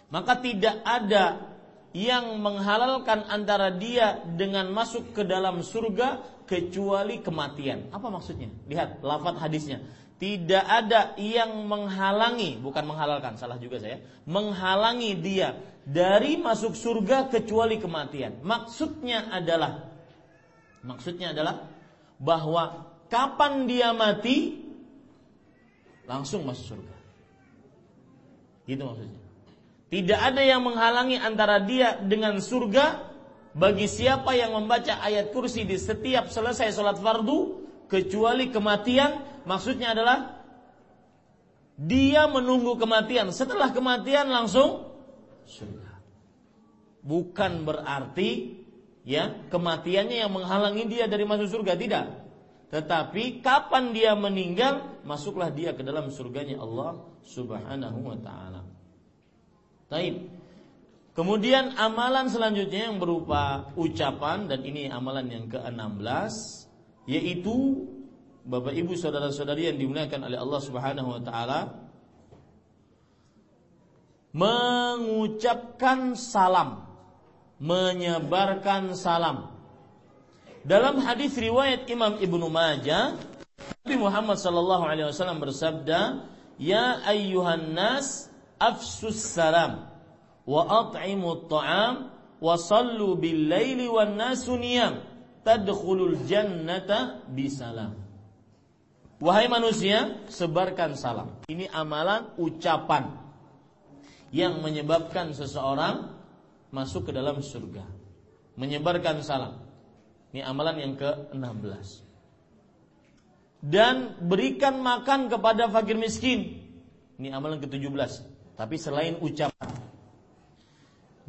Maka tidak ada yang menghalalkan antara dia dengan masuk ke dalam surga kecuali kematian. Apa maksudnya? Lihat lafaz hadisnya. Tidak ada yang menghalangi, bukan menghalalkan, salah juga saya. Menghalangi dia dari masuk surga kecuali kematian. Maksudnya adalah maksudnya adalah bahwa kapan dia mati langsung masuk surga. Gitu maksudnya. Tidak ada yang menghalangi antara dia dengan surga bagi siapa yang membaca ayat kursi di setiap selesai sholat fardu kecuali kematian maksudnya adalah dia menunggu kematian setelah kematian langsung surga bukan berarti ya kematiannya yang menghalangi dia dari masuk surga? Tidak. Tetapi kapan dia meninggal masuklah dia ke dalam surganya Allah Subhanahu wa taala. Taib. Kemudian amalan selanjutnya yang berupa ucapan dan ini amalan yang ke-16 yaitu Bapak Ibu saudara-saudari yang dimuliakan oleh Allah Subhanahu wa taala mengucapkan salam, menyebarkan salam. Dalam hadis riwayat Imam Ibnu Majah, Nabi Muhammad sallallahu alaihi wasallam bersabda, "Ya ayyuhan nas, afsus salam wa at'imu ta'am wa sallu bil laili wan nasu niyam tadkhulul jannata bisalam Wahai manusia, sebarkan salam. Ini amalan ucapan yang menyebabkan seseorang masuk ke dalam surga. Menyebarkan salam. Ini amalan yang ke-16. Dan berikan makan kepada fakir miskin. Ini amalan ke-17. Tapi selain ucapan.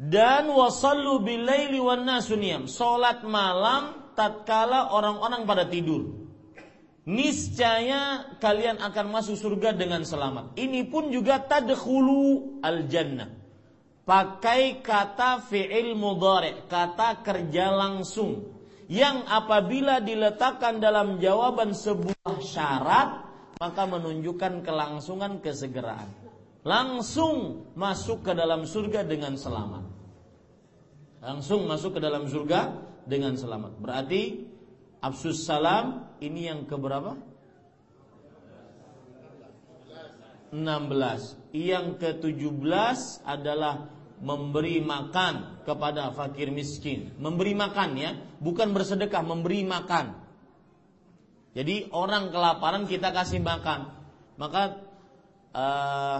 Dan wasallu bilaili wan nasuniyam. Salat malam tatkala orang-orang pada tidur. Niscaya kalian akan masuk surga dengan selamat. Ini pun juga tadkhulu al jannah. Pakai kata fi'il mudhari, kata kerja langsung. Yang apabila diletakkan dalam jawaban sebuah syarat, maka menunjukkan kelangsungan kesegeraan langsung masuk ke dalam surga dengan selamat. Langsung masuk ke dalam surga dengan selamat. Berarti absus salam ini yang keberapa? 16. Yang ke-17 adalah memberi makan kepada fakir miskin. Memberi makan ya, bukan bersedekah, memberi makan. Jadi orang kelaparan kita kasih makan. Maka uh,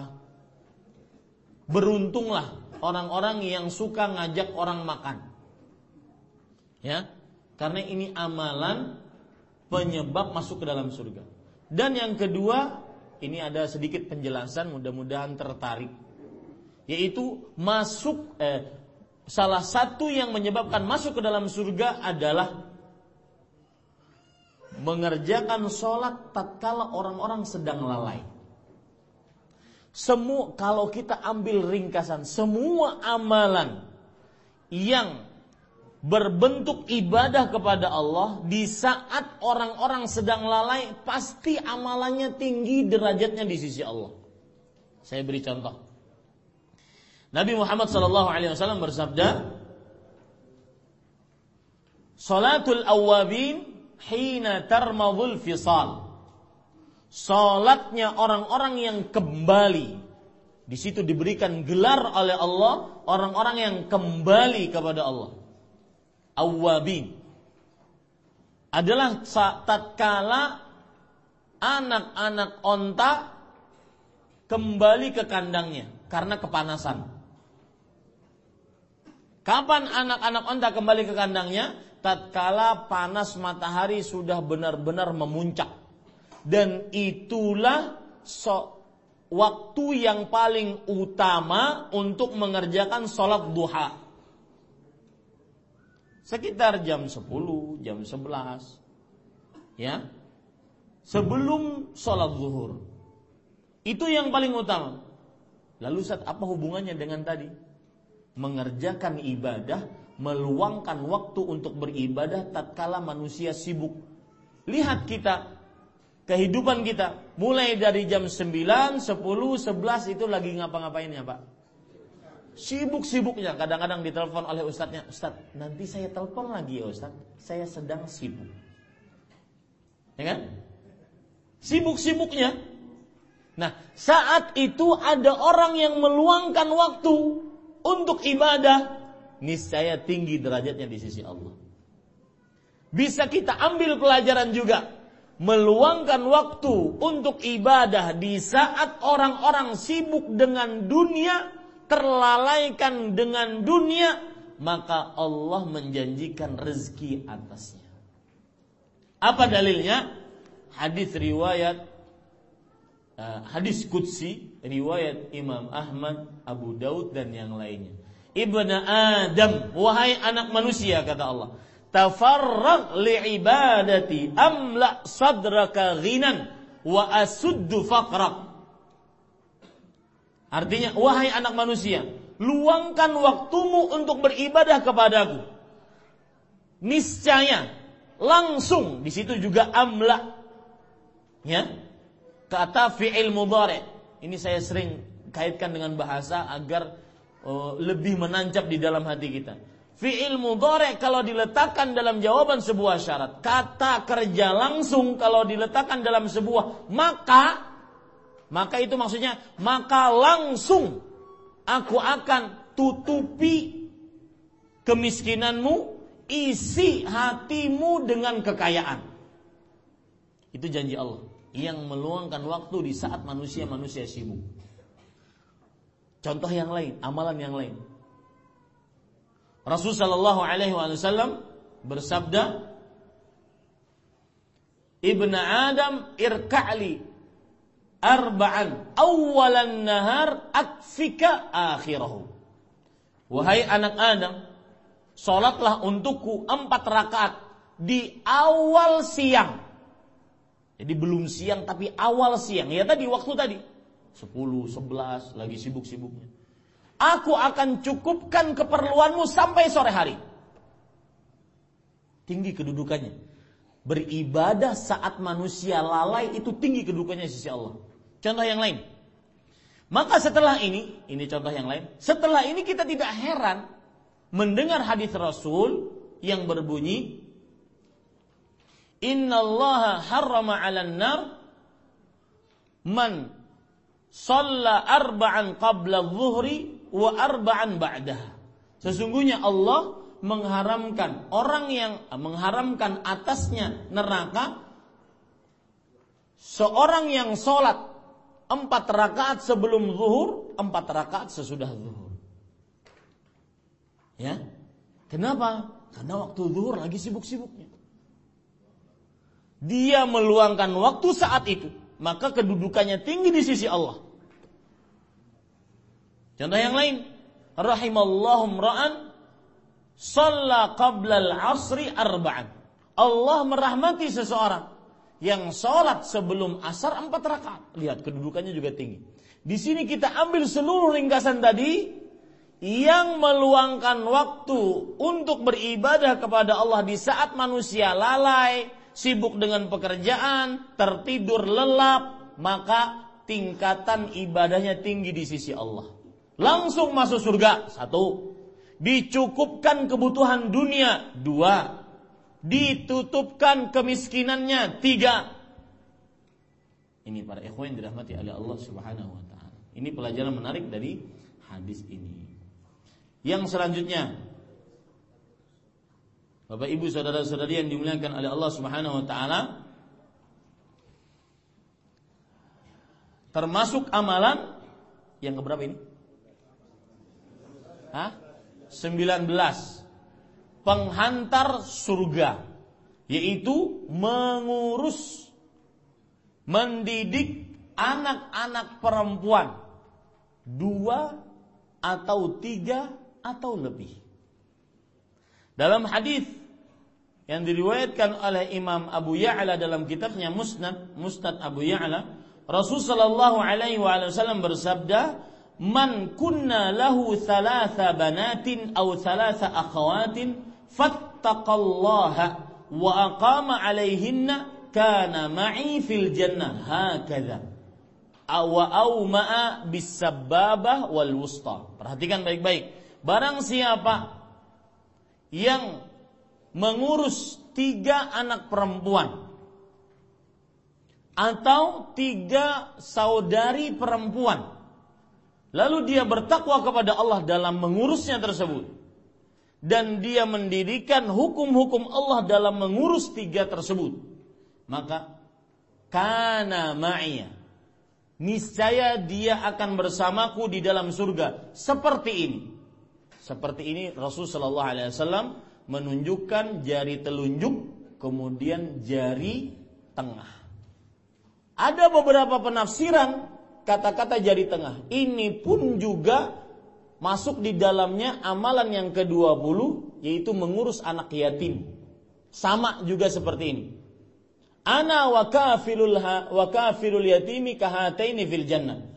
beruntunglah orang-orang yang suka ngajak orang makan. Ya, karena ini amalan penyebab masuk ke dalam surga. Dan yang kedua, ini ada sedikit penjelasan mudah-mudahan tertarik. Yaitu masuk eh, salah satu yang menyebabkan masuk ke dalam surga adalah mengerjakan sholat tatkala orang-orang sedang lalai. Semua kalau kita ambil ringkasan semua amalan yang berbentuk ibadah kepada Allah di saat orang-orang sedang lalai pasti amalannya tinggi derajatnya di sisi Allah. Saya beri contoh. Nabi Muhammad SAW bersabda, Salatul awabin hina tarmadul fisal. Salatnya orang-orang yang kembali di situ diberikan gelar oleh Allah orang-orang yang kembali kepada Allah awabin adalah tatkala anak-anak onta kembali ke kandangnya karena kepanasan. Kapan anak-anak onta kembali ke kandangnya? Tatkala panas matahari sudah benar-benar memuncak. Dan itulah so, waktu yang paling utama untuk mengerjakan sholat duha sekitar jam 10, jam 11. Ya. Sebelum sholat zuhur. Itu yang paling utama. Lalu saat apa hubungannya dengan tadi? Mengerjakan ibadah, meluangkan waktu untuk beribadah tatkala manusia sibuk. Lihat kita, kehidupan kita mulai dari jam 9, 10, 11 itu lagi ngapa-ngapain ya Pak? Sibuk-sibuknya kadang-kadang ditelepon oleh ustadznya, Ustadz nanti saya telepon lagi ya Ustadz, saya sedang sibuk. Ya kan? Sibuk-sibuknya. Nah, saat itu ada orang yang meluangkan waktu untuk ibadah, niscaya tinggi derajatnya di sisi Allah. Bisa kita ambil pelajaran juga meluangkan waktu untuk ibadah di saat orang-orang sibuk dengan dunia terlalaikan dengan dunia, maka Allah menjanjikan rezeki atasnya. Apa dalilnya? Hadis riwayat uh, hadis qudsi riwayat Imam Ahmad, Abu Daud dan yang lainnya. Ibnu Adam, wahai anak manusia kata Allah, tafarraq li ibadati amla sadraka ghinan wa asuddu faqrak Artinya, wahai anak manusia, luangkan waktumu untuk beribadah kepadaku. Niscaya, langsung di situ juga amla. Ya. Kata fi'il mudhari. Ini saya sering kaitkan dengan bahasa agar uh, lebih menancap di dalam hati kita. Fi'il mudhari kalau diletakkan dalam jawaban sebuah syarat, kata kerja langsung kalau diletakkan dalam sebuah maka maka itu maksudnya, maka langsung aku akan tutupi kemiskinanmu, isi hatimu dengan kekayaan. Itu janji Allah yang meluangkan waktu di saat manusia-manusia sibuk. Contoh yang lain, amalan yang lain. Rasulullah Shallallahu Alaihi Wasallam bersabda, Ibn Adam irka'li arba'an awalan nahar akfika akhirahu. Wahai anak Adam, sholatlah untukku empat rakaat di awal siang. Jadi belum siang tapi awal siang. Ya tadi waktu tadi. 10, 11 lagi sibuk-sibuknya. Aku akan cukupkan keperluanmu sampai sore hari. Tinggi kedudukannya. Beribadah saat manusia lalai itu tinggi kedudukannya sisi Allah. Contoh yang lain. Maka setelah ini, ini contoh yang lain. Setelah ini kita tidak heran mendengar hadis Rasul yang berbunyi Inna Allah harrama 'alan nar man shalla arba'an qabla dhuhri wa arba'an ba'daha. Sesungguhnya Allah mengharamkan orang yang mengharamkan atasnya neraka seorang yang sholat empat rakaat sebelum zuhur, empat rakaat sesudah zuhur. Ya, kenapa? Karena waktu zuhur lagi sibuk-sibuknya. Dia meluangkan waktu saat itu, maka kedudukannya tinggi di sisi Allah. Contoh yang lain, rahimallahu ra'an shalla qabla al-'asri arba'an. Allah merahmati seseorang yang sholat sebelum asar empat rakaat. Lihat kedudukannya juga tinggi. Di sini kita ambil seluruh ringkasan tadi yang meluangkan waktu untuk beribadah kepada Allah di saat manusia lalai, sibuk dengan pekerjaan, tertidur lelap, maka tingkatan ibadahnya tinggi di sisi Allah. Langsung masuk surga, satu. Dicukupkan kebutuhan dunia, dua. Ditutupkan kemiskinannya, tiga. Ini para ikhwan dirahmati oleh Allah Subhanahu wa taala. Ini pelajaran menarik dari hadis ini. Yang selanjutnya Bapak Ibu saudara-saudari yang dimuliakan oleh Allah Subhanahu wa taala termasuk amalan yang keberapa ini? Hah? 19 penghantar surga yaitu mengurus mendidik anak-anak perempuan dua atau tiga atau lebih. Dalam hadis yang diriwayatkan oleh Imam Abu Ya'la dalam kitabnya Musnad, Musnad Abu Ya'la, Rasul sallallahu alaihi wasallam bersabda, "Man kunna lahu thalatha banatin aw thalatha akhawatin fattaqallaha wa aqama alaihinna kana ma'i fil jannah hakadha." Awa au ma'a bisababah wal wusta. Perhatikan baik-baik. Barang siapa yang mengurus tiga anak perempuan. Atau tiga saudari perempuan, lalu dia bertakwa kepada Allah dalam mengurusnya tersebut, dan dia mendirikan hukum-hukum Allah dalam mengurus tiga tersebut, maka kana ma'iyah niscaya dia akan bersamaku di dalam surga. Seperti ini. Seperti ini Rasul Shallallahu Alaihi Wasallam menunjukkan jari telunjuk, kemudian jari tengah. Ada beberapa penafsiran kata-kata jari tengah. Ini pun juga masuk di dalamnya amalan yang ke-20 yaitu mengurus anak yatim. Sama juga seperti ini. Ana wa kafilul wa kafilul yatimi kahataini fil jannah.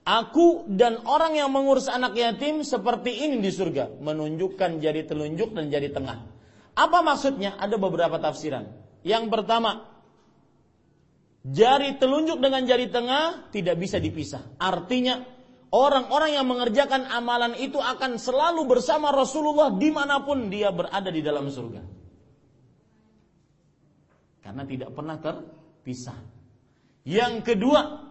Aku dan orang yang mengurus anak yatim seperti ini di surga, menunjukkan jari telunjuk dan jari tengah. Apa maksudnya? Ada beberapa tafsiran. Yang pertama, jari telunjuk dengan jari tengah tidak bisa dipisah. Artinya, orang-orang yang mengerjakan amalan itu akan selalu bersama Rasulullah di mana pun dia berada di dalam surga. Karena tidak pernah terpisah. Yang kedua,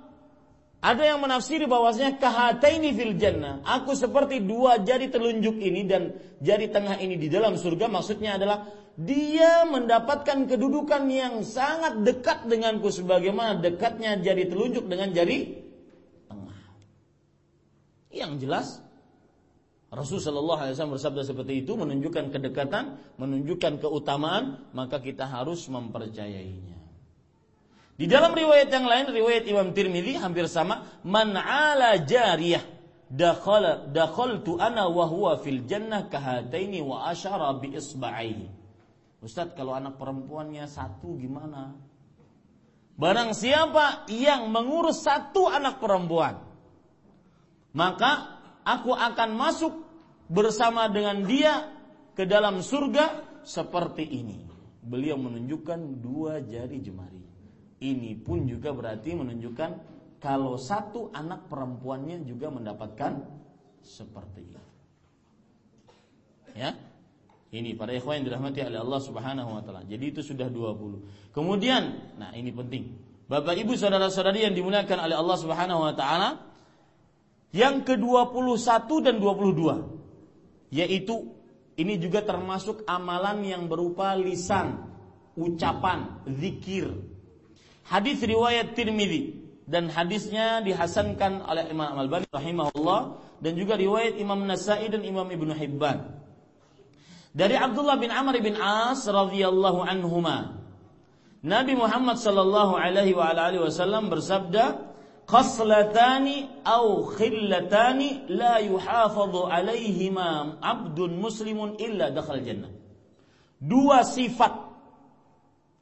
ada yang menafsiri bahwasanya kahataini fil jannah. Aku seperti dua jari telunjuk ini dan jari tengah ini di dalam surga. Maksudnya adalah dia mendapatkan kedudukan yang sangat dekat denganku sebagaimana dekatnya jari telunjuk dengan jari tengah. Yang jelas Rasulullah Shallallahu Alaihi Wasallam bersabda seperti itu menunjukkan kedekatan, menunjukkan keutamaan, maka kita harus mempercayainya. Di dalam riwayat yang lain, riwayat Imam Tirmidzi hampir sama, man ala jariyah dakhala dakhaltu ana wa huwa fil jannah kahataini wa asyara bi isba'aihi. Ustaz, kalau anak perempuannya satu gimana? Barang siapa yang mengurus satu anak perempuan, maka aku akan masuk bersama dengan dia ke dalam surga seperti ini. Beliau menunjukkan dua jari jemari. Ini pun juga berarti menunjukkan kalau satu anak perempuannya juga mendapatkan seperti itu. Ya. Ini para ikhwan yang dirahmati oleh Allah Subhanahu wa taala. Jadi itu sudah 20. Kemudian, nah ini penting. Bapak Ibu saudara-saudari yang dimuliakan oleh Allah Subhanahu wa taala, yang ke-21 dan 22 yaitu ini juga termasuk amalan yang berupa lisan, ucapan, zikir, Hadis riwayat Tirmidzi dan hadisnya dihasankan oleh Imam Al-Albani rahimahullah dan juga riwayat Imam Nasai dan Imam Ibnu Hibban. Dari Abdullah bin Amr bin As radhiyallahu anhuma. Nabi Muhammad sallallahu alaihi wa alihi wasallam bersabda, "Khaslatani aw khillatani la yuhafadhu alaihima 'abdun muslimun illa dakhal jannah." Dua sifat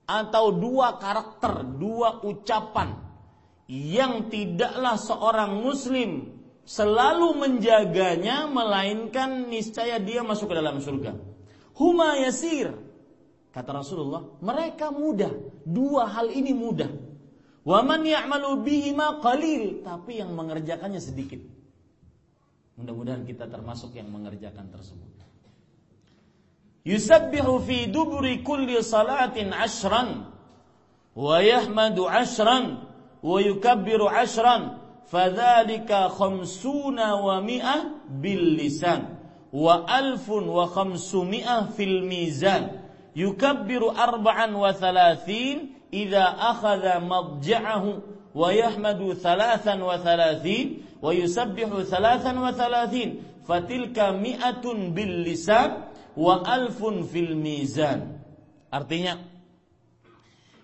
atau dua karakter, dua ucapan yang tidaklah seorang muslim selalu menjaganya melainkan niscaya dia masuk ke dalam surga. Huma yasir. Kata Rasulullah, mereka mudah. Dua hal ini mudah. Waman ya'malu bihima qalil, tapi yang mengerjakannya sedikit. Mudah-mudahan kita termasuk yang mengerjakan tersebut. Yusabbihu fi duburi kulli salatin ashran wa yahmadu ashran wa yukabbiru ashran fadzalika khamsuna wa mi'ah bil lisan wa alfun wa khamsumi'ah fil mizan yukabbiru arba'an wa thalathin idza akhadha madja'ahu wa yahmadu thalathan wa alfun fil mizan. Artinya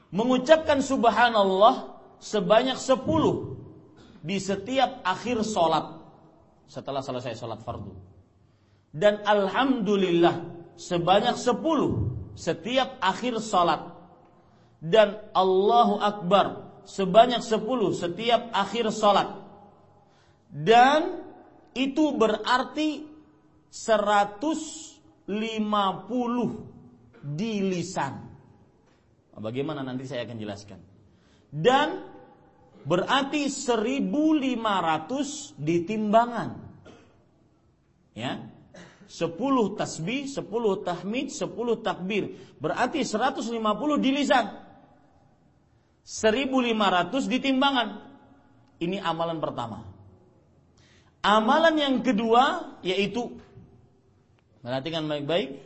mengucapkan subhanallah sebanyak sepuluh di setiap akhir sholat setelah selesai sholat fardu. Dan alhamdulillah sebanyak sepuluh setiap akhir sholat. Dan Allahu Akbar sebanyak sepuluh setiap akhir sholat. Dan itu berarti 150 di lisan Bagaimana nanti saya akan jelaskan. Dan berarti 1500 di timbangan. Ya. 10 tasbih, 10 tahmid, 10 takbir. Berarti 150 di lisan. 1500 di timbangan. Ini amalan pertama. Amalan yang kedua yaitu perhatikan baik-baik.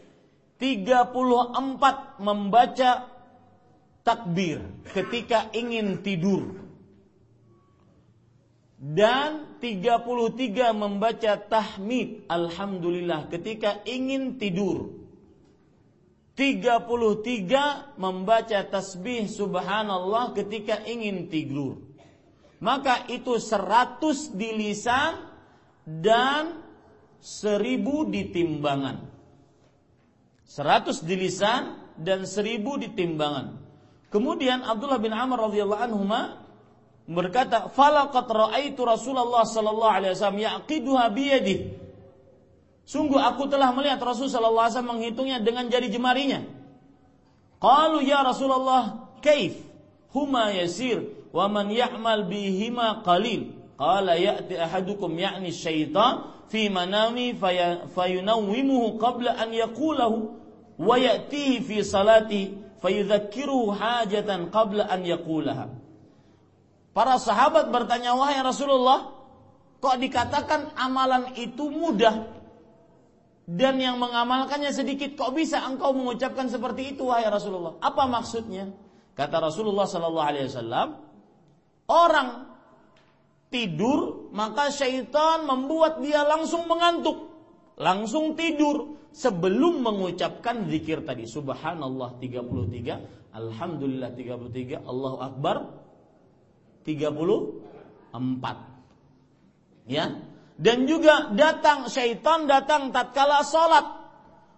34 membaca takbir ketika ingin tidur. Dan 33 membaca tahmid alhamdulillah ketika ingin tidur. 33 membaca tasbih subhanallah ketika ingin tidur. Maka itu 100 di lisan dan 1000 di timbangan 100 di lisan dan 1000 di timbangan Kemudian Abdullah bin Amr radhiyallahu anhu berkata, "Falaqad ra'aitu Rasulullah sallallahu alaihi wasallam yaqiduha biyadihi." Sungguh aku telah melihat Rasul sallallahu alaihi wasallam menghitungnya dengan jari jemarinya. Qalu ya Rasulullah, "Kaif?" Huma yasir wa man ya'mal bihima qalil. Qala ya'ti ahadukum ya'ni syaitan fi manami fayunawwimuhu qabla an yaqulahu wa ya'tihi fi salati fayudzakiruhu hajatan qabla an yaqulaha. Para sahabat bertanya, "Wahai Rasulullah, kok dikatakan amalan itu mudah dan yang mengamalkannya sedikit? Kok bisa engkau mengucapkan seperti itu, wahai Rasulullah? Apa maksudnya?" Kata Rasulullah sallallahu alaihi wasallam, "Orang tidur, maka syaitan membuat dia langsung mengantuk, langsung tidur. Sebelum mengucapkan zikir tadi. Subhanallah 33 alhamdulillah 33 Allahu akbar 34 ya. Dan juga datang syaitan datang tatkala salat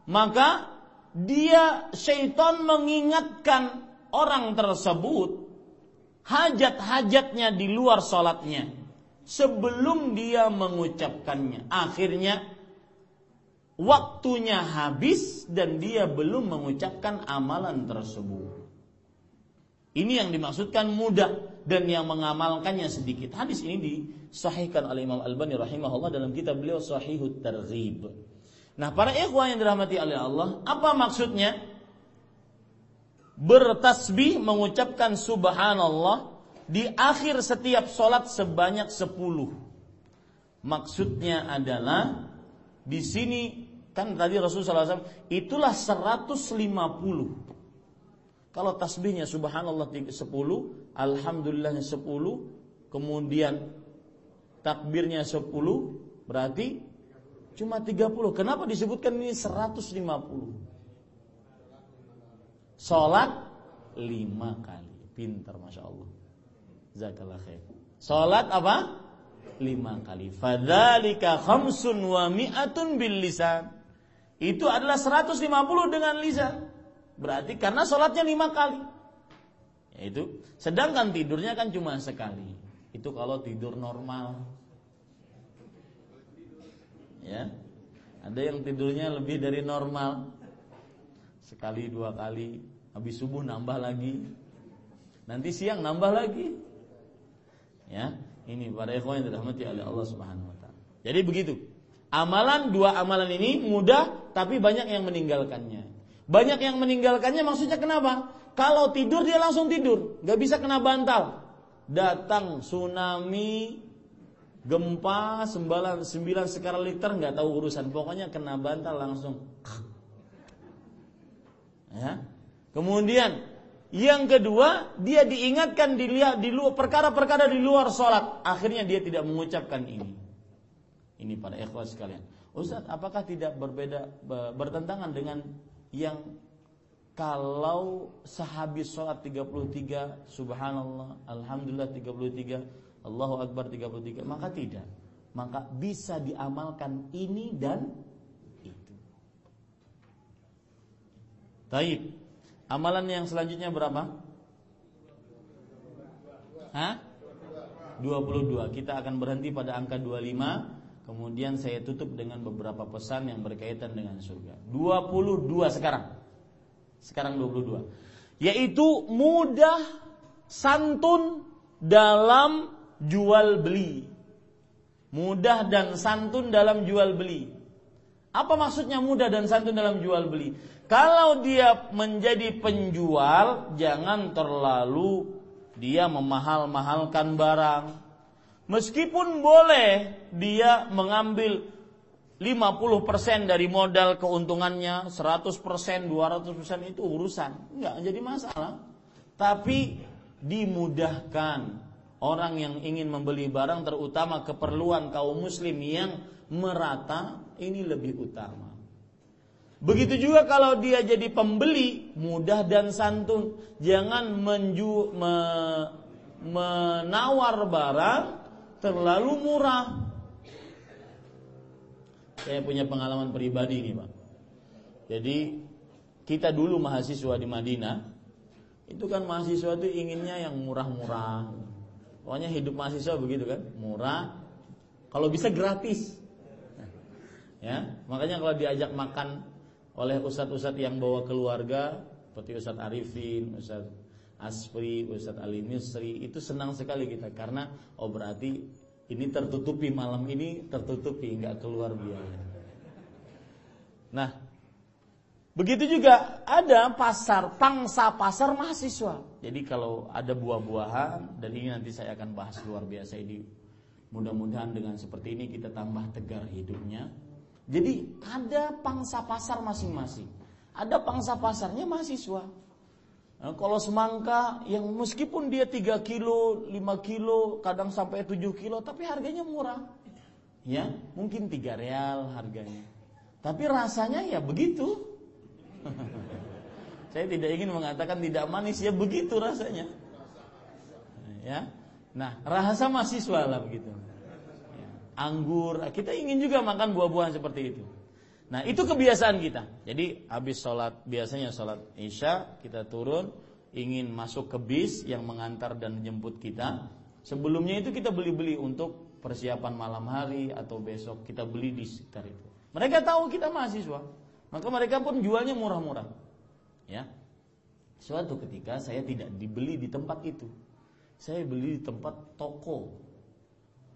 maka dia syaitan mengingatkan orang tersebut hajat-hajatnya di luar salatnya sebelum dia mengucapkannya akhirnya waktunya habis dan dia belum mengucapkan amalan tersebut. Ini yang dimaksudkan mudah dan yang mengamalkannya sedikit. Hadis ini disahihkan oleh Imam Al-Bani rahimahullah dalam kitab beliau Sahihut Targhib. Nah, para ikhwan yang dirahmati oleh Allah, apa maksudnya? Bertasbih mengucapkan subhanallah di akhir setiap solat sebanyak sepuluh. Maksudnya adalah di sini Kan tadi Rasulullah SAW itulah 150. Kalau tasbihnya subhanallah 10, alhamdulillahnya 10, kemudian takbirnya 10, berarti cuma 30. Kenapa disebutkan ini 150? Salat 5 kali. Pintar Masya Allah. Zakallah khair. Salat apa? 5 kali. Fadzalika khamsun wa mi'atun bil lisan itu adalah 150 dengan lisan. Berarti karena sholatnya lima kali. Yaitu, sedangkan tidurnya kan cuma sekali. Itu kalau tidur normal. Ya. Ada yang tidurnya lebih dari normal. Sekali dua kali, habis subuh nambah lagi. Nanti siang nambah lagi. Ya, ini para ikhwan yang dirahmati oleh Allah Subhanahu wa taala. Jadi begitu. Amalan dua amalan ini mudah tapi banyak yang meninggalkannya. Banyak yang meninggalkannya maksudnya kenapa? Kalau tidur dia langsung tidur, nggak bisa kena bantal. Datang tsunami, gempa, sembilan, sembilan skala liter nggak tahu urusan. Pokoknya kena bantal langsung. Ya. Kemudian yang kedua, dia diingatkan di luar perkara-perkara di luar sholat. Akhirnya dia tidak mengucapkan ini. Ini pada ikhwas sekalian. Ustaz, apakah tidak berbeda bertentangan dengan yang kalau sehabis sholat 33 subhanallah alhamdulillah 33 Allahu akbar 33 maka tidak maka bisa diamalkan ini dan itu Taib amalan yang selanjutnya berapa? Hah? 22 kita akan berhenti pada angka 25 Kemudian saya tutup dengan beberapa pesan yang berkaitan dengan surga. 22 sekarang. Sekarang 22. Yaitu mudah santun dalam jual beli. Mudah dan santun dalam jual beli. Apa maksudnya mudah dan santun dalam jual beli? Kalau dia menjadi penjual, jangan terlalu dia memahal-mahalkan barang Meskipun boleh dia mengambil 50% dari modal keuntungannya, 100%, 200% itu urusan. Enggak jadi masalah. Tapi dimudahkan orang yang ingin membeli barang terutama keperluan kaum muslim yang merata ini lebih utama. Begitu juga kalau dia jadi pembeli mudah dan santun, jangan menju, me, menawar barang terlalu murah. Saya punya pengalaman pribadi ini, Pak. Jadi kita dulu mahasiswa di Madinah, itu kan mahasiswa itu inginnya yang murah-murah. Pokoknya hidup mahasiswa begitu kan, murah. Kalau bisa gratis. Ya, makanya kalau diajak makan oleh ustadz-ustadz yang bawa keluarga seperti Ustadz Arifin, Ustadz Asri, Ustadz Ali Misri itu senang sekali kita karena oh berarti ini tertutupi malam ini tertutupi nggak keluar biaya. Nah, begitu juga ada pasar pangsa pasar mahasiswa. Jadi kalau ada buah-buahan dan ini nanti saya akan bahas luar biasa ini. Mudah-mudahan dengan seperti ini kita tambah tegar hidupnya. Jadi ada pangsa pasar masing-masing. Ada pangsa pasarnya mahasiswa. Nah, kalau semangka yang meskipun dia 3 kilo, 5 kilo, kadang sampai 7 kilo, tapi harganya murah. Ya, mungkin 3 real harganya. Tapi rasanya ya begitu. <laughs> Saya tidak ingin mengatakan tidak manis, ya begitu rasanya. Ya. Nah, rasa mahasiswa lah begitu. Anggur, kita ingin juga makan buah-buahan seperti itu. Nah itu kebiasaan kita. Jadi habis sholat biasanya sholat isya kita turun ingin masuk ke bis yang mengantar dan menjemput kita. Sebelumnya itu kita beli-beli untuk persiapan malam hari atau besok kita beli di sekitar itu. Mereka tahu kita mahasiswa, maka mereka pun jualnya murah-murah. Ya. Suatu ketika saya tidak dibeli di tempat itu. Saya beli di tempat toko.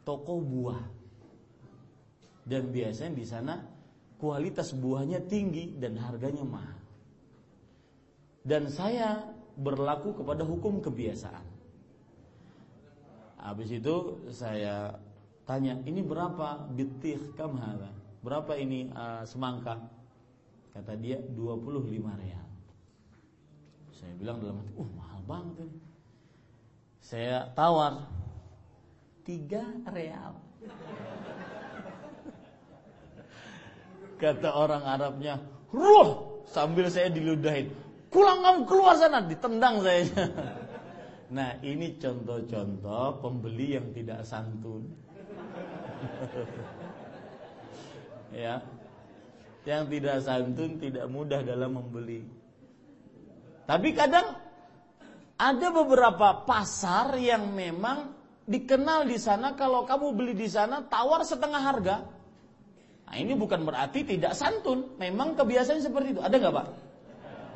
Toko buah. Dan biasanya di sana kualitas buahnya tinggi dan harganya mahal. Dan saya berlaku kepada hukum kebiasaan. Habis itu saya tanya, ini berapa bitih kamhala? Berapa ini uh, semangka? Kata dia 25 real. Saya bilang dalam hati, uh mahal banget ini. Saya tawar 3 real. Kata orang Arabnya, ruh sambil saya diludahin. Pulang kamu keluar sana, ditendang saya. <laughs> Nah ini contoh-contoh pembeli yang tidak santun. <laughs> ya, yang tidak santun tidak mudah dalam membeli. Tapi kadang ada beberapa pasar yang memang dikenal di sana kalau kamu beli di sana tawar setengah harga. Nah, ini bukan berarti tidak santun. Memang kebiasaan seperti itu. Ada nggak pak?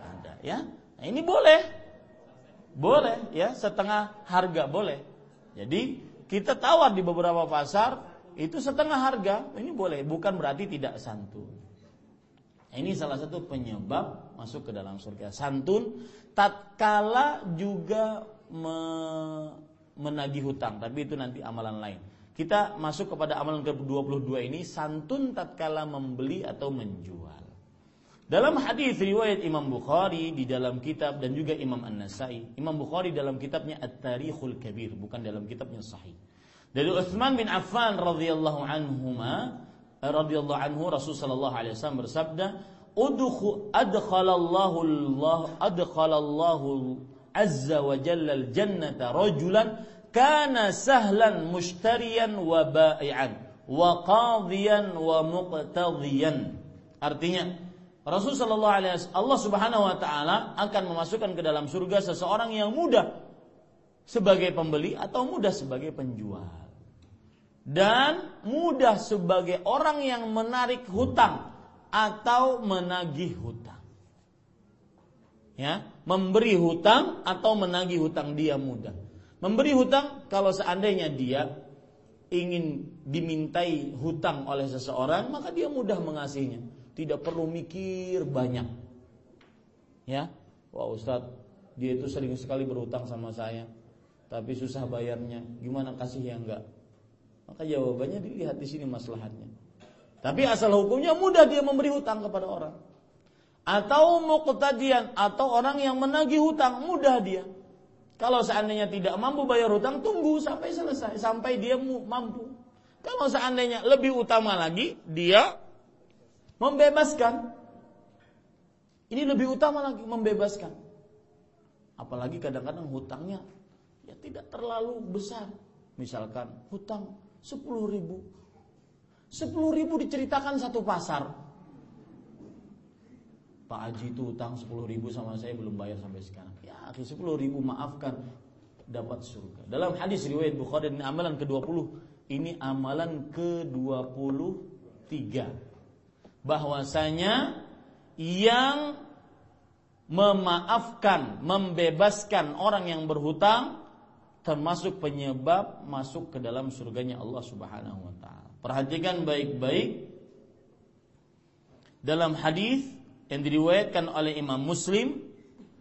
Ada ya. Nah, ini boleh. Boleh ya, setengah harga boleh. Jadi kita tawar di beberapa pasar itu setengah harga. Ini boleh, bukan berarti tidak santun. Nah, ini salah satu penyebab masuk ke dalam surga. Santun tatkala juga me menagih hutang, tapi itu nanti amalan lain. Kita masuk kepada amalan ke-22 ini santun tatkala membeli atau menjual. Dalam hadis riwayat Imam Bukhari di dalam kitab dan juga Imam An-Nasai, Imam Bukhari dalam kitabnya At-Tarikhul Kabir, bukan dalam kitabnya Sahih. Dari Utsman bin Affan radhiyallahu anhuma radhiyallahu anhu Rasul sallallahu alaihi wasallam bersabda, "Udkhu adkhalallahu Allah adkhalallahu azza wa jalla al-jannata rajulan kana sahlan mushtariyan wa ba'ian wa qadiyan wa muqtadiyan. Artinya Rasul sallallahu alaihi wasallam Allah Subhanahu wa taala akan memasukkan ke dalam surga seseorang yang mudah sebagai pembeli atau mudah sebagai penjual. Dan mudah sebagai orang yang menarik hutang atau menagih hutang. Ya, memberi hutang atau menagih hutang dia mudah. Memberi hutang kalau seandainya dia ingin dimintai hutang oleh seseorang, maka dia mudah mengasihnya. Tidak perlu mikir banyak. Ya, wah Ustadz, dia itu sering sekali berhutang sama saya, tapi susah bayarnya. Gimana kasih ya enggak? Maka jawabannya dilihat di sini maslahatnya. Tapi asal hukumnya mudah dia memberi hutang kepada orang. Atau muqtadian atau orang yang menagih hutang mudah dia. Kalau seandainya tidak mampu bayar hutang, tunggu sampai selesai, sampai dia mampu. Kalau seandainya lebih utama lagi, dia membebaskan. Ini lebih utama lagi, membebaskan. Apalagi kadang-kadang hutangnya ya tidak terlalu besar. Misalkan hutang 10 ribu. 10 ribu diceritakan satu pasar. Pak Haji itu utang 10 ribu sama saya belum bayar sampai sekarang. Ya, 10 ribu maafkan dapat surga. Dalam hadis riwayat Bukhari dan amalan ke-20, ini amalan ke-23. Bahwasanya yang memaafkan, membebaskan orang yang berhutang termasuk penyebab masuk ke dalam surganya Allah Subhanahu wa taala. Perhatikan baik-baik dalam hadis yang diriwayatkan oleh Imam Muslim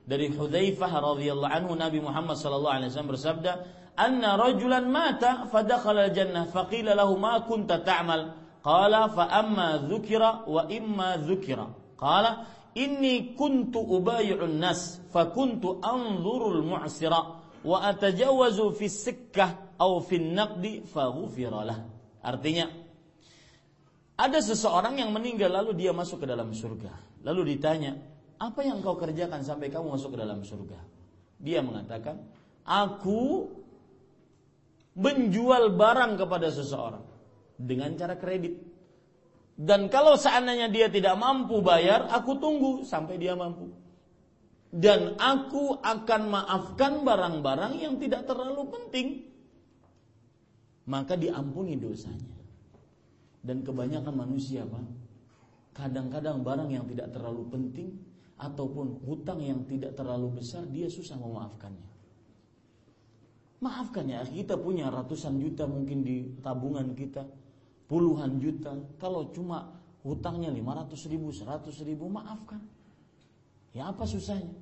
dari Hudzaifah radhiyallahu anhu Nabi Muhammad sallallahu alaihi wasallam bersabda, "Anna rajulan mata fadakhala al-jannah faqila lahu ma kunta ta'mal?" Qala fa amma dzukira wa imma dzukira. Qala inni kuntu ubayi'un nas fa kuntu anzuru al-mu'sira wa atajawazu fi sikkah aw fi naqdi fa ghufira lah. Artinya ada seseorang yang meninggal lalu dia masuk ke dalam surga. Lalu ditanya, apa yang kau kerjakan sampai kamu masuk ke dalam surga? Dia mengatakan, aku menjual barang kepada seseorang dengan cara kredit. Dan kalau seandainya dia tidak mampu bayar, aku tunggu sampai dia mampu. Dan aku akan maafkan barang-barang yang tidak terlalu penting. Maka diampuni dosanya. Dan kebanyakan manusia, Pak, Kadang-kadang barang yang tidak terlalu penting ataupun hutang yang tidak terlalu besar dia susah memaafkannya. Maafkan ya, kita punya ratusan juta mungkin di tabungan kita, puluhan juta. Kalau cuma hutangnya 500 ribu, 100 ribu, maafkan. Ya apa susahnya?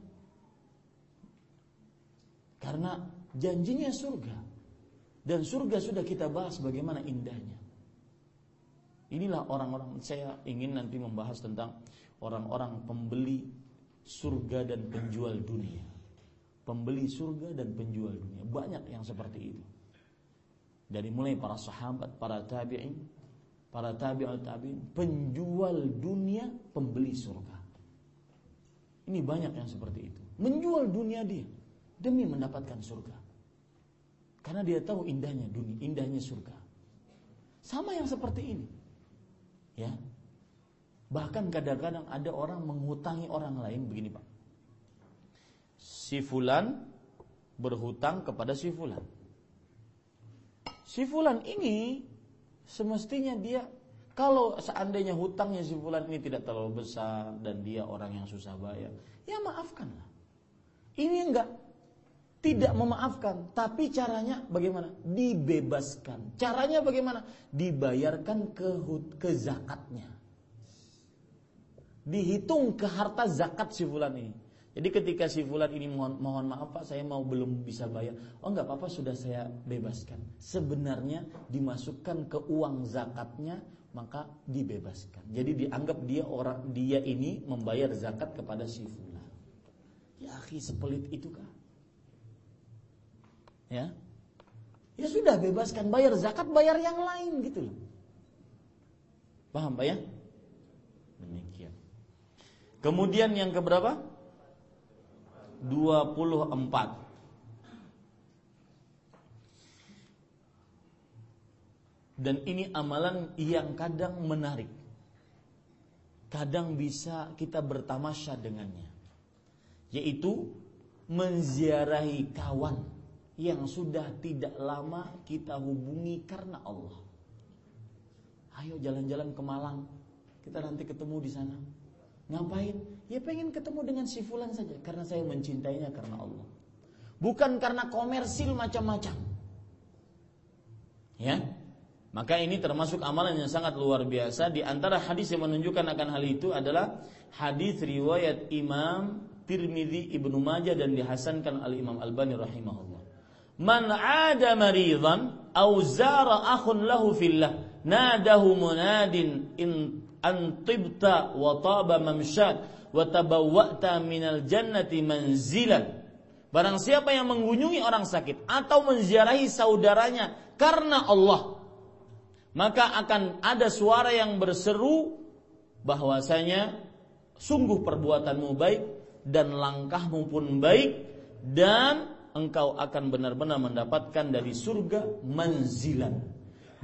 Karena janjinya surga. Dan surga sudah kita bahas bagaimana indahnya. Inilah orang-orang saya ingin nanti membahas tentang orang-orang pembeli surga dan penjual dunia. Pembeli surga dan penjual dunia. Banyak yang seperti itu. Dari mulai para sahabat, para tabi'in, para tabi'ut tabi'in, penjual dunia, pembeli surga. Ini banyak yang seperti itu. Menjual dunia dia demi mendapatkan surga. Karena dia tahu indahnya dunia, indahnya surga. Sama yang seperti ini. Ya. Bahkan kadang-kadang ada orang menghutangi orang lain begini, Pak. Si fulan berhutang kepada si fulan. Si fulan ini semestinya dia Kalau seandainya hutangnya si fulan ini tidak terlalu besar dan dia orang yang susah bayar, ya maafkanlah. Ini enggak tidak memaafkan, tapi caranya bagaimana? Dibebaskan. Caranya bagaimana? Dibayarkan ke ke zakatnya. Dihitung ke harta zakat si fulan ini. Jadi ketika si fulan ini mohon, mohon maaf Pak, saya mau belum bisa bayar. Oh enggak apa-apa sudah saya bebaskan. Sebenarnya dimasukkan ke uang zakatnya maka dibebaskan. Jadi dianggap dia orang dia ini membayar zakat kepada si fulan. Ya akhi sepelit itu kah? Ya. Ya sudah bebaskan bayar zakat bayar yang lain gitu loh. Paham Pak ya? Demikian. Kemudian yang keberapa? 24 Dan ini amalan yang kadang menarik Kadang bisa kita bertamasya dengannya Yaitu Menziarahi kawan Yang sudah tidak lama kita hubungi karena Allah Ayo jalan-jalan ke Malang Kita nanti ketemu di sana Ngapain? Ya pengen ketemu dengan si fulan saja karena saya mencintainya karena Allah. Bukan karena komersil macam-macam. Ya. Maka ini termasuk amalan yang sangat luar biasa di antara hadis yang menunjukkan akan hal itu adalah hadis riwayat Imam Tirmidzi, Ibnu Majah dan dihasankan oleh Imam Albani rahimahullah. Man 'ada maridan aw zara akhun lahu fillah nadahu munadin in antibta wa taba mamsyad wa tabawwa'ta minal jannati manzilan. Barang siapa yang mengunjungi orang sakit atau menziarahi saudaranya karena Allah, maka akan ada suara yang berseru bahwasanya sungguh perbuatanmu baik dan langkahmu pun baik dan engkau akan benar-benar mendapatkan dari surga manzilan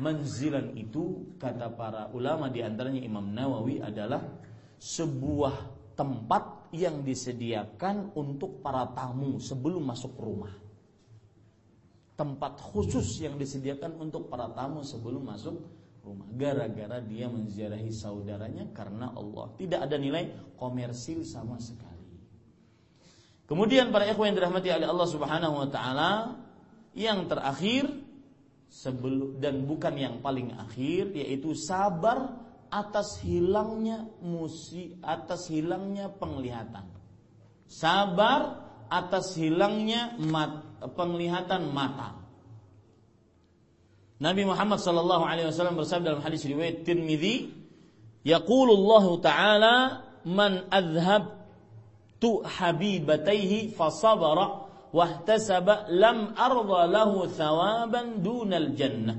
Manzilan itu kata para ulama di antaranya Imam Nawawi adalah sebuah tempat yang disediakan untuk para tamu sebelum masuk rumah. Tempat khusus yang disediakan untuk para tamu sebelum masuk rumah. Gara-gara dia menziarahi saudaranya karena Allah. Tidak ada nilai komersil sama sekali. Kemudian para ikhwan yang dirahmati oleh Allah Subhanahu wa taala, yang terakhir sebelum dan bukan yang paling akhir yaitu sabar atas hilangnya musi atas hilangnya penglihatan. Sabar atas hilangnya mat, penglihatan mata. Nabi Muhammad sallallahu alaihi wasallam bersabda dalam hadis riwayat Tirmizi, yaqulullahu taala man adhhab tu habibataihi fasabara wahtasaba lam arda lahu thawaban dunal jannah.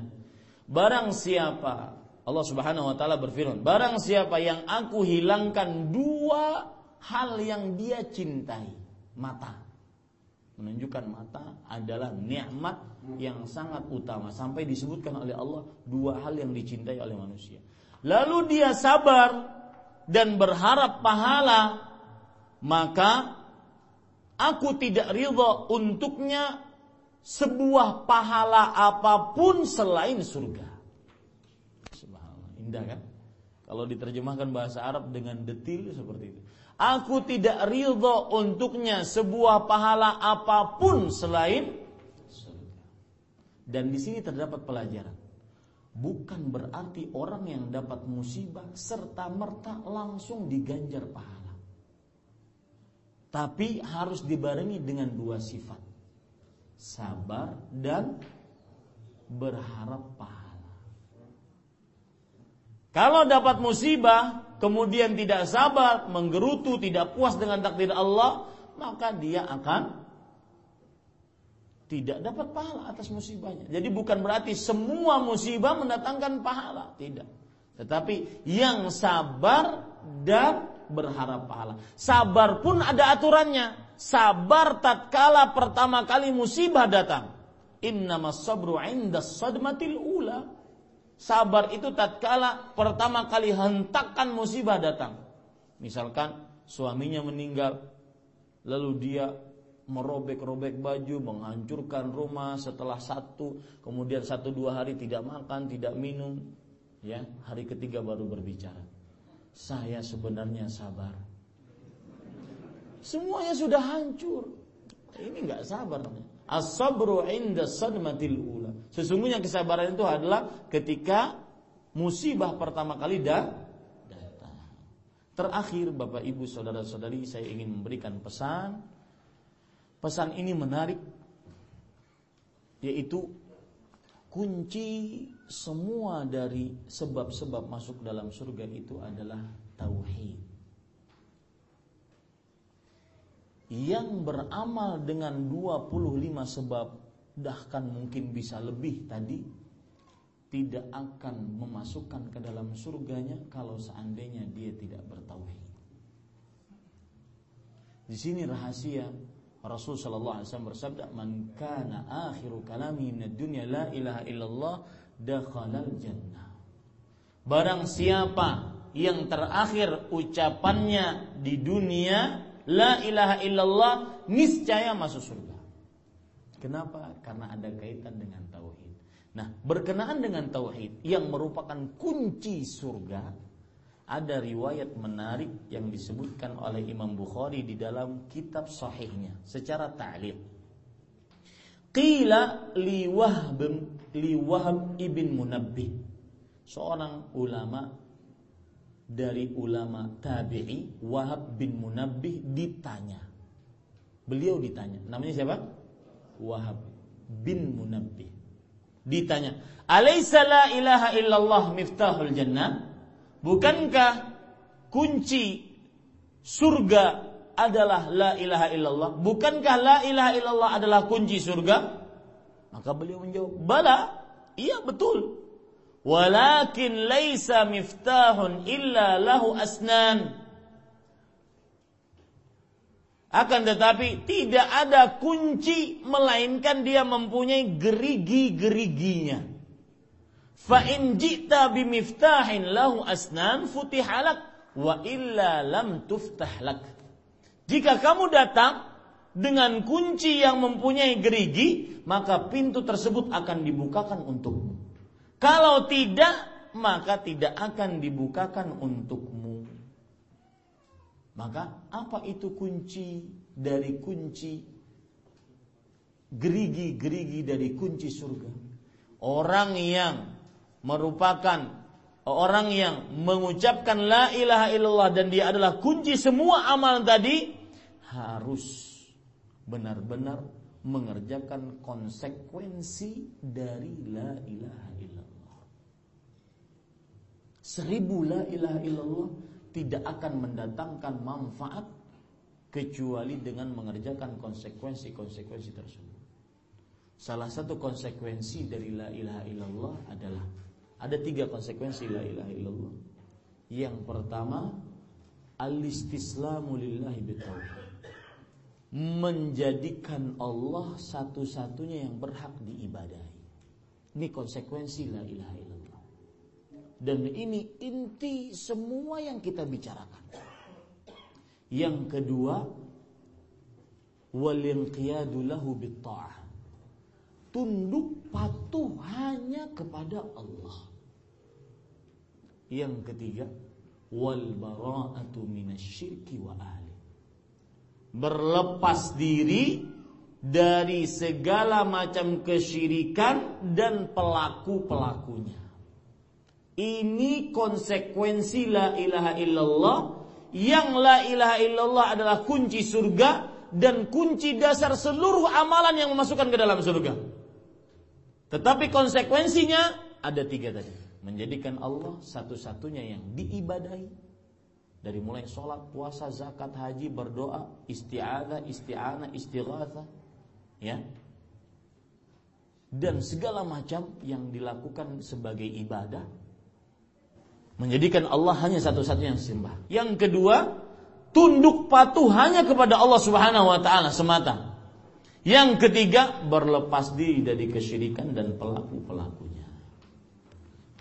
Barang siapa Allah Subhanahu wa taala berfirman, barang siapa yang aku hilangkan dua hal yang dia cintai, mata. Menunjukkan mata adalah nikmat yang sangat utama sampai disebutkan oleh Allah dua hal yang dicintai oleh manusia. Lalu dia sabar dan berharap pahala, maka aku tidak ridho untuknya sebuah pahala apa pun selain surga. Subhanallah, indah kan? Kalau diterjemahkan bahasa Arab dengan detil seperti itu. Aku tidak ridho untuknya sebuah pahala apa pun selain surga. Dan di sini terdapat pelajaran. Bukan berarti orang yang dapat musibah serta merta langsung diganjar pahala. Tapi harus dibarengi dengan dua sifat. Sabar dan berharap pahala. Kalau dapat musibah, kemudian tidak sabar, menggerutu, tidak puas dengan takdir Allah, maka dia akan tidak dapat pahala atas musibahnya. Jadi bukan berarti semua musibah mendatangkan pahala, tidak. Tetapi yang sabar dan berharap pahala. Sabar pun ada aturannya. Sabar tatkala pertama kali musibah datang. Innamas sabru inda sadmatil ula. Sabar itu tatkala pertama kali hentakan musibah datang. Misalkan suaminya meninggal, lalu dia merobek-robek baju, menghancurkan rumah setelah satu, kemudian satu dua hari tidak makan, tidak minum, Ya, hari ketiga baru berbicara. Saya sebenarnya sabar. Semuanya sudah hancur. Ini nggak sabar. As-sabru inda sadmatil ula. Sesungguhnya kesabaran itu adalah ketika musibah pertama kali dah datang. Terakhir Bapak Ibu saudara-saudari saya ingin memberikan pesan. Pesan ini menarik yaitu kunci semua dari sebab-sebab masuk dalam surga itu adalah tauhid. Yang beramal dengan 25 sebab bahkan mungkin bisa lebih tadi tidak akan memasukkan ke dalam surganya kalau seandainya dia tidak bertauhid. Di sini rahasia Rasul sallallahu alaihi wasallam bersabda, "Man kana akhiru kalami dunya la ilaha illallah dakhalal jannah." Barang siapa yang terakhir ucapannya di dunia la ilaha illallah niscaya masuk surga. Kenapa? Karena ada kaitan dengan tauhid. Nah, berkenaan dengan tauhid yang merupakan kunci surga, ada riwayat menarik yang disebutkan oleh Imam Bukhari di dalam kitab sahihnya secara ta'liq. Qila li Wahb li Wahb ibn Munabbih seorang ulama dari ulama tabi'i Wahab bin Munabbih ditanya. Beliau ditanya, namanya siapa? Wahab bin Munabbih. Ditanya, "Alaisa la ilaha illallah miftahul jannah?" Bukankah kunci surga adalah la ilaha illallah? Bukankah la ilaha illallah adalah kunci surga? Maka beliau menjawab, "Bala." Iya betul. Walakin laisa miftahun illa lahu asnan. Akan tetapi tidak ada kunci melainkan dia mempunyai gerigi-geriginya. Fa in ji'ta bimiftahin lahu asnan futihalak wa illa lam tuftahlak. Jika kamu datang dengan kunci yang mempunyai gerigi, maka pintu tersebut akan dibukakan untukmu. Kalau tidak, maka tidak akan dibukakan untukmu. Maka apa itu kunci dari kunci gerigi-gerigi dari kunci surga? Orang yang merupakan orang yang mengucapkan la ilaha illallah dan dia adalah kunci semua amalan tadi harus benar-benar mengerjakan konsekuensi dari la ilaha illallah. Seribu la ilaha illallah tidak akan mendatangkan manfaat kecuali dengan mengerjakan konsekuensi-konsekuensi tersebut. Salah satu konsekuensi dari la ilaha illallah adalah ada tiga konsekuensi la ilaha illallah. Yang pertama, al-istislamu lillahi bitauhid. Menjadikan Allah satu-satunya yang berhak diibadahi. Ini konsekuensi la ilaha illallah. Dan ini inti semua yang kita bicarakan. Yang kedua, wal lahu Tunduk patuh hanya kepada Allah. Yang ketiga, wal bara'atu minasyirki wa ahli. Berlepas diri dari segala macam kesyirikan dan pelaku-pelakunya. Ini konsekuensi la ilaha illallah yang la ilaha illallah adalah kunci surga dan kunci dasar seluruh amalan yang memasukkan ke dalam surga. Tetapi konsekuensinya ada tiga tadi menjadikan Allah satu-satunya yang diibadahi dari mulai sholat, puasa, zakat, haji, berdoa, isti'adah, isti'anah, istighatsah, ya. Dan segala macam yang dilakukan sebagai ibadah menjadikan Allah hanya satu-satunya yang sembah. Yang kedua, tunduk patuh hanya kepada Allah Subhanahu wa taala semata. Yang ketiga, berlepas diri dari kesyirikan dan pelaku-pelakunya.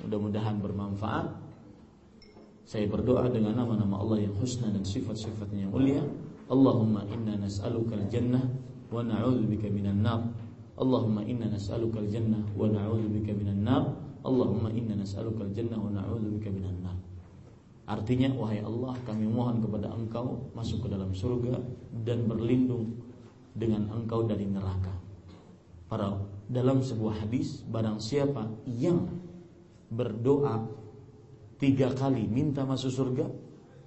Mudah-mudahan bermanfaat. Saya berdoa dengan nama-nama Allah yang husna dan sifat-sifatnya yang mulia. Allahumma inna nas'aluka al-jannah wa na'udzubika minan nar. Allahumma inna nas'aluka al-jannah wa na'udzubika minan nar. Allahumma inna nas'aluka al-jannah wa na'udzubika minan nar. Artinya wahai Allah kami mohon kepada Engkau masuk ke dalam surga dan berlindung dengan Engkau dari neraka. Para dalam sebuah hadis barang siapa yang berdoa tiga kali minta masuk surga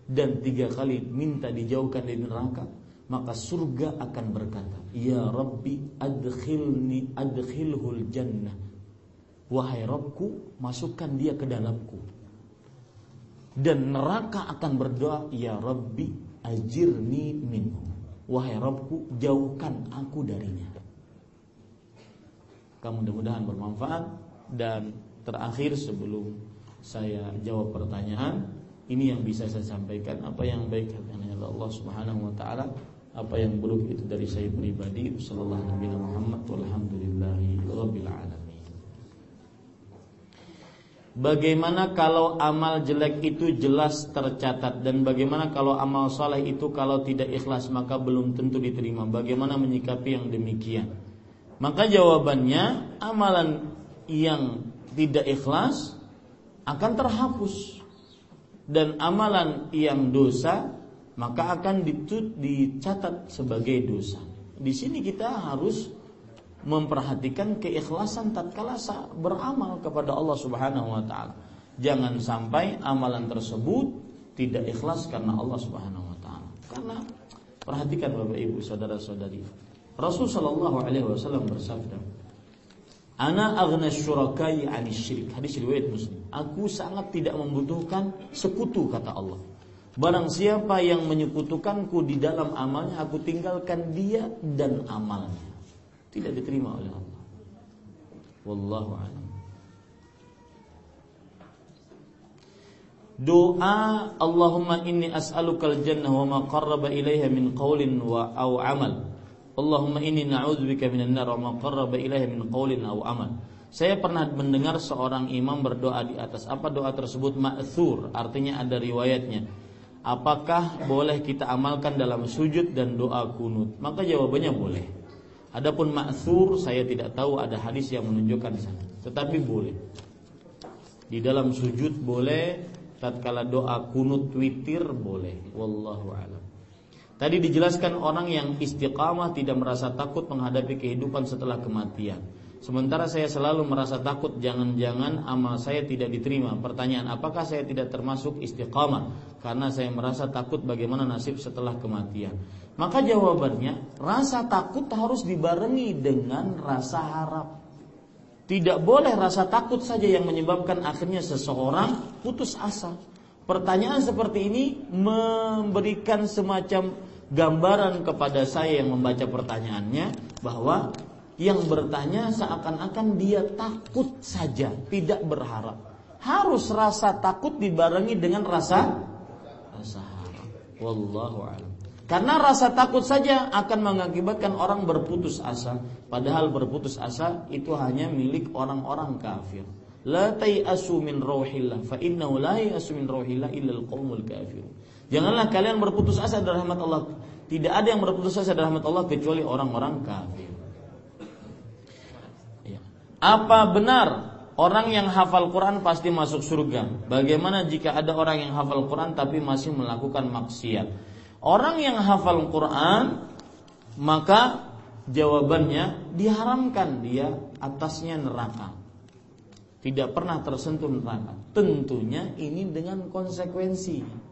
dan tiga kali minta dijauhkan dari neraka maka surga akan berkata ya Rabbi adkhilni adkhilhul jannah. Wahai Rabbku masukkan dia ke dalamku. Dan neraka akan berdoa ya Rabbi ajirni minhu. Wahai Rabbku jauhkan aku darinya. Kamu mudah-mudahan bermanfaat dan terakhir sebelum saya jawab pertanyaan. Ini yang bisa saya sampaikan. Apa yang baik hanya Allah Subhanahu wa taala. Apa yang buruk itu dari saya pribadi. Sallallahu alaihi Muhammad walhamdulillahi rabbil alamin. Bagaimana kalau amal jelek itu jelas tercatat? Dan bagaimana kalau amal soleh itu kalau tidak ikhlas maka belum tentu diterima. Bagaimana menyikapi yang demikian? Maka jawabannya amalan yang tidak ikhlas akan terhapus dan amalan yang dosa maka akan dicatat sebagai dosa. Di sini kita harus memperhatikan keikhlasan tatkala beramal kepada Allah Subhanahu wa taala. Jangan sampai amalan tersebut tidak ikhlas karena Allah Subhanahu wa taala. Karena perhatikan Bapak Ibu saudara-saudari. Rasul sallallahu alaihi wasallam bersabda, "Ana aghna syurakai 'anil syirik." Hadis riwayat Muslim. Aku sangat tidak membutuhkan sekutu kata Allah. Barang siapa yang menyekutukanku di dalam amalnya, aku tinggalkan dia dan amalnya tidak diterima oleh Allah. Wallahu a'lam. Doa Allahumma inni as'alukal jannah wa ma qarraba ilaiha min qaulin wa au amal. Allahumma inni na'udzubika minan nar wa ma qarraba min qaulin au amal. Saya pernah mendengar seorang imam berdoa di atas apa doa tersebut ma'thur, artinya ada riwayatnya. Apakah boleh kita amalkan dalam sujud dan doa kunut? Maka jawabannya boleh. Adapun maksur saya tidak tahu ada hadis yang menunjukkan sana. Tetapi boleh. Di dalam sujud boleh, tatkala doa kunut witir boleh. Wallahu a'lam. Tadi dijelaskan orang yang istiqamah tidak merasa takut menghadapi kehidupan setelah kematian. Sementara saya selalu merasa takut jangan-jangan amal saya tidak diterima. Pertanyaan, apakah saya tidak termasuk istiqamah karena saya merasa takut bagaimana nasib setelah kematian? Maka jawabannya, rasa takut harus dibarengi dengan rasa harap. Tidak boleh rasa takut saja yang menyebabkan akhirnya seseorang putus asa. Pertanyaan seperti ini memberikan semacam gambaran kepada saya yang membaca pertanyaannya bahwa yang bertanya seakan-akan dia takut saja, tidak berharap. Harus rasa takut dibarengi dengan rasa rasa harap. Wallahu a'lam. Karena rasa takut saja akan mengakibatkan orang berputus asa, padahal berputus asa itu hanya milik orang-orang kafir. La tayasu min rauhillah fa innahu la yasu min illa al-qaumul kafir. Janganlah kalian berputus asa dari rahmat Allah. Tidak ada yang berputus asa dari rahmat Allah kecuali orang-orang kafir. Apa benar orang yang hafal Quran pasti masuk surga? Bagaimana jika ada orang yang hafal Quran tapi masih melakukan maksiat? Orang yang hafal Quran maka jawabannya diharamkan dia atasnya neraka. Tidak pernah tersentuh neraka. Tentunya ini dengan konsekuensi.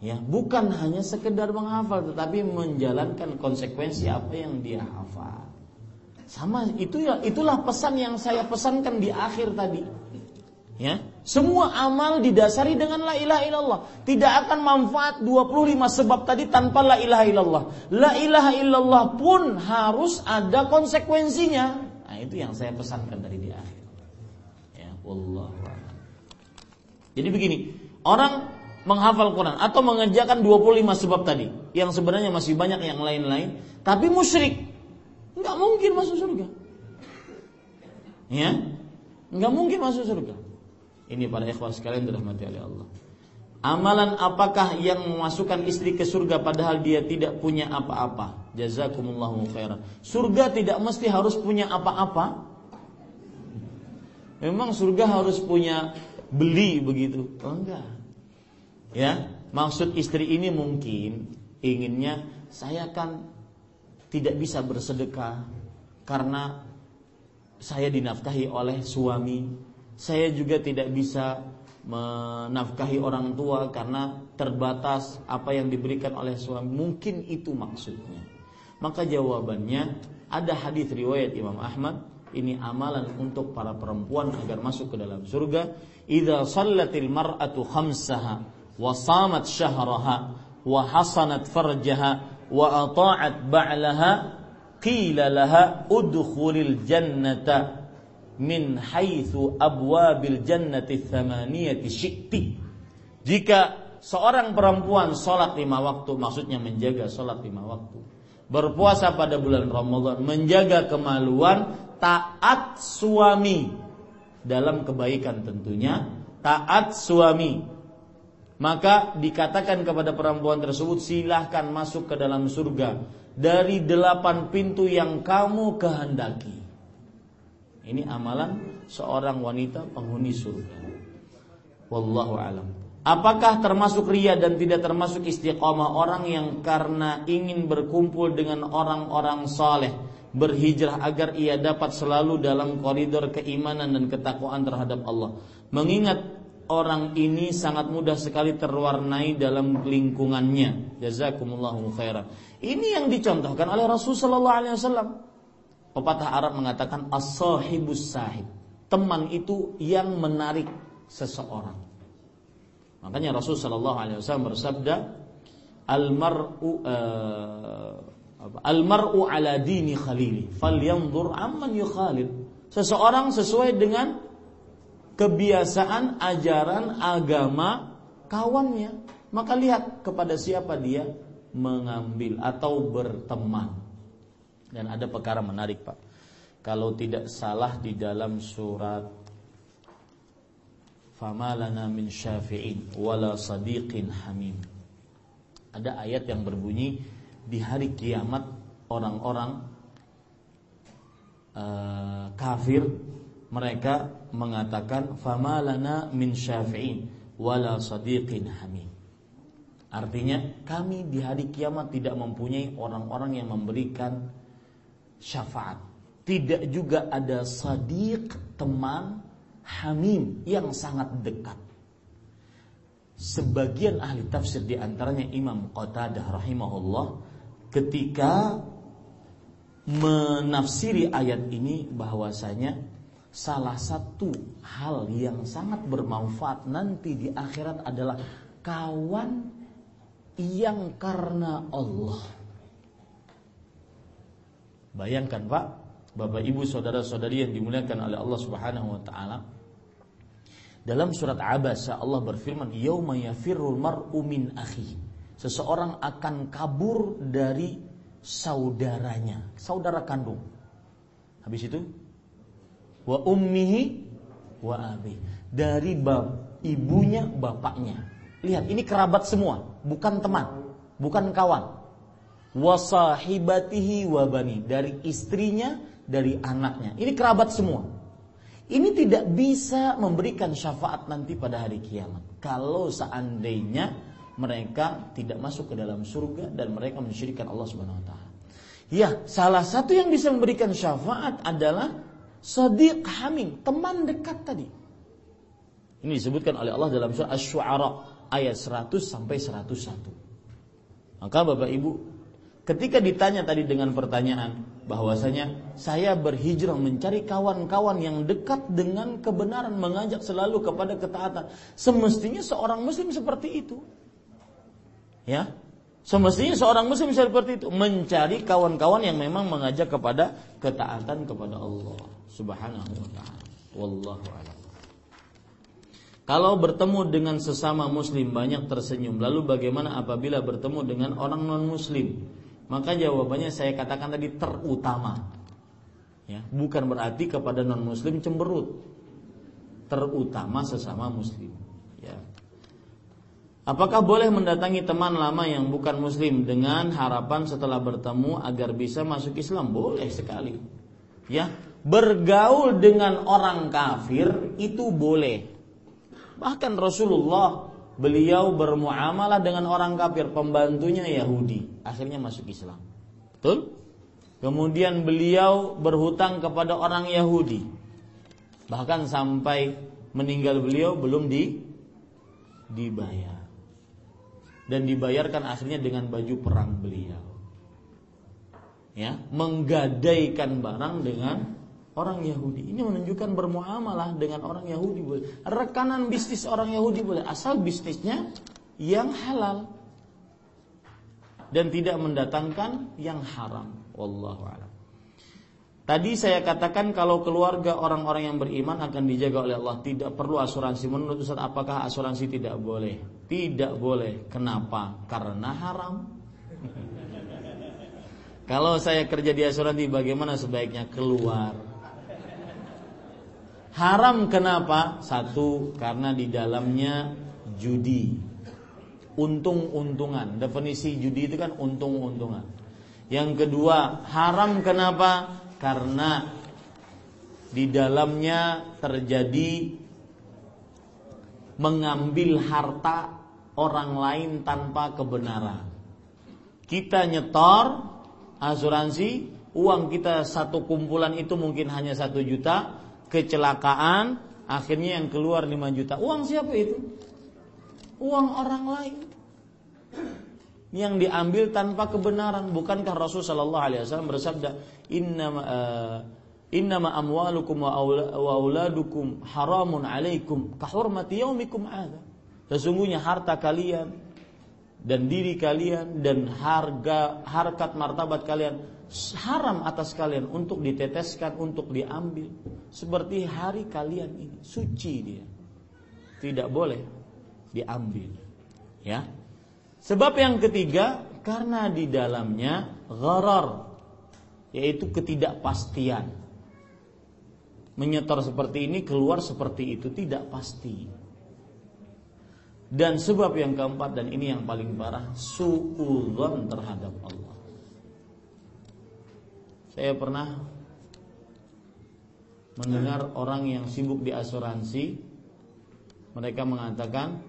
Ya, bukan hanya sekedar menghafal tetapi menjalankan konsekuensi apa yang dia hafal. Sama itu ya itulah pesan yang saya pesankan di akhir tadi. Ya, semua amal didasari dengan la ilaha illallah. Tidak akan manfaat 25 sebab tadi tanpa la ilaha illallah. La ilaha illallah pun harus ada konsekuensinya. Nah, itu yang saya pesankan dari di akhir. Ya, wallahu Jadi begini, orang menghafal Quran atau mengerjakan 25 sebab tadi yang sebenarnya masih banyak yang lain-lain tapi musyrik nggak mungkin masuk surga. Ya, nggak mungkin masuk surga. Ini para ikhwan sekalian dirahmati oleh Allah. Amalan apakah yang memasukkan istri ke surga padahal dia tidak punya apa-apa? Jazakumullahu khairan. Surga tidak mesti harus punya apa-apa. Memang surga harus punya beli begitu? Oh, enggak. Ya, maksud istri ini mungkin inginnya saya kan tidak bisa bersedekah karena saya dinafkahi oleh suami. Saya juga tidak bisa menafkahi orang tua karena terbatas apa yang diberikan oleh suami. Mungkin itu maksudnya. Maka jawabannya ada hadis riwayat Imam Ahmad ini amalan untuk para perempuan agar masuk ke dalam surga. Idza sallatil mar'atu khamsaha wa hasanat farjaha wa ata'at ba'laha qila laha udkhulil jannata min haitsu abwabil jannati thamaniyati syi'ti. Jika seorang perempuan sholat lima waktu, maksudnya menjaga sholat lima waktu, berpuasa pada bulan Ramadan, menjaga kemaluan, taat suami dalam kebaikan tentunya taat suami maka dikatakan kepada perempuan tersebut silahkan masuk ke dalam surga dari delapan pintu yang kamu kehendaki. Ini amalan seorang wanita penghuni surga. Wallahu alam. Apakah termasuk ria dan tidak termasuk istiqomah orang yang karena ingin berkumpul dengan orang-orang saleh berhijrah agar ia dapat selalu dalam koridor keimanan dan ketakwaan terhadap Allah. Mengingat orang ini sangat mudah sekali terwarnai dalam lingkungannya. Jazakumullahu khairan. Ini yang dicontohkan oleh Rasul sallallahu alaihi wasallam. Pepatah Arab mengatakan as-sahibus sahib. Teman itu yang menarik seseorang. Makanya Rasul sallallahu alaihi wasallam bersabda, "Al-mar'u uh, Almaru ala dini khalili falyanzur amman yukhalil. Seseorang sesuai dengan kebiasaan ajaran agama kawannya, maka lihat kepada siapa dia mengambil atau berteman. Dan ada perkara menarik, Pak. Kalau tidak salah di dalam surat Famalana min syafi'in wala sadiqin hamim. Ada ayat yang berbunyi di hari kiamat orang-orang uh, kafir mereka mengatakan famalana min syafi'in wala sadiqin hamim. Artinya kami di hari kiamat tidak mempunyai orang-orang yang memberikan syafaat. Tidak juga ada sadiq teman hamim yang sangat dekat. Sebagian ahli tafsir di antaranya Imam Qatadah rahimahullah ketika menafsiri ayat ini bahwasanya salah satu hal yang sangat bermanfaat nanti di akhirat adalah kawan yang karena Allah. Bayangkan Pak, Bapak Ibu saudara-saudari yang dimuliakan oleh Allah Subhanahu wa taala. Dalam surat Abasa Allah berfirman, "Yauma yafirrul mar'u min akhihi." seseorang akan kabur dari saudaranya, saudara kandung. Habis itu wa ummihi wa abi. Dari bab, ibunya, bapaknya. Lihat, ini kerabat semua, bukan teman, bukan kawan. Wa sahibatihi wa bani, dari istrinya, dari anaknya. Ini kerabat semua. Ini tidak bisa memberikan syafaat nanti pada hari kiamat. Kalau seandainya mereka tidak masuk ke dalam surga dan mereka mensyirikan Allah Subhanahu wa taala. Ya, salah satu yang bisa memberikan syafaat adalah sadiq hamim, teman dekat tadi. Ini disebutkan oleh Allah dalam surah Asy-Syu'ara ayat 100 sampai 101. Maka Bapak Ibu, ketika ditanya tadi dengan pertanyaan bahwasanya saya berhijrah mencari kawan-kawan yang dekat dengan kebenaran, mengajak selalu kepada ketaatan, semestinya seorang muslim seperti itu. Ya. Semestinya seorang muslim seperti itu mencari kawan-kawan yang memang mengajak kepada ketaatan kepada Allah Subhanahu wa taala. Wallahu a'lam. Kalau bertemu dengan sesama muslim banyak tersenyum, lalu bagaimana apabila bertemu dengan orang non muslim? Maka jawabannya saya katakan tadi terutama. Ya, bukan berarti kepada non muslim cemberut. Terutama sesama muslim. Apakah boleh mendatangi teman lama yang bukan muslim dengan harapan setelah bertemu agar bisa masuk Islam? Boleh sekali. Ya, bergaul dengan orang kafir itu boleh. Bahkan Rasulullah beliau bermuamalah dengan orang kafir, pembantunya Yahudi, akhirnya masuk Islam. Betul? Kemudian beliau berhutang kepada orang Yahudi. Bahkan sampai meninggal beliau belum di dibayar. Dan dibayarkan akhirnya dengan baju perang beliau. Ya, menggadaikan barang dengan orang Yahudi. Ini menunjukkan bermuamalah dengan orang Yahudi boleh. Rekanan bisnis orang Yahudi boleh asal bisnisnya yang halal dan tidak mendatangkan yang haram. Wallahu a'lam. Tadi saya katakan kalau keluarga orang-orang yang beriman akan dijaga oleh Allah tidak perlu asuransi. Menurut Ustaz apakah asuransi tidak boleh? Tidak boleh. Kenapa? Karena haram. <laughs> kalau saya kerja di asuransi bagaimana sebaiknya keluar? Haram kenapa? Satu, karena di dalamnya judi. Untung-untungan. Definisi judi itu kan untung-untungan. Yang kedua, haram kenapa? Karena di dalamnya terjadi mengambil harta orang lain tanpa kebenaran. Kita nyetor asuransi, uang kita satu kumpulan itu mungkin hanya satu juta, kecelakaan, akhirnya yang keluar 5 juta. Uang siapa itu? Uang orang lain. Yang diambil tanpa kebenaran. Bukankah Rasul Shallallahu Alaihi Wasallam bersabda, Inna uh, Innama amwalukum wa auladukum haramun alaikum kahurmati yaumikum ada. Sesungguhnya harta kalian dan diri kalian dan harga harkat martabat kalian haram atas kalian untuk diteteskan, untuk diambil. Seperti hari kalian ini, suci dia. Tidak boleh diambil. Ya. Sebab yang ketiga, karena di dalamnya gharar, yaitu ketidakpastian. Menyetor seperti ini, keluar seperti itu, tidak pasti. Dan sebab yang keempat dan ini yang paling parah, suudzon terhadap Allah. Saya pernah mendengar orang yang sibuk di asuransi mereka mengatakan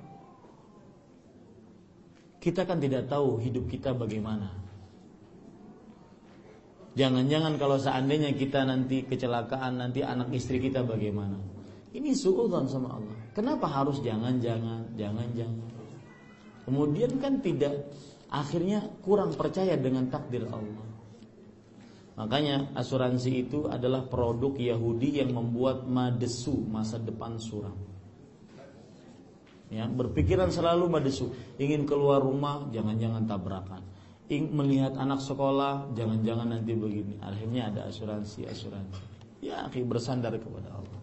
kita kan tidak tahu hidup kita bagaimana. Jangan-jangan kalau seandainya kita nanti kecelakaan nanti anak istri kita bagaimana? Ini suudzon sama Allah. Kenapa harus jangan-jangan, jangan-jangan? Kemudian kan tidak akhirnya kurang percaya dengan takdir Allah. Makanya asuransi itu adalah produk Yahudi yang membuat madesu masa depan suram. Ya, berpikiran selalu madesu, ingin keluar rumah jangan-jangan tabrakan. Ingin melihat anak sekolah jangan-jangan nanti begini. Akhirnya ada asuransi-asuransi. Ya, akhir bersandar kepada Allah.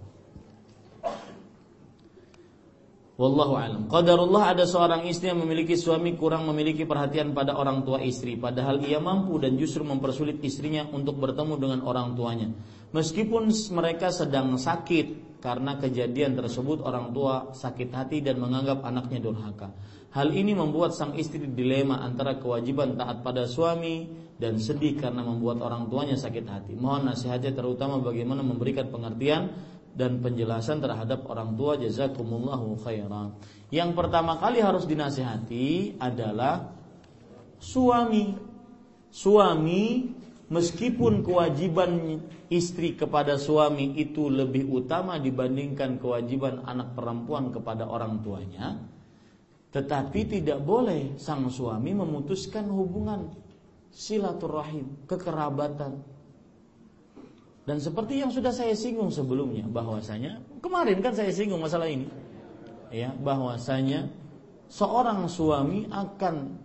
Wallahu alam. Qadarullah ada seorang istri yang memiliki suami kurang memiliki perhatian pada orang tua istri, padahal ia mampu dan justru mempersulit istrinya untuk bertemu dengan orang tuanya. Meskipun mereka sedang sakit karena kejadian tersebut orang tua sakit hati dan menganggap anaknya durhaka. Hal ini membuat sang istri dilema antara kewajiban taat pada suami dan sedih karena membuat orang tuanya sakit hati. Mohon nasihatnya terutama bagaimana memberikan pengertian dan penjelasan terhadap orang tua jazakumullahu khairan. Yang pertama kali harus dinasihati adalah suami. Suami meskipun kewajiban istri kepada suami itu lebih utama dibandingkan kewajiban anak perempuan kepada orang tuanya, tetapi tidak boleh sang suami memutuskan hubungan silaturahim, kekerabatan dan seperti yang sudah saya singgung sebelumnya bahwasanya kemarin kan saya singgung masalah ini. Ya, bahwasanya seorang suami akan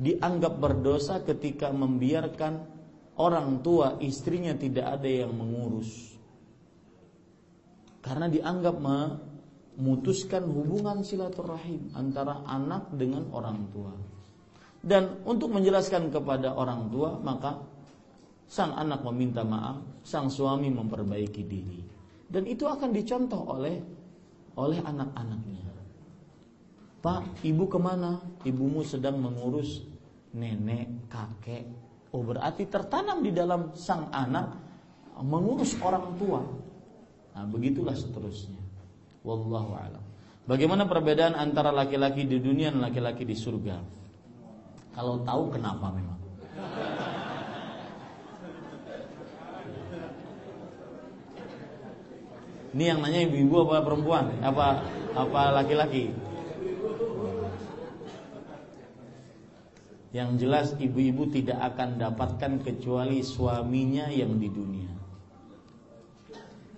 dianggap berdosa ketika membiarkan orang tua istrinya tidak ada yang mengurus. Karena dianggap memutuskan hubungan silaturahim antara anak dengan orang tua. Dan untuk menjelaskan kepada orang tua, maka Sang anak meminta maaf, sang suami memperbaiki diri. Dan itu akan dicontoh oleh oleh anak-anaknya. Pak, ibu ke mana? Ibumu sedang mengurus nenek, kakek. Oh berarti tertanam di dalam sang anak mengurus orang tua. Nah, begitulah seterusnya. Wallahu a'lam. Bagaimana perbedaan antara laki-laki di dunia dan laki-laki di surga? Kalau tahu kenapa memang? Ini yang nanya ibu-ibu apa perempuan? Apa apa laki-laki? Yang jelas ibu-ibu tidak akan dapatkan kecuali suaminya yang di dunia.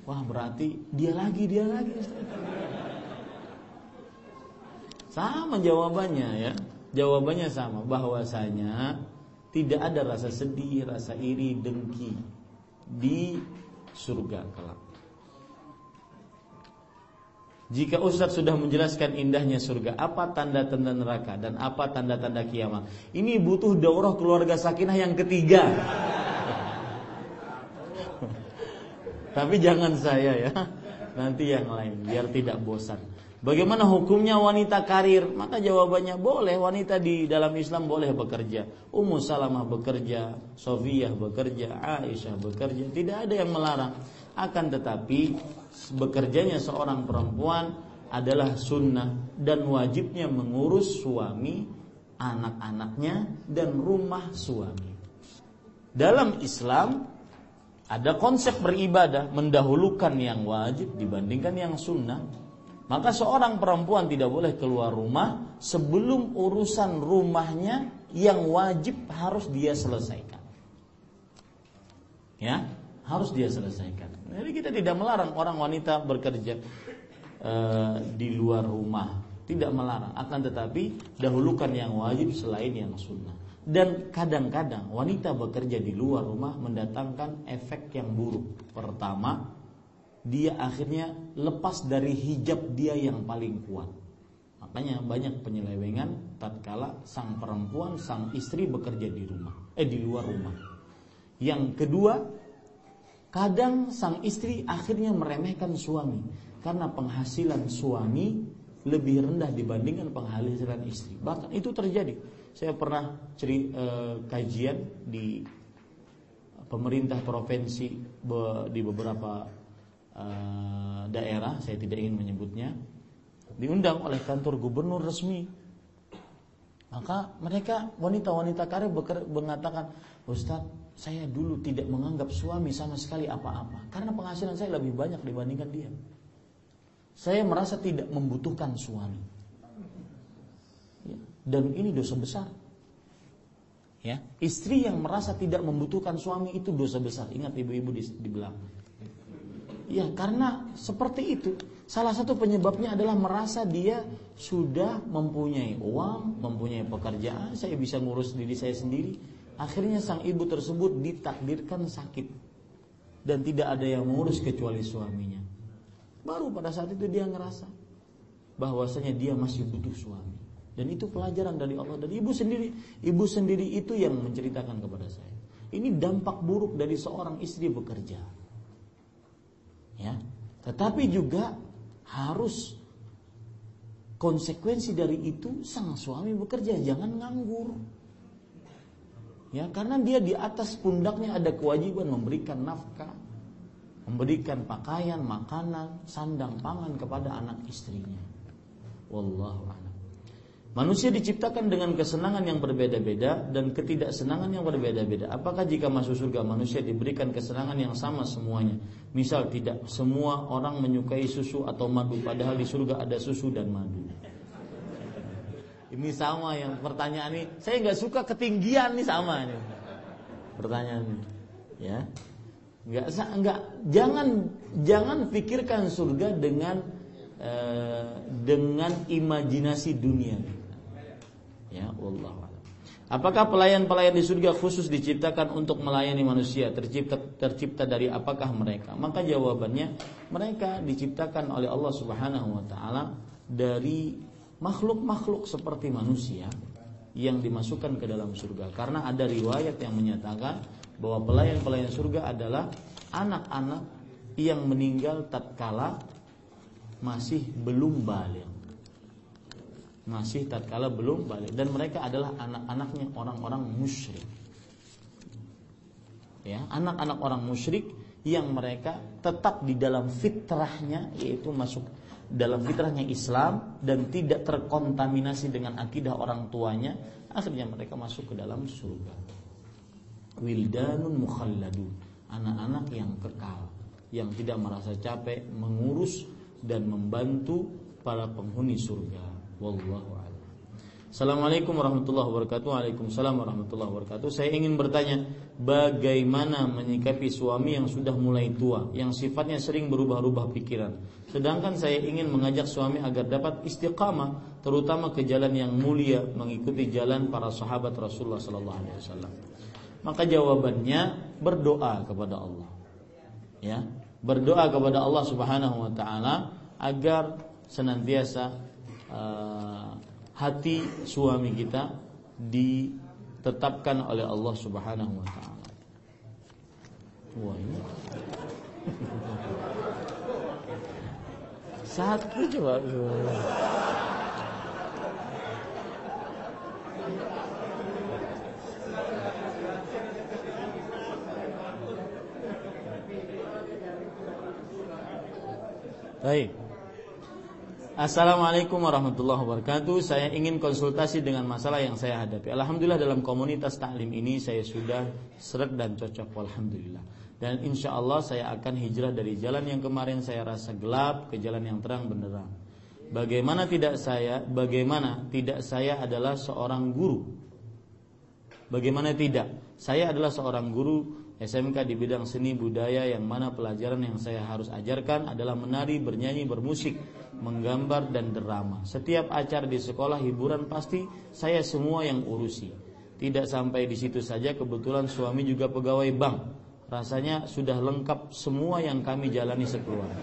Wah berarti dia lagi, dia lagi. Sama jawabannya ya. Jawabannya sama bahwasanya tidak ada rasa sedih, rasa iri, dengki di surga kelak. Jika Ustadz sudah menjelaskan indahnya surga, apa tanda-tanda neraka dan apa tanda-tanda kiamat? Ini butuh daurah keluarga sakinah yang ketiga. <laughs> Tapi jangan saya ya, nanti yang lain biar tidak bosan. Bagaimana hukumnya wanita karir? Maka jawabannya boleh wanita di dalam Islam boleh bekerja. Ummu Salamah bekerja, Sofiyah bekerja, Aisyah bekerja, tidak ada yang melarang. Akan tetapi bekerjanya seorang perempuan adalah sunnah dan wajibnya mengurus suami, anak-anaknya dan rumah suami. Dalam Islam ada konsep beribadah mendahulukan yang wajib dibandingkan yang sunnah. Maka seorang perempuan tidak boleh keluar rumah sebelum urusan rumahnya yang wajib harus dia selesaikan. Ya, harus dia selesaikan. Jadi kita tidak melarang orang wanita bekerja e, di luar rumah, tidak melarang. Akan tetapi dahulukan yang wajib selain yang sunnah. Dan kadang-kadang wanita bekerja di luar rumah mendatangkan efek yang buruk. Pertama, dia akhirnya lepas dari hijab dia yang paling kuat. Makanya banyak penyelewengan tatkala sang perempuan, sang istri bekerja di rumah, eh di luar rumah. Yang kedua, Kadang sang istri akhirnya meremehkan suami karena penghasilan suami lebih rendah dibandingkan penghasilan istri. Bahkan itu terjadi. Saya pernah ceri, eh, kajian di pemerintah provinsi be, di beberapa eh, daerah, saya tidak ingin menyebutnya, diundang oleh kantor gubernur resmi. Maka mereka wanita-wanita karir mengatakan, Ustadz saya dulu tidak menganggap suami sama sekali apa-apa karena penghasilan saya lebih banyak dibandingkan dia. Saya merasa tidak membutuhkan suami. Ya, dan ini dosa besar. Ya, istri yang merasa tidak membutuhkan suami itu dosa besar. Ingat ibu-ibu di, di belakang. Ya, karena seperti itu. Salah satu penyebabnya adalah merasa dia sudah mempunyai uang, mempunyai pekerjaan, saya bisa ngurus diri saya sendiri Akhirnya sang ibu tersebut ditakdirkan sakit dan tidak ada yang mengurus kecuali suaminya. Baru pada saat itu dia ngerasa bahwasanya dia masih butuh suami. Dan itu pelajaran dari Allah dan ibu sendiri, ibu sendiri itu yang menceritakan kepada saya. Ini dampak buruk dari seorang istri bekerja. Ya. Tetapi juga harus konsekuensi dari itu sang suami bekerja, jangan nganggur. Ya, karena dia di atas pundaknya ada kewajiban memberikan nafkah, memberikan pakaian, makanan, sandang pangan kepada anak istrinya. Wallahu a'lam. Manusia diciptakan dengan kesenangan yang berbeda-beda dan ketidaksenangan yang berbeda-beda. Apakah jika masuk surga manusia diberikan kesenangan yang sama semuanya? Misal tidak semua orang menyukai susu atau madu padahal di surga ada susu dan madu. Ini sama yang pertanyaan ini. Saya nggak suka ketinggian nih sama ini. Pertanyaan ini. Ya. Nggak nggak jangan jangan pikirkan surga dengan eh, dengan imajinasi dunia. Ya, Allah. Apakah pelayan-pelayan di surga khusus diciptakan untuk melayani manusia? Tercipta tercipta dari apakah mereka? Maka jawabannya mereka diciptakan oleh Allah Subhanahu wa taala dari makhluk-makhluk seperti manusia yang dimasukkan ke dalam surga. Karena ada riwayat yang menyatakan bahwa pelayan-pelayan surga adalah anak-anak yang meninggal tatkala masih belum balik. Masih tatkala belum balik. Dan mereka adalah anak-anaknya orang-orang musyrik. Ya anak-anak orang musyrik yang mereka tetap di dalam fitrahnya yaitu masuk dalam fitrahnya Islam dan tidak terkontaminasi dengan akidah orang tuanya akhirnya mereka masuk ke dalam surga. Wildanun mukhalladun. Anak-anak yang kekal yang tidak merasa capek mengurus dan membantu para penghuni surga. Wallahu a'lam. Assalamualaikum warahmatullahi wabarakatuh. Waalaikumsalam warahmatullahi wabarakatuh. Saya ingin bertanya Bagaimana menyikapi suami yang sudah mulai tua Yang sifatnya sering berubah-ubah pikiran Sedangkan saya ingin mengajak suami agar dapat istiqamah Terutama ke jalan yang mulia Mengikuti jalan para sahabat Rasulullah SAW Maka jawabannya Berdoa kepada Allah Ya Berdoa kepada Allah subhanahu wa ta'ala Agar senantiasa uh, hati suami kita ditetapkan oleh Allah Subhanahu wa taala. Wah, ini. Satu coba. Baik. Assalamualaikum warahmatullahi wabarakatuh. Saya ingin konsultasi dengan masalah yang saya hadapi. Alhamdulillah dalam komunitas taklim ini saya sudah seret dan cocok. Alhamdulillah. Dan insya Allah saya akan hijrah dari jalan yang kemarin saya rasa gelap ke jalan yang terang benderang. Bagaimana tidak saya? Bagaimana tidak saya adalah seorang guru? Bagaimana tidak? Saya adalah seorang guru SMK di bidang seni budaya yang mana pelajaran yang saya harus ajarkan adalah menari, bernyanyi, bermusik, menggambar dan drama. Setiap acara di sekolah hiburan pasti saya semua yang urusi. Tidak sampai di situ saja kebetulan suami juga pegawai bank. Rasanya sudah lengkap semua yang kami jalani sekeluarga.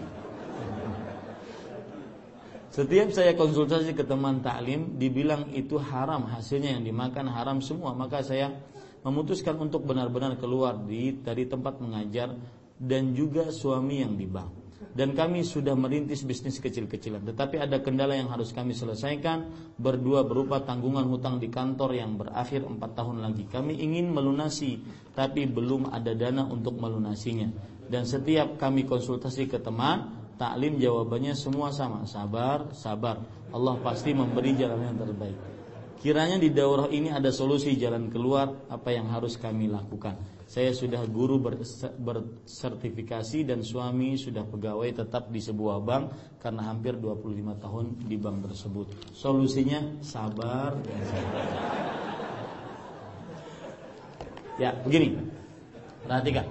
Setiap saya konsultasi ke teman taklim dibilang itu haram, hasilnya yang dimakan haram semua, maka saya memutuskan untuk benar-benar keluar di, dari tempat mengajar dan juga suami yang di bank. Dan kami sudah merintis bisnis kecil-kecilan. Tetapi ada kendala yang harus kami selesaikan berdua berupa tanggungan hutang di kantor yang berakhir 4 tahun lagi. Kami ingin melunasi, tapi belum ada dana untuk melunasinya. Dan setiap kami konsultasi ke teman, taklim jawabannya semua sama, sabar, sabar. Allah pasti memberi jalan yang terbaik. Kiranya di daurah ini ada solusi jalan keluar apa yang harus kami lakukan. Saya sudah guru bersertifikasi dan suami sudah pegawai tetap di sebuah bank karena hampir 25 tahun di bank tersebut. Solusinya sabar. Ya, begini. Perhatikan.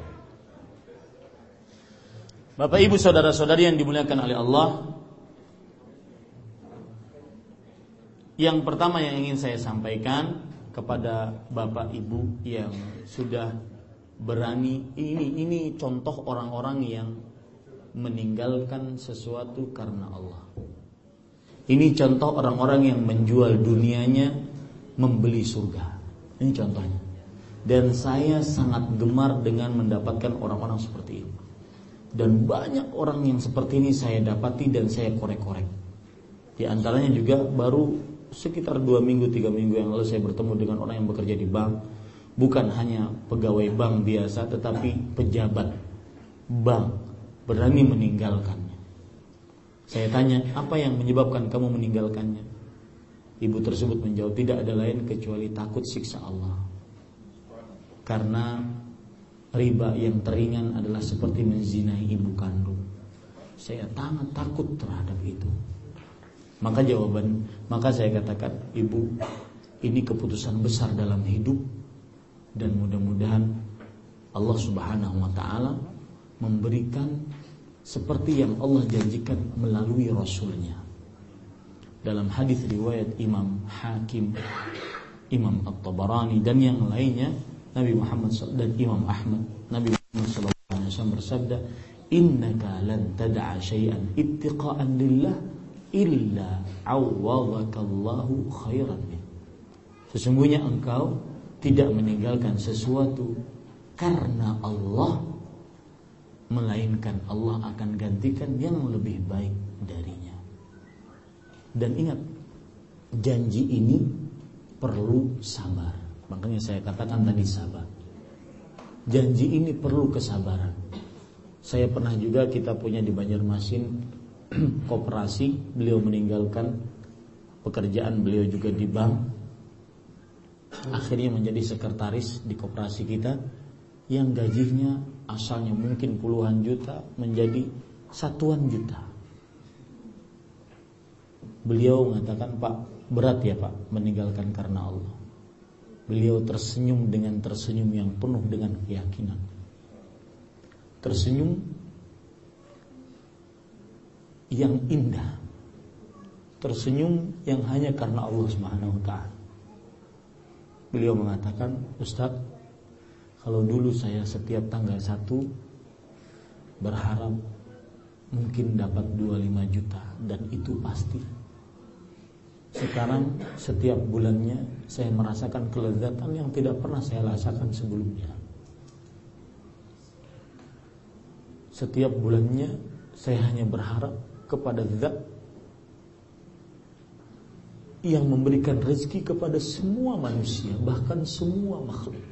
Bapak Ibu saudara-saudari yang dimuliakan oleh Allah, Yang pertama yang ingin saya sampaikan kepada Bapak Ibu yang sudah berani ini ini contoh orang-orang yang meninggalkan sesuatu karena Allah. Ini contoh orang-orang yang menjual dunianya membeli surga. Ini contohnya. Dan saya sangat gemar dengan mendapatkan orang-orang seperti ini. Dan banyak orang yang seperti ini saya dapati dan saya korek-korek. Di antaranya juga baru sekitar dua minggu tiga minggu yang lalu saya bertemu dengan orang yang bekerja di bank bukan hanya pegawai bank biasa tetapi pejabat bank berani meninggalkannya. Saya tanya apa yang menyebabkan kamu meninggalkannya? Ibu tersebut menjawab tidak ada lain kecuali takut siksa Allah. Karena riba yang teringan adalah seperti menzinai ibu kandung. Saya sangat takut terhadap itu. Maka jawaban, maka saya katakan, ibu, ini keputusan besar dalam hidup dan mudah-mudahan Allah Subhanahu wa taala memberikan seperti yang Allah janjikan melalui rasulnya. Dalam hadis riwayat Imam Hakim, Imam At-Tabarani dan yang lainnya, Nabi Muhammad dan Imam Ahmad, Nabi Muhammad sallallahu alaihi wasallam bersabda, "Innaka lan tad'a syai'an ittiqa'an lillah illa awwadakallahu khairan min. Sesungguhnya engkau tidak meninggalkan sesuatu karena Allah melainkan Allah akan gantikan yang lebih baik darinya. Dan ingat, janji ini perlu sabar. Makanya saya katakan tadi sabar. Janji ini perlu kesabaran. Saya pernah juga kita punya di Banjarmasin <clears throat> koperasi, beliau meninggalkan pekerjaan beliau juga di bank. Akhirnya menjadi sekretaris di koperasi kita yang gajinya asalnya mungkin puluhan juta menjadi satuan juta. Beliau mengatakan, "Pak, berat ya, Pak, meninggalkan karena Allah." Beliau tersenyum dengan tersenyum yang penuh dengan keyakinan. Tersenyum yang indah. Tersenyum yang hanya karena Allah taala. Beliau mengatakan, "Ustaz, kalau dulu saya setiap tanggal satu berharap mungkin dapat 25 juta dan itu pasti sekarang setiap bulannya saya merasakan kelezatan yang tidak pernah saya rasakan sebelumnya. Setiap bulannya saya hanya berharap kepada zat yang memberikan rezeki kepada semua manusia, bahkan semua makhluk.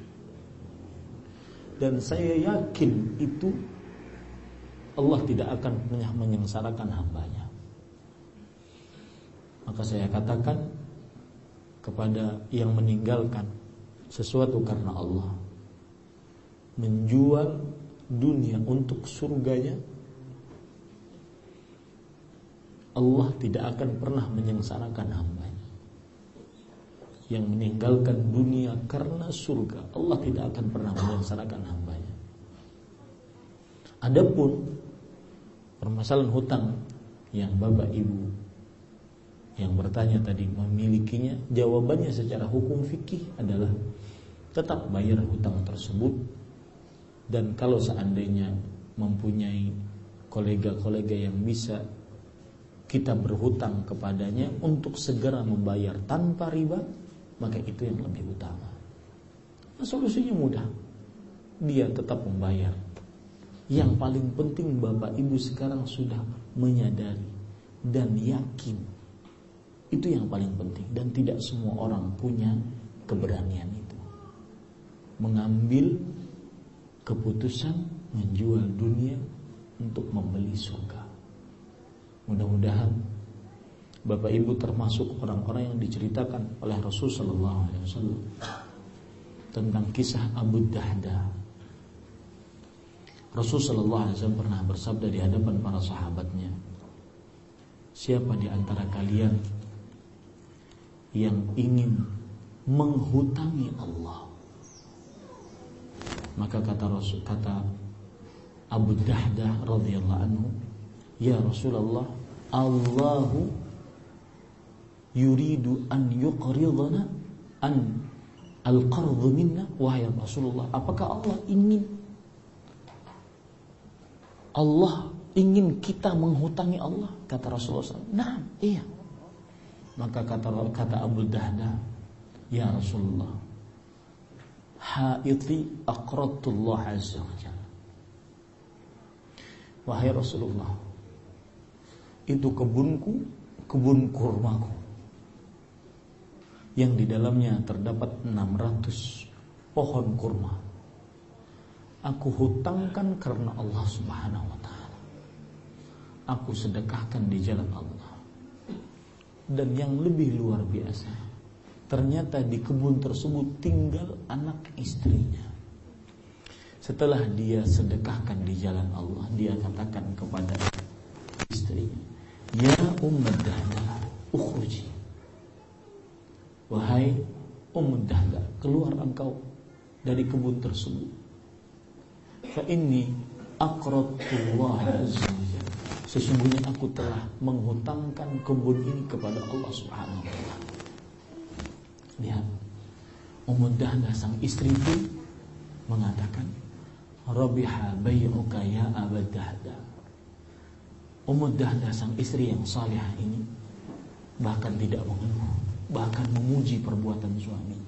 Dan saya yakin itu Allah tidak akan menyengsarakan hambanya. Maka saya katakan kepada yang meninggalkan sesuatu karena Allah menjual dunia untuk surganya Allah tidak akan pernah menyengsarakan hambanya yang meninggalkan dunia karena surga. Allah tidak akan pernah menyengsarakan hambanya. Adapun permasalahan hutang yang bapak ibu yang bertanya tadi memilikinya jawabannya secara hukum fikih adalah tetap bayar hutang tersebut. Dan kalau seandainya mempunyai kolega-kolega yang bisa kita berhutang kepadanya untuk segera membayar tanpa riba maka itu yang lebih utama. Nah, solusinya mudah. Dia tetap membayar. Yang paling penting Bapak Ibu sekarang sudah menyadari dan yakin. Itu yang paling penting. Dan tidak semua orang punya keberanian itu. Mengambil keputusan menjual dunia untuk membeli surga. Mudah-mudahan Bapak Ibu termasuk orang-orang yang diceritakan oleh Rasul Sallallahu Alaihi tentang kisah Abu Dahda. Rasul Sallallahu Alaihi Wasallam pernah bersabda di hadapan para sahabatnya, siapa di antara kalian yang ingin menghutangi Allah. Maka kata Rasul kata Abu Dahdah radhiyallahu anhu, "Ya Rasulullah, Allahu yuridu an yuqridana an al-qardhu minna wahai Rasulullah, apakah Allah ingin Allah ingin kita menghutangi Allah? Kata Rasulullah Nah, iya. Maka kata kata Abu Dahda, "Ya Rasulullah, haiti aqradtullah azza wa Wahai Rasulullah, itu kebunku, kebun kurmaku yang di dalamnya terdapat 600 pohon kurma. Aku hutangkan karena Allah Subhanahu wa taala. Aku sedekahkan di jalan Allah dan yang lebih luar biasa ternyata di kebun tersebut tinggal anak istrinya setelah dia sedekahkan di jalan Allah dia katakan kepada istrinya ya ummat dahdah ukhruji wahai ummat dahdah keluar engkau dari kebun tersebut fa inni aqradtullah azza Sesungguhnya aku telah menghutangkan kebun ini kepada Allah Subhanahu wa taala. Lihat. Ummu Dahdah sang istri pun mengatakan, "Rabiha bai'uka ya Aba Dahdah." Ummu Dahdah sang istri yang saleh ini bahkan tidak mengeluh, bahkan memuji perbuatan suami.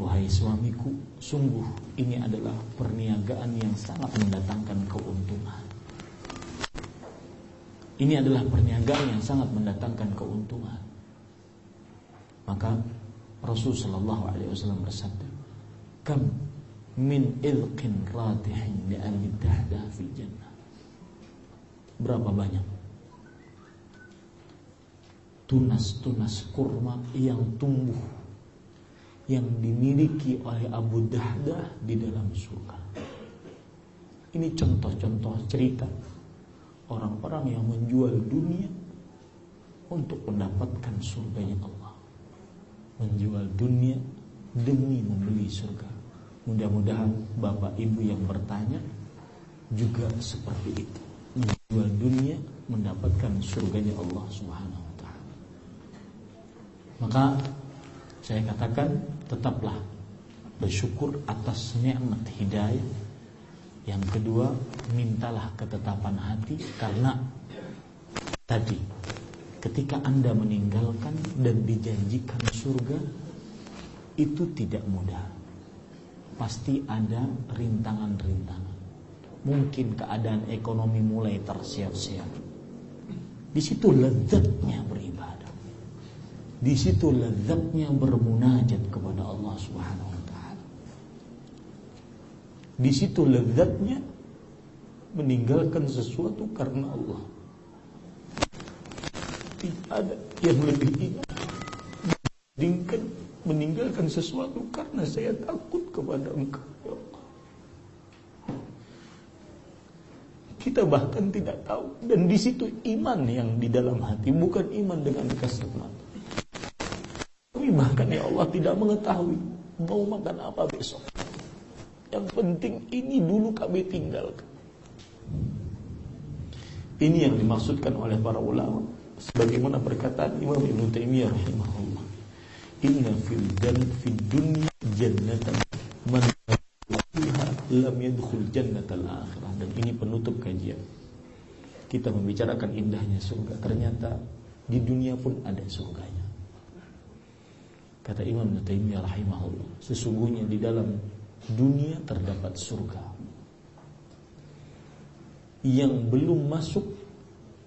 Wahai suamiku, sungguh ini adalah perniagaan yang sangat mendatangkan keuntungan. Ini adalah perniagaan yang sangat mendatangkan keuntungan. Maka Rasul Shallallahu Alaihi Wasallam bersabda, "Kam min ilqin ratihin li fil jannah. Berapa banyak tunas-tunas kurma yang tumbuh yang dimiliki oleh Abu Dahdah di dalam surga. Ini contoh-contoh cerita orang-orang yang menjual dunia untuk mendapatkan surganya Allah. Menjual dunia demi membeli surga. Mudah-mudahan Bapak Ibu yang bertanya juga seperti itu. Menjual dunia mendapatkan surganya Allah Subhanahu. Maka saya katakan tetaplah bersyukur atas nikmat hidayah. Yang kedua, mintalah ketetapan hati karena tadi ketika Anda meninggalkan dan dijanjikan surga itu tidak mudah. Pasti ada rintangan-rintangan. Mungkin keadaan ekonomi mulai tersiap-siap. Di situ lezatnya beribadah. Di situ lezatnya bermunajat kepada Allah Subhanahu wa taala. Di situ lezatnya meninggalkan sesuatu karena Allah. Tidak ada yang lebih dibandingkan meninggalkan sesuatu karena saya takut kepada Engkau ya. Kita bahkan tidak tahu dan di situ iman yang di dalam hati bukan iman dengan kasat mata. Bahkan ya Allah tidak mengetahui mau makan apa besok. Yang penting ini dulu kami tinggalkan. Ini yang dimaksudkan oleh para ulama sebagaimana perkataan Imam Ibn Taimiyah rahimahullah. Inna fil jannah fid dunya jannatan man lam yadkhul jannatal akhirah dan ini penutup kajian. Kita membicarakan indahnya surga. Ternyata di dunia pun ada surganya. Kata Imam Taimiyah rahimahullah, sesungguhnya di dalam dunia terdapat surga. Yang belum masuk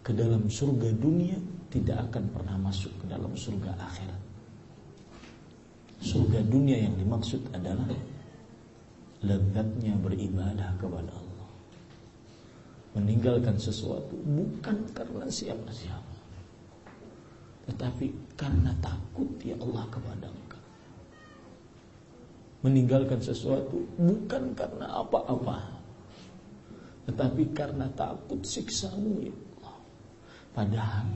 ke dalam surga dunia tidak akan pernah masuk ke dalam surga akhirat. Surga dunia yang dimaksud adalah lezatnya beribadah kepada Allah. Meninggalkan sesuatu bukan karena siapa-siapa tetapi karena takut ya Allah kepada engkau. Meninggalkan sesuatu bukan karena apa-apa. Tetapi karena takut siksamu ya Allah. Padahal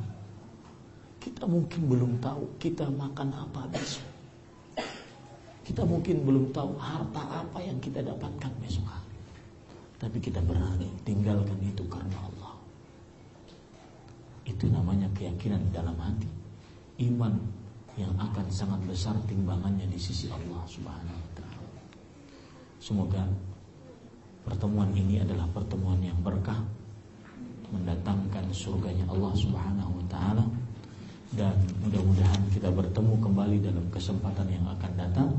kita mungkin belum tahu kita makan apa besok. Kita mungkin belum tahu harta apa yang kita dapatkan besok hari. Tapi kita berani tinggalkan itu karena Allah. Itu namanya keyakinan dalam hati. Iman yang akan sangat besar timbangannya di sisi Allah Subhanahu wa taala. Semoga pertemuan ini adalah pertemuan yang berkah mendatangkan surganya Allah Subhanahu wa taala dan mudah-mudahan kita bertemu kembali dalam kesempatan yang akan datang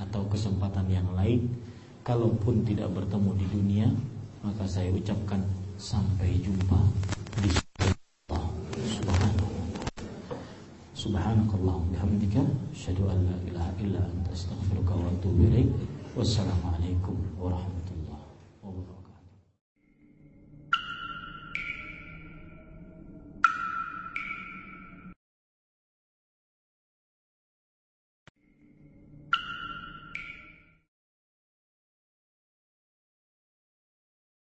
atau kesempatan yang lain kalaupun tidak bertemu di dunia maka saya ucapkan sampai jumpa di Subhanakallahumma bihamdika asyhadu an la ilaha illa anta astaghfiruka wa atubu ilaik. Wassalamualaikum warahmatullahi